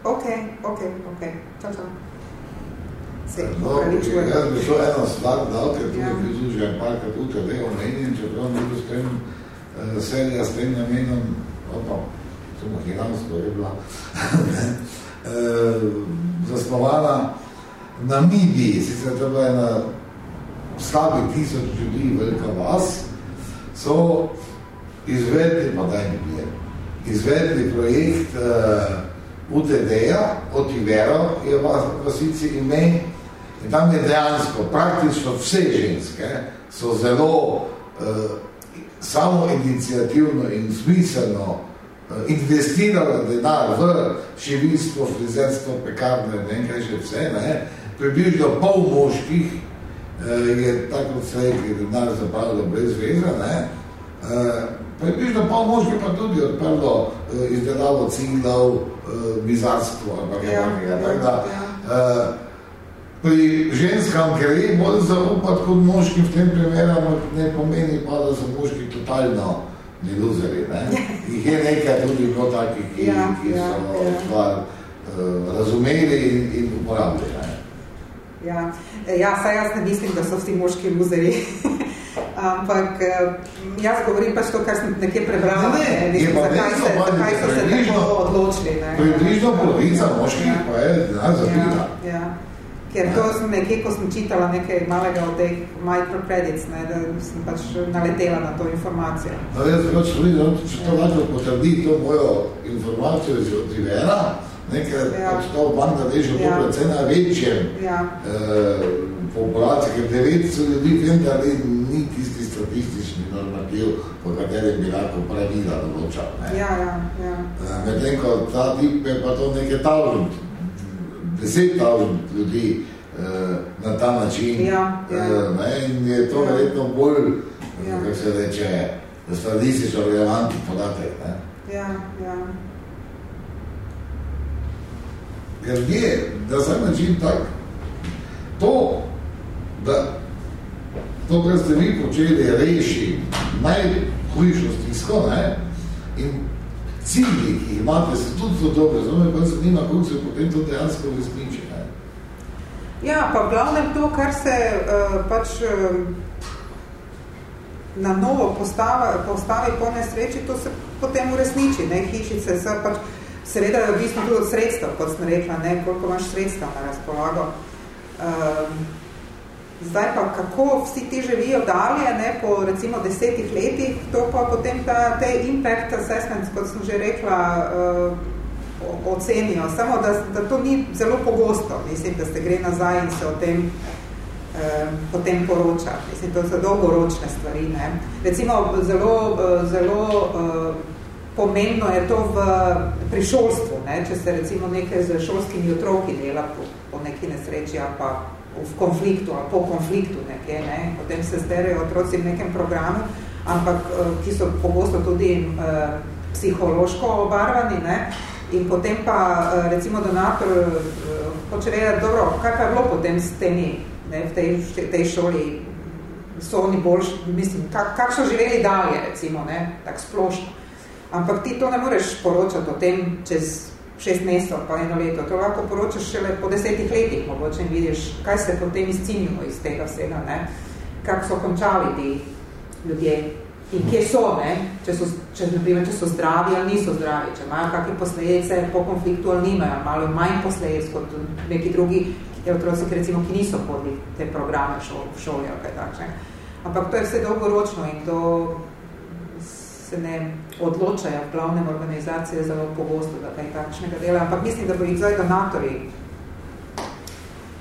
Ok, ok, ok. Čau, čau. Se, no, jaz bi šel eno stvar dal, ker tudi ja. prizužujem parkrat tudi tebe omenjen, čeprav ni bil s tem uh, serija s tem namenom, opa, samo hiransko je bila, uh, [laughs] zasnovana Namibiji, sicer to je ena slabi tisoč ljudi, velika vas, so izvedli, pa daj mi izvedli projekt uh, UTD-ja, Otivero je v vasici ime. In tam je dejansko praktično vse ženske so zelo uh, samo inicijativno in smiselno uh, investirale denar v šivinstvo, frizerstvo, pekarne, ne kaj še vse, ne, približno pol moških uh, je tako vse, ki je denar zapravilo brez veze, ne, uh, približno pol moških pa tudi odprlo uh, izdelavo ciglov, uh, bizarstvo, ampak ja, ja, tako da, uh, pri ženskam gre bolj zaupati kot moški v tem primeru, ne pomeni pa, da so moški totalno neluzeri, ne? [laughs] Ih je nekaj tudi bilo takih, ki, ja, ki ja, so ja. stvar uh, razumeli in, in uporabili, ne? Ja. ja, saj jaz ne mislim, da so vsi moški luzeri. [laughs] Ampak jaz govorim pač to, kar sem nekje prebrala. Ne, ne, ne, zakaj, se, zakaj so se tako odločili. Ne? Približno polovica moških ja. pa je denar zapila. Ja, ja. Ker to sem nekje, ko sem čitala nekaj malega od teh microcredits, ne, da sem pač naletela na to informacijo. No, jaz pač vidim, če to lahko potrdi to mojo informacijo iz Rivera, nekaj ja. pač to v Bangladešu ja. to cena večjem ja. eh, populacije, ker devet so ljudi vendar ni tisti statistični normativ, po katerem bi lahko pravila določal. Ja, ja, ja. Eh, medtem, ko ta tip je pa to nekaj talent, deset tavžen ljudi uh, na ta način. Ja, ja. Uh, ne, in je to ja. verjetno bolj, ja. kako se reče, statistično relevantni podatek. Ne. Ja, ja. Ker je, da sam način tak, to, da to, kar ste vi počeli, reši najhujšo stisko, ne, in cilji, ki imate, se tudi zelo dobro, zelo me zanima, kako se potem to dejansko uresniči. Ja, pa glavnem to, kar se uh, pač uh, na novo postavi, postavi po nesreči, to se potem uresniči, ne, hišice, se pač, seveda je odvisno tudi od sredstva, kot sem rekla, ne, koliko imaš sredstva na razpolago. Uh, Zdaj pa, kako vsi ti živijo dalje, ne, po recimo desetih letih, to pa potem ta, te impact assessments, kot sem že rekla, uh, ocenijo. Samo, da, da to ni zelo pogosto, mislim, da se gre nazaj in se o tem uh, potem poroča. Mislim, to so dolgoročne stvari. Ne. Recimo, zelo, uh, zelo uh, pomembno je to v, pri šolstvu, ne, če se recimo nekaj z šolskimi otroki dela po, po neki nesreči pa v konfliktu ali po konfliktu nekje, ne? potem se zberejo otroci v nekem programu, ampak eh, ki so pogosto tudi uh, psihološko obarvani, ne? in potem pa uh, recimo donator uh, hoče vedeti, dobro, kaj pa je bilo potem s temi ne? v tej, tej šoli, so oni boljši, mislim, kak, kak so živeli dalje, recimo, ne? tak splošno. Ampak ti to ne moreš poročati o tem čez šest mesecev pa eno leto. To lahko poročaš šele po desetih letih, mogoče vidiš, kaj se potem izcinilo iz tega vsega, ne? kako so končali ti ljudje in kje so, ne? če so, če, naprimer, če so zdravi ali niso zdravi, če imajo kakve posledice po konfliktu ali nimajo, malo manj posledic kot neki drugi otroci, ki recimo, ki niso hodili te programe šol, v šoli ali kaj takšne. Ampak to je vse dolgoročno in to se ne odločajo v glavnem organizacije zelo pogosto, da kaj takšnega dela, ampak mislim, da bo jih zdaj donatori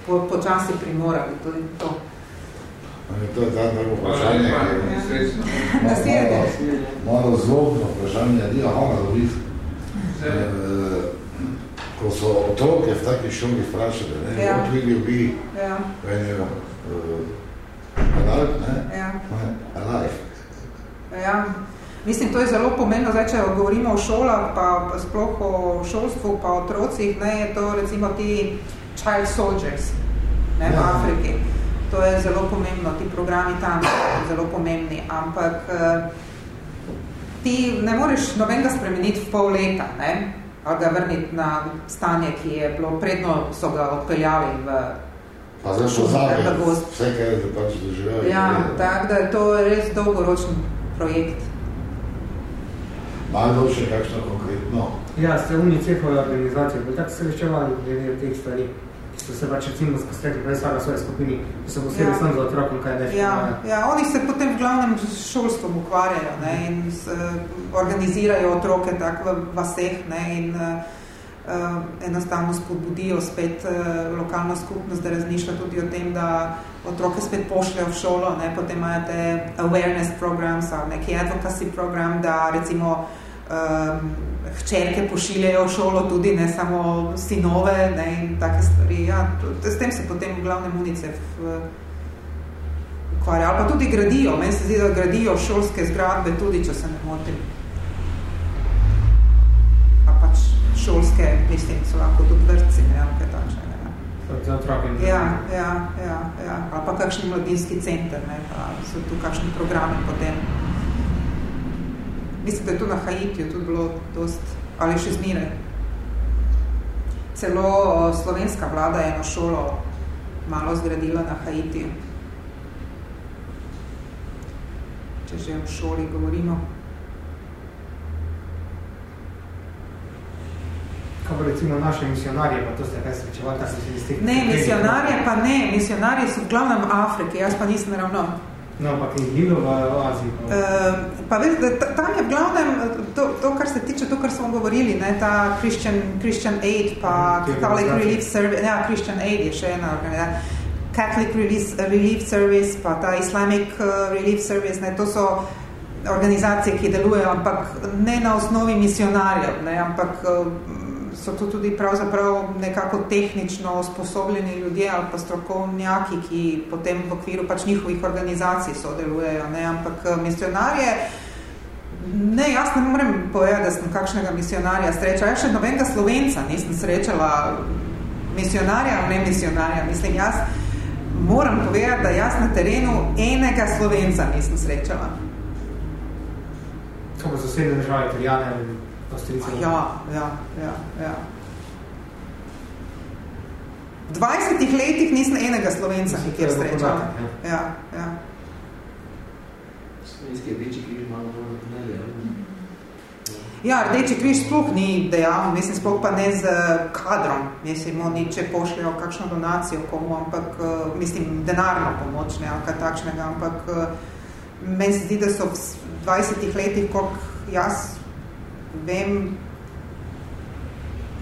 po, počasi primorali tudi to. To je ta tako vprašanje, malo zlobno vprašanje, ni aha, da bi, ko so otroke v taki šoli vprašali, ne, ja. what will you be ja. when you uh, alive, ne? Ja. Alive. Ja. Mislim, to je zelo pomembno, zdaj, če govorimo o šolah, pa sploh o šolstvu, pa o otrocih, ne, je to recimo ti child soldiers ne, v ja. Afriki. To je zelo pomembno, ti programi tam so zelo pomembni, ampak eh, ti ne moreš nobenega spremeniti v pol leta, ne, ali ga vrniti na stanje, ki je bilo predno, so ga odpeljali v Pa zdaj so zabe, vse, kaj je pač doživeli. Ja, tako da je to res dolgoročen projekt. Malo še kakšno konkretno? Ja, ste UNICEF-ove organizacije, bi tako se rečevali glede teh stvari, ki so se pač recimo spostekli prej svega svoje skupini, ki so posebej ja. sem za otrokom, kaj neče. Ja, ja, oni se potem v glavnem šolstvom ukvarjajo ne, in s, organizirajo otroke tako v vaseh ne, in uh, enostavno spodbudijo spet uh, lokalno skupnost, da razmišlja tudi o tem, da otroke spet pošljajo v šolo, ne? potem imajo te awareness programs ali neki advocacy program, da recimo um, hčerke pošiljajo v šolo tudi, ne samo sinove ne? in take stvari. Ja, s tem se potem v glavnem UNICEF ukvarja. Ali pa tudi gradijo, meni se zdi, da gradijo šolske zgradbe tudi, če se ne motim. šolske, mislim, so lahko tudi vrtci, ne vem, kaj takšne. Za otroke. Ja, ja, ja, ja. Ali pa kakšni mladinski center, ne, pa so tu kakšni programi potem. Mislim, da je tu na Haitiju tudi bilo dost, ali še zmire. Celo slovenska vlada je eno šolo malo zgradila na Haitiju. Če že v šoli govorimo. Kako recimo naše misionarje, pa to ste kaj srečevali, da se iz teh... Ne, misionarje pa ne, misionarji so v glavnem v Afriki, jaz pa nisem ravno. No, ampak je bilo v Aziji. Pa, uh, pa veš, da tam je v glavnem to, to, kar se tiče, to, kar smo govorili, ne, ta Christian, Christian Aid, pa mm, Catholic Relief Service, ja, Christian Aid je še ena organizacija, Catholic Relief, Relief Service, pa ta Islamic uh, Relief Service, ne, to so organizacije, ki delujejo, ampak ne na osnovi misionarjev, ne, ampak uh, so to tudi pravzaprav nekako tehnično usposobljeni ljudje ali pa strokovnjaki, ki potem v okviru pač njihovih organizacij sodelujejo, ne, ampak eh, misionarje, ne, jaz ne morem povedati, da sem kakšnega misionarja srečala, jaz še nobenega slovenca nisem srečala misionarja ali ne misionarja, mislim, jaz moram povedati, da jaz na terenu enega slovenca nisem srečala. Kako so sosedne države, italijane ali Ja, ja, ja, ja. V 20 letih nisem enega slovenca, ki kjer srečal. Ja, ja. Slovenski rdeči križ malo ne Ja, rdeči križ sploh ni dejal, mislim, sploh pa ne z kadrom, mislim, oni če pošljajo kakšno donacijo komu, ampak, eh, mislim, denarno pomoč, ne, ali kaj takšnega, ampak eh, meni se zdi, da so v 20 letih, koliko jaz vem,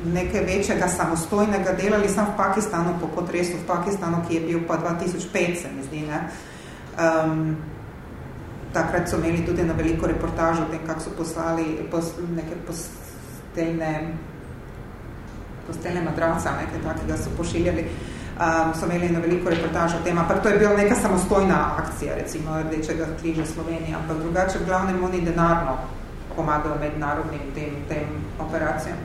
nekaj večjega samostojnega delali sem v Pakistanu, po potresu v Pakistanu, ki je bil pa 2005, se mi zdi, ne. Um, takrat so imeli tudi na veliko reportažo o tem, kako so poslali pos, neke posteljne posteljne madraca, nekaj takega so pošiljali. Um, so imeli na veliko reportažo o tem, ampak to je bila neka samostojna akcija, recimo Rdečega križa Slovenije, ampak drugače v glavnem oni denarno pomagajo mednarodnim tem, tem operacijam.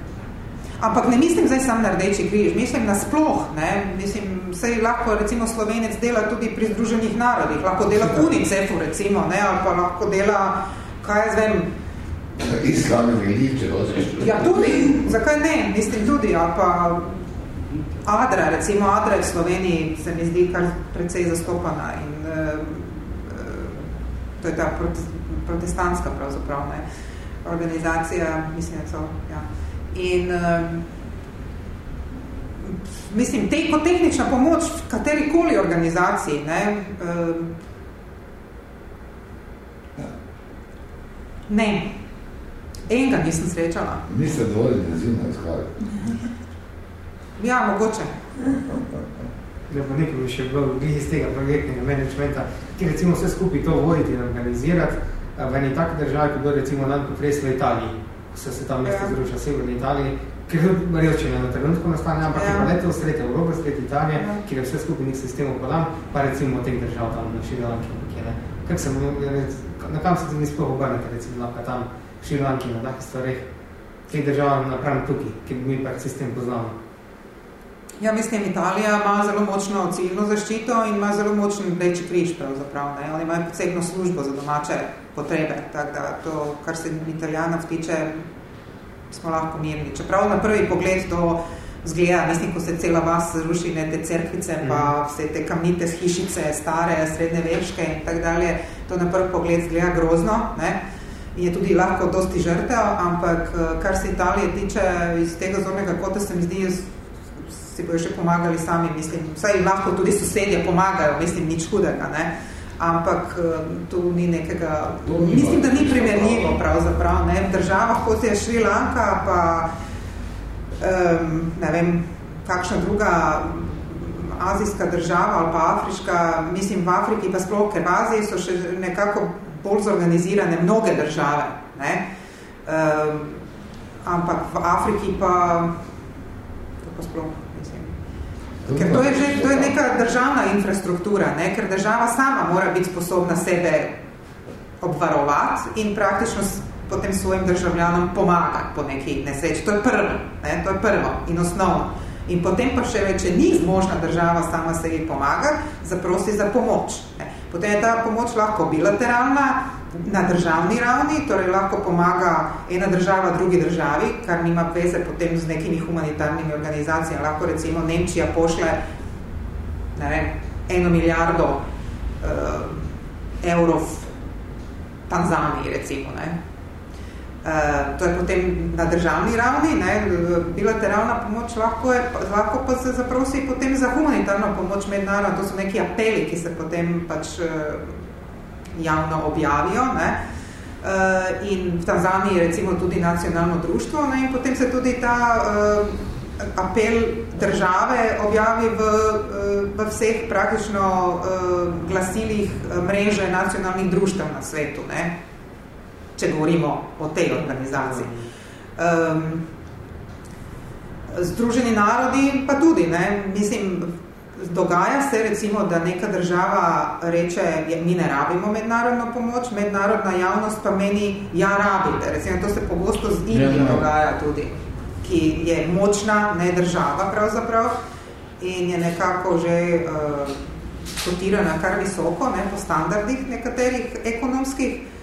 Ampak ne mislim zdaj sam na rdeči križ, mislim na sploh, ne, mislim, sej lahko recimo slovenec dela tudi pri združenih narodih, lahko dela UNICEF-u recimo, ne, ali pa lahko dela, kaj jaz vem, Islami velike, Ja, tudi, zakaj ne, mislim tudi, ali pa Adra, recimo Adra v Sloveniji se mi zdi kar precej zastopana in uh, to je ta protestantska pravzaprav, ne. Uh, organizacija, mislim, da so, ja. In um, mislim, te, kot tehnična pomoč v katerikoli organizaciji, ne, um, ne, enega nisem srečala. Niste dovolj intenzivno izhvali. [laughs] Ja, mogoče. Da pa nekaj bi še bilo iz tega projektnega managementa, ki recimo vse skupaj to voditi in organizirati, v eni taki državi, kot bo recimo dan popres v Italiji, ko se, se tam mesto ja. zruša severni Italiji, ker je revčenje na trenutku nastane, ampak ja. je pa leto sred Evrope, sred Italije, ja. kjer je vse skupaj nek sistem upadam, pa recimo teh držav tam na Šrilanki, ne. Kak se, na kam se mi sploh obrnete, recimo lahko tam Šrilanki, na takih stvareh, teh držav napravim tukaj, ki mi pa sistem poznamo. Ja, mislim, Italija ima zelo močno ciljno zaščito in ima zelo močen rdeči križ pravzaprav. Ne? Oni imajo posebno službo za domače potrebe, tako da to, kar se italijanov tiče, smo lahko mirni. Čeprav na prvi pogled to zgleda, mislim, ko se cela vas zruši, ne, te cerkvice, pa mhm. vse te kamnite hišice, stare, srednje veške in tak dalje, to na prvi pogled zgleda grozno, ne, in je tudi lahko dosti žrtev, ampak kar se Italije tiče, iz tega zornega kota se mi zdi, si bojo še pomagali sami, mislim, vsaj lahko tudi sosedje pomagajo, mislim, nič hudega, ne, ampak eh, tu ni nekega, mislim, da ni primerljivo pravzaprav, ne, v državah, kot je Šri Lanka, pa um, ne vem, kakšna druga azijska država ali pa afriška, mislim v Afriki pa sploh, ker v Aziji so še nekako bolj zorganizirane mnoge države, ne? Um, ampak v Afriki pa pa sploh. Ker to je, že, to je neka državna infrastruktura, ne? ker država sama mora biti sposobna sebe obvarovati in praktično potem svojim državljanom pomagati po neki nesreči. To je prvo, ne? to je prvo in osnovno. In potem pa še več, če ni zmožna država sama sebi pomaga, zaprosi za pomoč. Ne? Potem je ta pomoč lahko bilateralna, na državni ravni, torej lahko pomaga ena država drugi državi, kar nima veze potem z nekimi humanitarnimi organizacijami. Lahko recimo Nemčija pošle ne vem, eno milijardo uh, evrov Tanzaniji, recimo. Ne? Uh, to je potem na državni ravni, ne, bilateralna pomoč lahko, je, lahko pa se zaprosi potem za humanitarno pomoč mednarodno, to so neki apeli, ki se potem pač uh, javno objavijo. Ne. Uh, in v Tanzaniji recimo tudi nacionalno društvo ne, in potem se tudi ta apel države objavi v, v vseh praktično glasilih mreže nacionalnih društev na svetu. Ne če govorimo o tej organizaciji. Um, Združeni narodi pa tudi, ne, mislim, dogaja se recimo, da neka država reče, mi ne rabimo mednarodno pomoč, mednarodna javnost pa meni, ja rabite. Recimo, to se pogosto z Indijo ja, dogaja tudi, ki je močna, ne država pravzaprav, in je nekako že uh, kotirana kar visoko, ne, po standardih nekaterih ekonomskih, Eh,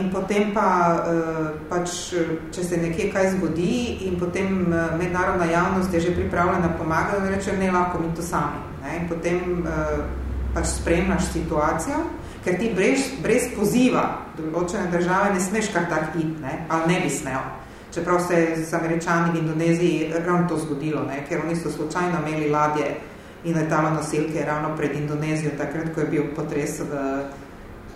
in potem pa, eh, pač, če se nekje kaj zgodi in potem eh, mednarodna javnost je že pripravljena pomagati, reče, ne, lahko mi to sami. Ne? In potem pač spremljaš situacijo, ker ti brez, brez poziva določene države ne smeš kar tak iti, ne? ali ne bi smel. Čeprav se je z američani v Indoneziji ravno to zgodilo, ne? ker oni so slučajno imeli ladje in letalo nosilke ravno pred Indonezijo, takrat, ko je bil potres v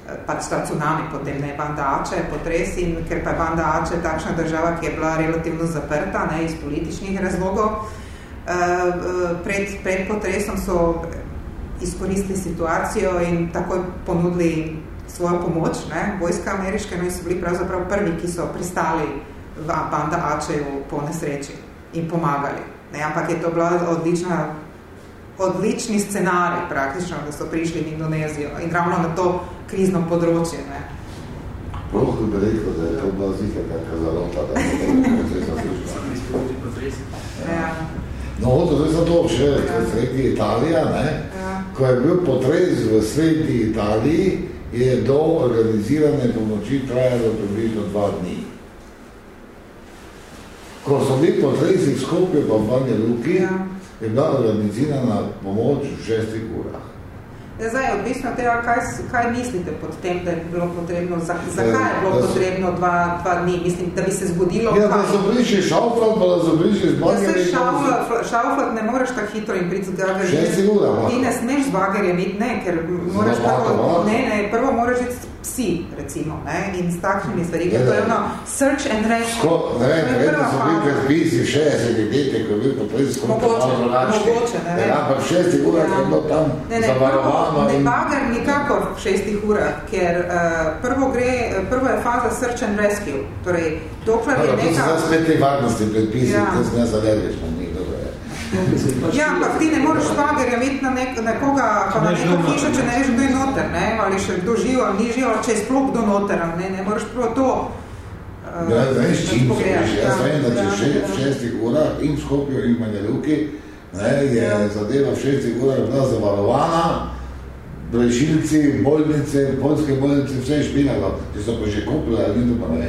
pač ta tsunami, potem ne Banda Ače, potres in ker pa je Banda Ače takšna država, ki je bila relativno zaprta ne, iz političnih razlogov, eh, eh, pred, pred potresom so izkoristili situacijo in takoj ponudili svojo pomoč, ne, vojska ameriške, no in so bili pravzaprav prvi, ki so pristali v Banda Ačeju po nesreči in pomagali. Ne, ampak je to bila odlična odlični scenarij praktično, da so prišli v Indonezijo in ravno na to krizno področje. Ne. Lahko bi rekel, da je to bila zika, kakva zalota, da je to ja. No, to je zato še ja. sredi Italija, ne? Ja. ko je bil potres v sredi Italiji, je do organizirane pomoči trajalo približno dva dni. Ko so bili potresi v Skopju pa v Banja Luki, ja. je bila organizirana pomoč v šestih urah. Ja, zdaj, odvisno tega, kaj, kaj mislite pod tem, da je bilo potrebno, za, zakaj je bilo potrebno dva, dva dni, mislim, da bi se zgodilo Ja, da so prišli šauflat, pa da so prišli z bagerjem. Ja, šauflat, šauflat ne moreš tako hitro in priti z bagerjem. Šesti ura, Ti ne smeš z bagerjem iti, ne, ker moraš prvo, ne, ne, prvo moraš iti psi, recimo, ne, in s takšnimi stvari, ker to je ono search and rescue. Ko, ne vem, verjetno so bili predpisi v 60 letih, ko je bil potres, ko mogoče, mogoče, ne vem. Ja, pa v šestih urah ja. je bilo tam zavarovano. Ne, bager nikakor v šestih urah, ker uh, prvo gre, prvo je faza search and rescue, torej, dokler je neka... To so spet te varnosti predpisi, ja. to se ne zavedeš, ni je. Ja, ampak ti ne moreš bagerja imeti na nek, nekoga, pa na neko hišo, če ne veš, kdo je noter, ne? ali še kdo živ, ali ni živ, ali če je sploh kdo noter, ne, ne moreš prvo to uh, Ja, veš, čim so jaz ja, vem, da če ja, še, ja. v šestih urah in v Skopju in Manjeluki, ne, je ja. zadeva v šestih urah bila zavarovana, rešilci, bolnice, polske bolnice, vse je špinalo, če so pa že kupili, ali ni to pa ne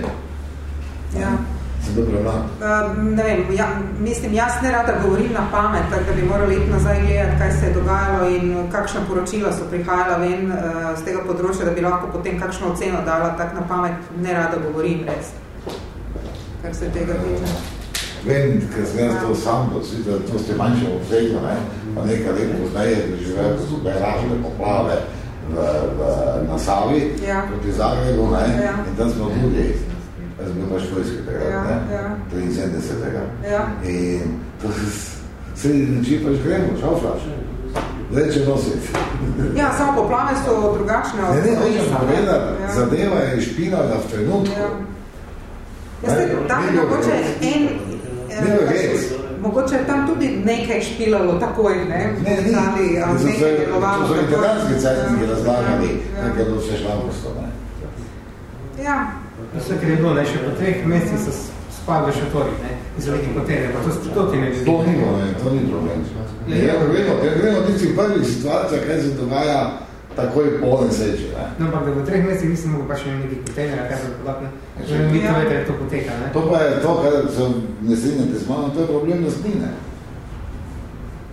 vem. Ja. Uh, ne vem, ja, mislim, jaz ne rada govorim na pamet, tako da bi morali iti nazaj gledati, kaj se je dogajalo in kakšna poročila so prihajala ven uh, z tega področja, da bi lahko potem kakšno oceno dala, tako na pamet ne rada govorim res, kar se tega tiče. Vem, ker sem jaz to sam, da to ste manjše obseglo, ne? pa nekaj let poznaje, da živel, da so beražne poplave v, v, na Savi, ja. proti Zagrebu, ne? Ja. in tam smo tudi Jaz bil pač vojski takrat, Ja, ne? ja. 73. Ja. In to s- sredi noči pač gremo, šoflaš. Leče nositi. Ja, samo poplave so drugačne od Ne, ne, hočem Pariza, povedati, Ja. zadeva je špinala v trenutku. Ja. Jaz te, tam je mogoče en, Ne, eh, res. mogoče je tam tudi nekaj špilalo takoj, ne? Ne, ni. Ali, ali To so nekaj se- delovalo To so takoj. italijanski cajtniki Ja, razlagali, ja, kako je bilo vse šlamposto, ne? Ja, Vse, ker je bilo, ne, še po treh mesecih so spadli šatori, ne, iz velikih kontejnerjev, pa to, to ti ne bi To ni problem, to ni problem. Ja, Ja, gremo, ja, gremo v tistih prvih situacijah, kaj se dogaja takoj po nesreči, ne? No, ampak da v treh mesecih nisem mogel pač imeti nekih kontejnerja, kaj se ne. Ja, Že mi to Ja. vete, to poteka, ne. To pa je to, kar se ne strinjate z mano, to je problem lastnine.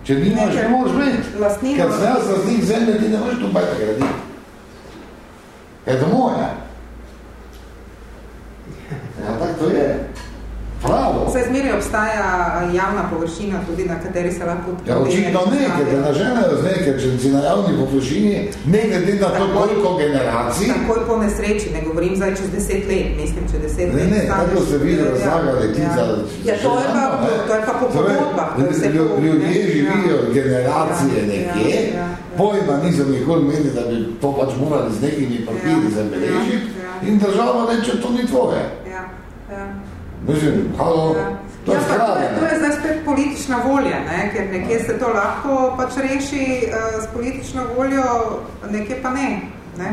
Če nimaš, Ne, ker ne moreš imeti. lastnino- Ker sem jaz lastnik zemlje, ti ne moreš tu bajta graditi. Je to moje. Ja, tako to je. Pravo. Vse zmeri obstaja javna površina, tudi na kateri se lahko... Ja, očitno ne, ker te naženejo z nekaj, če si na javni površini, ne glede na to, koliko generacij, Takoj po nesreči, ne govorim zdaj čez deset let, mislim, če deset Ne, let ne, staneš. tako ste vi razlagali, ti ja. za... Ja, to je pa, to je pa po pogodbah. to je vse Ljud- po- Ljudje ne. živijo Ja. generacije Ja, nekje, ja, ja, ja. pojma niso nikoli imeli, da bi to pač morali z nekimi papiri Ja, zabeležiti ja, ja. in država reče, to ni tvoje. Ja. Mislim, halo, Ja. to je Ja, pa to, to je zdaj spet politična volja, ne? ker nekje se to lahko pač reši uh, s politično voljo, nekje pa ne. ne?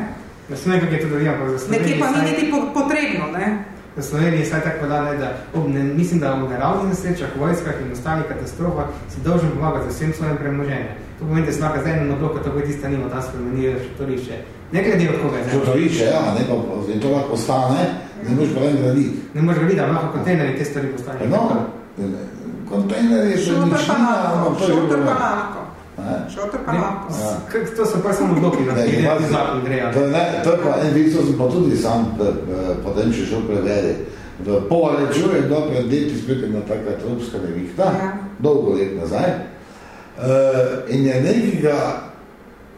Vem, kako je to dolija, ampak za Slovenijo... Nekje pa ni saj- niti po, potrebno. Ne? V Sloveniji je vsaj tako podane, da ob, ne, mislim, da v naravnih nesrečah, vojskah in ostalih katastrofah si dolžen pomagati vsem svojim premoženjem. To pomeni, da se lahko z enim odlokom tako tista nima tam spremenijo štorišče. Ne glede od koga je. Šotorišče, ja, ne pa, in to lahko ostane, ne moš pa ven graditi. Ne moreš gledati, da lahko kontejnerji te stvari postanejo. No, kontejner je še ničina, lahko, ampak to je že šotor pa lahko. Ne? Šotor pa Ne, lahko. To so pa samo odloki, da Ne, ti ne zakon grejo. To je, ne, to je pa en vid, to sem pa tudi sam eh, eh, potem še šel preveriti. V Povaleču je bila pred leti spet ena taka tropska nevihta, Ja. dolgo let nazaj, uh, in je nekega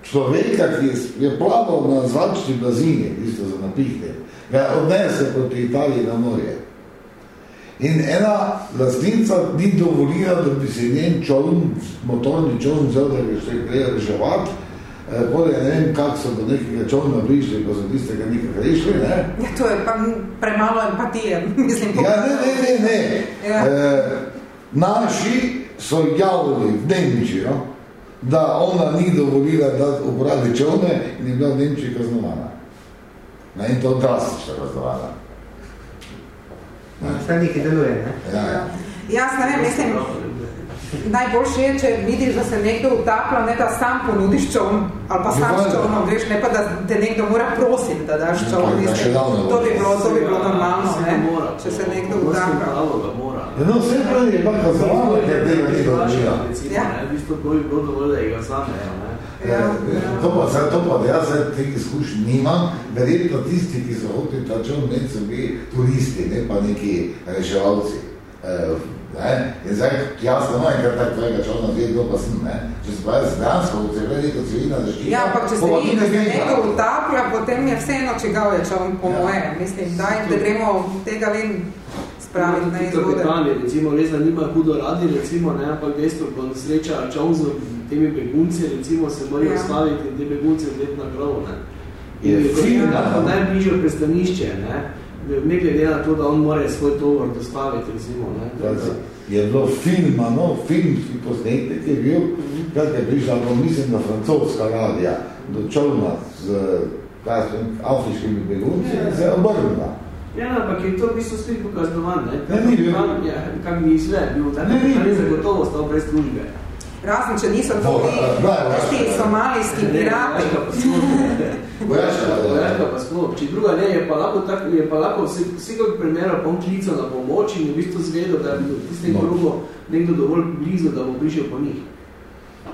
človeka, ki je, plaval na zvačni blazini, isto za napihne, ga je odnesel proti Italiji na morje. In ena lastnica ni dovolila, da bi se njen čovn, motorni čovn vzel, da bi se gre reševati. Eh, Bolje ne vem, kako so do nekega čovna prišli, ko so tistega nekaj rešili, ne? Ja, to je pa premalo empatije, [laughs] mislim. Ja, ne, ne, ne, ne. Ja. E, naši so javili v Nemčijo, da ona ni dovolila, da uporabi čovne in je bila v Nemčiji kaznovana. Ne, in to drastično kaznovana. Vse nekaj deluje, ne? Ja, ja. Jaz ne vem, mislim, najboljše je, če vidiš, da se nekdo utaplja, ne da sam ponudiš čovn, ali pa sam Ja, s čovnom greš, ne pa da te nekdo mora prositi, da daš čovn. Pa, da to bi bilo, to bi bilo normalno, ne? če se nekdo mora. Ja, no, vse pravi je bila kaznovana, ker tega ni dovolila. Recimo, Ja. ne, v bistvu to bi bilo dovolj, da ga vzamejo, ne. Ja, To pa, zdaj, to pa, da jaz zdaj teh izkušenj nimam, verjetno tisti, ki so hoteli ta čovn imeti, so bili turisti, ne pa neki reševalci. Eh, ne? In zdaj, jaz ne vem, kar tak tvojega čovna zdaj, kdo pa sem, ne? Če se pa jaz dejansko, v celej leto civilna zaščita, Ja, ampak če se vidi, da se nekdo utaplja, potem je vseeno, če ga je čovn po Ja. moje. Mislim, daj, da gremo tega ven spraviti na izvode. recimo, res da nima hudo radi, recimo, ne, ampak dejstvo, ko sreča čovn z temi begunci, recimo, se morajo Ja. ja. staviti in te begunce vzeti na krov, ne. Je In fin, je ja. najbližje pristanišče, ne, ne glede na to, da on mora svoj tovor dostaviti, recimo, ne. Pazi, Je bilo filma, no, filmski posnetek je bil, kad je prišla, no, mislim, na francoska radija, do čovna z kaj afriškimi begunci in se je obrnila. Ja, ampak je to v bistvu spet pokaznovan, ne? Ne, ni bil. Ja, kak ni sve bil, ta Ne, ni kapitan je bil. zagotovo stal brez službe. Razen, če niso to eh, gledaj, tisti somalijski pirati. Vojaška pa sploh, ja. Sploh. Če druga ne, je pa lahko tak, je pa lahko vse, vsekog primera pa on klical na pomoč in je v bistvu zvedel, da je bil tisti No. krugo nekdo dovolj blizu, da bo prišel po njih.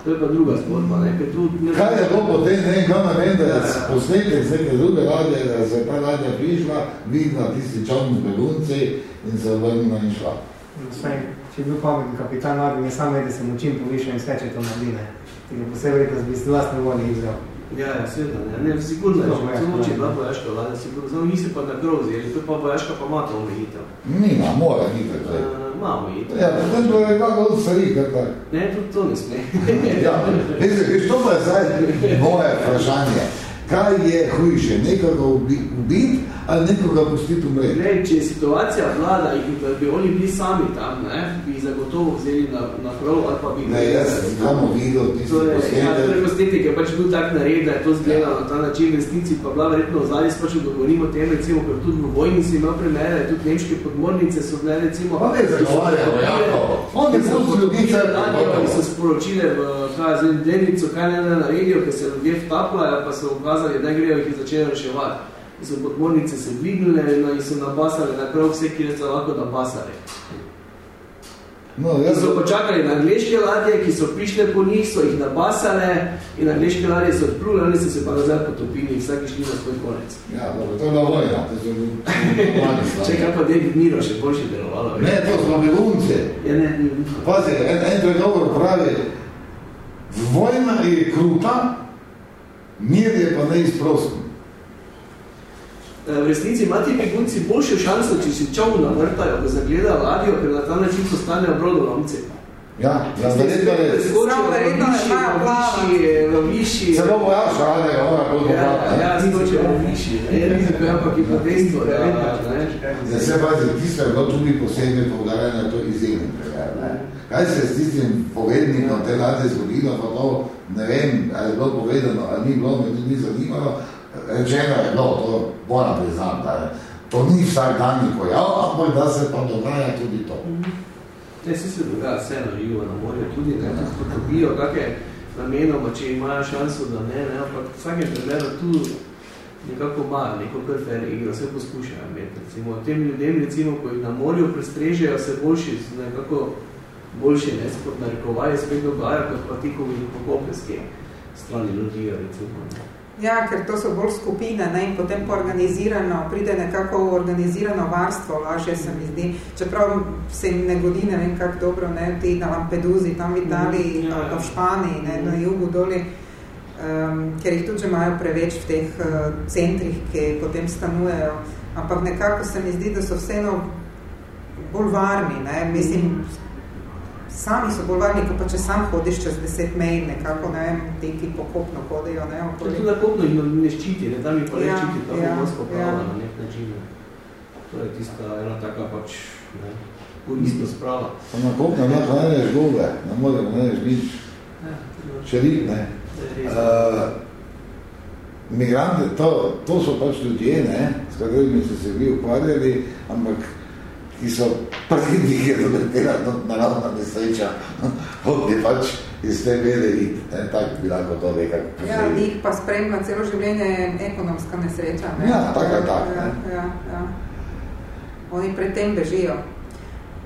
To je pa druga zgodba, ne, ker tu... Ne, Kaj je bilo potem, ne, kaj ne vem, da je Ja, ja. posnetek z neke druge radije, da se ta radija prišla, videla tisti čovn z begunci in se vrnila in šla. Vsaj, če je bil pameten kapitan, Marvin je sam ve, da se mu čim povišal in sveče to naredi, ne. Tega posebej, da bi z vlastne volje izvzel. Ja, ja, seveda, ne, ne, sigurno je, celo če je bila vojaška vlada, sigurno, samo nisi pa na grozi, ali to pa vojaška pa ima to omejitev. Nima, mora, ni tako. Uh, ima omejitev. Ja, potem to je kako od stvari, kar tak. Ne, tudi to ne sme. [laughs] Ja, veš, veš, to pa je zdaj moje vprašanje. Kaj je hujše, nekoga ubiti ubit ali nekoga pustiti umreti? Glej, če je situacija vlada in da bi oni bili sami tam, ne, bi zagotovo vzeli na, na krov ali pa bi... Ne, jaz sem samo videl tisti To je, ja, torej posnetek je pač bil tak nared, da je to zgledalo na ta način, v resnici pa bila verjetno ozadje, pač če govorimo o tem, recimo, ker tudi v vojni si imel primere, tudi nemške podmornice so bile, recimo, Pa ne zagovarjajo vojakov. Oni ki so ljudi ki so sporočile v kaj, zdaj, dnevnico, kaj ne ne naredijo, ker se ljudje vtapljajo, pa so ukazali, da grejo, jih je začeli reševati. So podmornice se dvignile no, in so nabasali na prav vse, kjer so lahko nabasali. No, jaz so počakali na angleške ladje, ki so prišle po njih, so jih nabasale in angleške ladje so odplule, oni so se pa nazaj potopili in vsaki šli na svoj konec. Ja, dobro, to je bila vojna. To Če kaj pa David Miro še boljše delovalo. Ne, to smo begunci. Ja, ne, ne. Pazi, en, en pregovor pravi, vojna je kruta, mir je pa neizprosten. Eh, V resnici ima ti begunci boljšo šanso, če si čov navrtajo, da zagledajo ladjo, ker na ta način postanejo brodolomci. Ja, ja, verjetno je. Samo verjetno ne znajo plavati. V višji... Celo vojaška, ali je ona kot Ja, ja, skoče v višji. Ne, ne, ne, ampak je pa dejstvo, da ne. Ja, se pazi, tisto je bilo tudi posebej povdarjeno, to je izjemen primer. ne. Kaj se je s tistim povednikom te ladje zgodilo, pa to ne vem, ali je bilo povedano, ali ni bilo, me tudi ni zanimalo. Rečeno je bilo, to moram priznati, da je. To ni vsak dan ni pojav, ampak da se pa dogaja tudi to. Ne, vse se dogaja, vseeno živo na morju, tudi ne, da potopijo kakšne namenoma, če imajo šanso, da ne, ne, ampak v vsakem primeru tu nekako imajo neko fair igro, vse poskušajo imeti. Recimo, tem ljudem, recimo, ko jih na morju prestrežejo, se boljši, nekako boljši, ne, spod narekovaje spet dogaja, kot pa ti, ko jih po kopenski strani ljudje, recimo. Ne. Ja, ker to so bolj skupine ne? in potem po organizirano, pride nekako organizirano varstvo, lažje se mi zdi. Čeprav se jim ne godi, ne vem kako dobro, ne? ti na Lampeduzi, tam v Italiji, Mhm, ja, ali pa ja. v Španiji, ne? na jugu doli, um, ker jih tudi že imajo preveč v teh uh, centrih, ki potem stanujejo. Ampak nekako se mi zdi, da so vseeno bolj varni. Ne? Mislim, sami so bolj varni, kot pa če sam hodiš čez deset mejl, nekako, ne vem, ti, ki pokopno hodijo, ne, To okoli. tudi na kopno jih ne ščiti, ne, tam jih pa ne Ja, ščiti, tam ja, je morsko pravo ja. na nek način. ne. To je tista ena taka pač, ne, koristno sprava. Pa na kopno lahko najdeš gobe, ne moremo najdeš nič. Ja, Še rib, ne. Uh, migranti, to, to so pač ljudje, ne, s katerimi so se vi ukvarjali, ampak ki so prvi, ki je doletela naravna nesreča, hodni pač iz te vede iti, ne, tako bi lahko to nekako Ja, njih pa spremlja celo življenje ekonomska nesreča. Ne? Ja, tako ali tako, Ja, ne. ja, ja. Oni pred tem bežijo.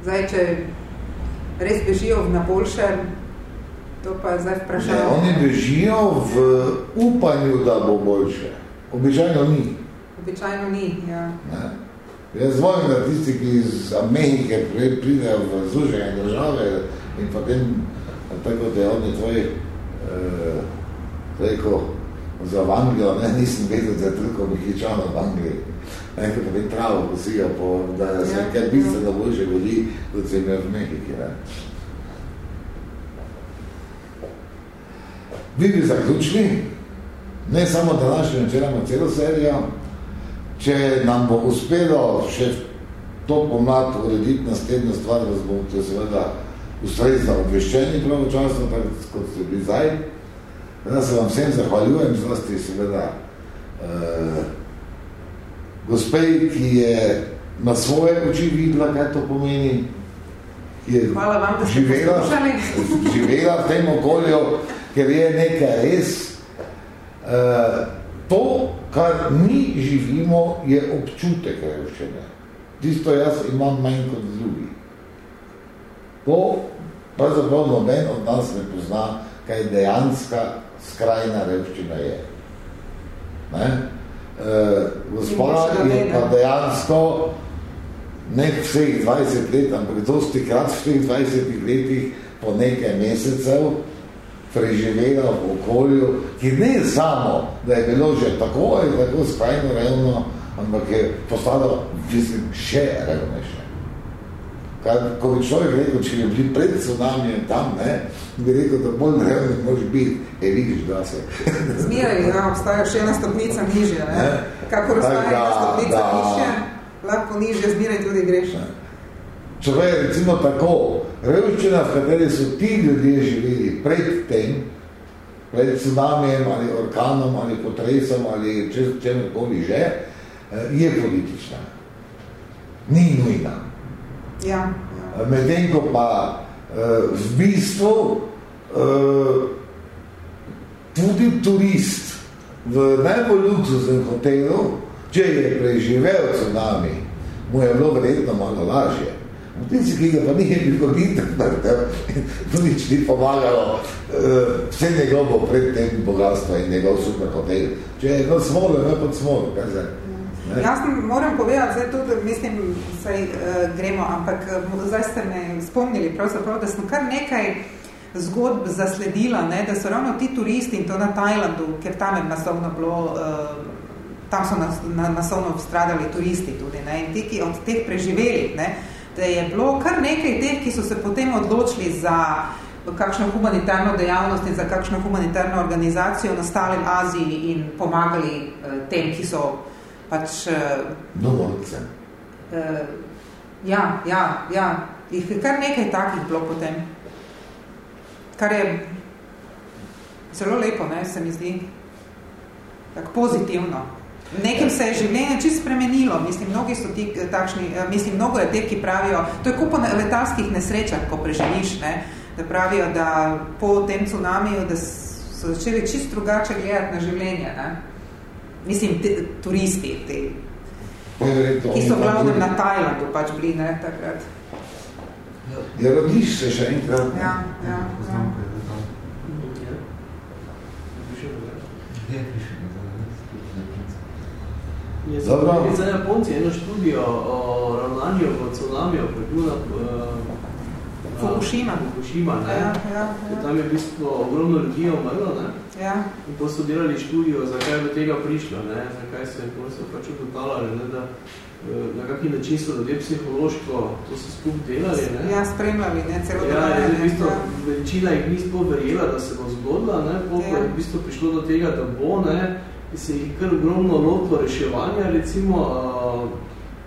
Zdaj, če res bežijo na boljše, to pa je zdaj Ne, vprašanje. oni bežijo v upanju, da bo boljše. Običajno ni. Običajno ni, ja. Ne. Jaz zvojim, da tisti, ki iz Amerike pri- pridejo v Združene države in potem, tako kot je on je tvoj eh, rekel, za v Anglijo, ne, nisem vedel, da je toliko Mihičanov v Angliji. Ne, ko potem travo posijo, po, da se Ja. kaj bistveno boljše godi, kot se imajo v Mehiki. Ne. Vi bi zaključili, ne samo današnjo načelamo celo serijo, če nam bo uspelo še to pomlad urediti naslednjo stvar, da bomo seveda ustrezno obveščeni pravočasno, tako kot ste bili zdaj. Da se vam vsem zahvaljujem, zlasti seveda eh, gospej, ki je na svoje oči videla, kaj to pomeni, ki je Hvala vam, da ste živela, živela v tem okolju, ker je nekaj res. Uh, to, kar mi živimo, je občutek revščine. Tisto jaz imam manj kot drugi. To pravzaprav noben od nas ne pozna, kaj dejanska skrajna revščina je. Ne? Uh, gospa je pa dejansko ne vseh 20 let, ampak dosti krat v teh 20 letih po nekaj mesecev preživela v okolju, ki ne samo, da je bilo že tako ali tako skrajno revno, ampak je postalo mislim, še revnejše. Kaj, ko bi človek rekel, če bi bili pred tsunamijem tam, ne, bi rekel, da bolj revni možeš biti, e vidiš, da se. Zmeraj, ja, obstaja še ena stopnica nižje, ne? ne? Kako razstaja ena stopnica da, nižje, lahko nižje zmeraj tudi greš. Ne? Čeprav je recimo tako, revščina, v kateri so ti ljudje živeli pred tem, pred tsunamijem ali orkanom ali potresom ali čemkoli že, eh, je politična. Ni nujna. Ja. Medtem ko pa uh, v bistvu uh, tudi turist v najbolj luksuznem hotelu, če je preživel tsunami, mu je bilo verjetno malo lažje. Tisti, ki ga pa ni bilo to nič ni pomagalo, uh, vse njegovo pred tem bogatstvo in njegov super hotel. Če je bilo smolo, ne pod smolo, kaj zdaj? Jaz moram povedati, zdaj tudi, mislim, saj uh, gremo, ampak uh, zdaj ste me spomnili, pravzaprav, da sem kar nekaj zgodb zasledila, ne, da so ravno ti turisti in to na Tajlandu, ker tam je naslovno bilo, uh, tam so nas, na, naslovno stradali turisti tudi, ne, in ti, ki od teh preživeli, ne, da je bilo kar nekaj teh, ki so se potem odločili za kakšno humanitarno dejavnost in za kakšno humanitarno organizacijo nastali v Aziji in pomagali uh, tem, ki so pač... Dovolce. Uh, ja, ja, ja. Ih je kar nekaj takih bilo potem. Kar je zelo lepo, ne, se mi zdi. Tak pozitivno. Nekim se je življenje čisto spremenilo. Mislim, mnogi so ti takšni, mislim, mnogo je teh, ki pravijo, to je kupo letalskih nesrečah, ko preživiš, ne, da pravijo, da po tem tsunamiju, da so začeli čisto drugače gledati na življenje. Ne. Mislim, te, turisti, te, ki so glavnem na Tajlandu pač bili, ne, takrat. Ja, rodiš se še enkrat. Ja, ja, ja. Je za Japonci eno študijo o ravnanju v tsunamiju, prekljuna Fukushima. Fukushima, ne? Ja, ja, ja. Tam je v bistvu ogromno ljudi umrlo, ne? Ja. In to so delali študijo, zakaj je do tega prišlo, ne? Zakaj se je so pač ugotavljali, ne? Da eh, na kakšen način so ljudje psihološko to so skup delali, ne? Ja, spremljali, ne? Celo ja, je v bistvu večina jih ni sploh verjela, da se bo zgodila, ne? Pol ja. je v bistvu prišlo do tega, da bo, ne? In se jih kar ogromno lotlo reševanja, recimo, uh,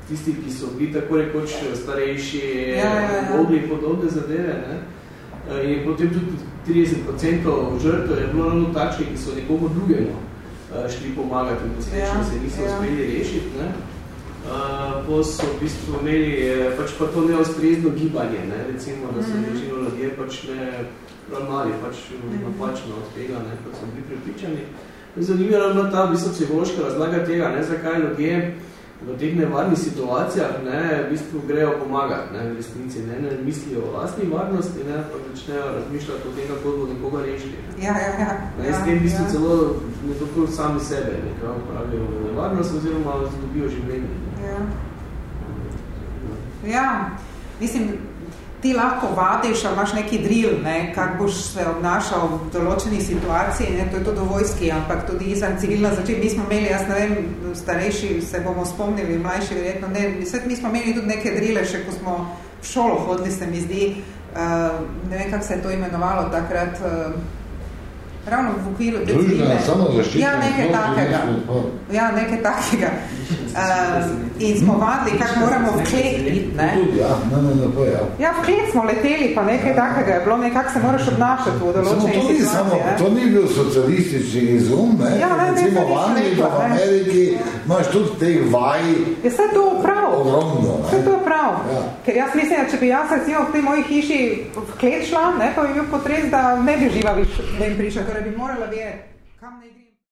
tisti, ki so bili tako rekoč starejši, ja, ja, ja. mogli podobne zadeve. Ne? Eh, in potem tudi 30% žrtov je bilo ravno takšni, ki so nekomu drugemu eh, šli pomagati in posrečno ja, se niso ja. uspeli rešiti. Ne? Uh, po so v bistvu imeli pač pa to neostrezno gibanje, ne? recimo, da so mm -hmm. večino ljudje pač ne ravnali pač mm -hmm. napačno od tega, ne? kot so bili pripričani. Zanimivo je ta v bistvu psihološka razlaga tega, ne? zakaj ljudje v teh nevarnih situacijah ne, v bistvu grejo pomagati, ne, v resnici, ne, ne mislijo o lastni varnosti, ne, pa začnejo razmišljati o tem, kako bo nekoga rešili. Ja, ja, ja. Ne, s tem v bistvu ja. celo nekako sami sebe nekako pravijo nevarnost oziroma dobijo življenje. Ja. ja, mislim, ti lahko vadiš, ali imaš neki drill, ne, kak boš se obnašal v določeni situaciji, ne, to je to do vojski, ampak tudi izvan civilna začet. Mi smo imeli, jaz ne vem, starejši se bomo spomnili, mlajši verjetno, ne, mi smo imeli tudi neke drille, še ko smo v šolo hodili, se mi zdi, uh, ne vem, kako se je to imenovalo takrat, uh, ravno v okviru te Družna, samo zaščitna. Ja, nekaj takega. Ja, nekaj takega. Uh, in smo vadili, kako moramo v klet iti, ne? Ja, ja. Ja, v klet smo leteli, pa nekaj ja. takega je bilo, nekako se moraš obnašati v določeni situacije. To, samo, to ni bil socialistični izum, ne? Ja, ne, Recimo v Angliji, v Ameriki, imaš tudi te vaji. Je vse to prav. Ogromno, ne? Vse to prav. Ja. Ker jaz mislim, da če bi jaz recimo v tej moji hiši v klet šla, ne, pa bi bil potres, da ne bi živa več, da jim prišla, torej bi morala vedeti, kam ne gre.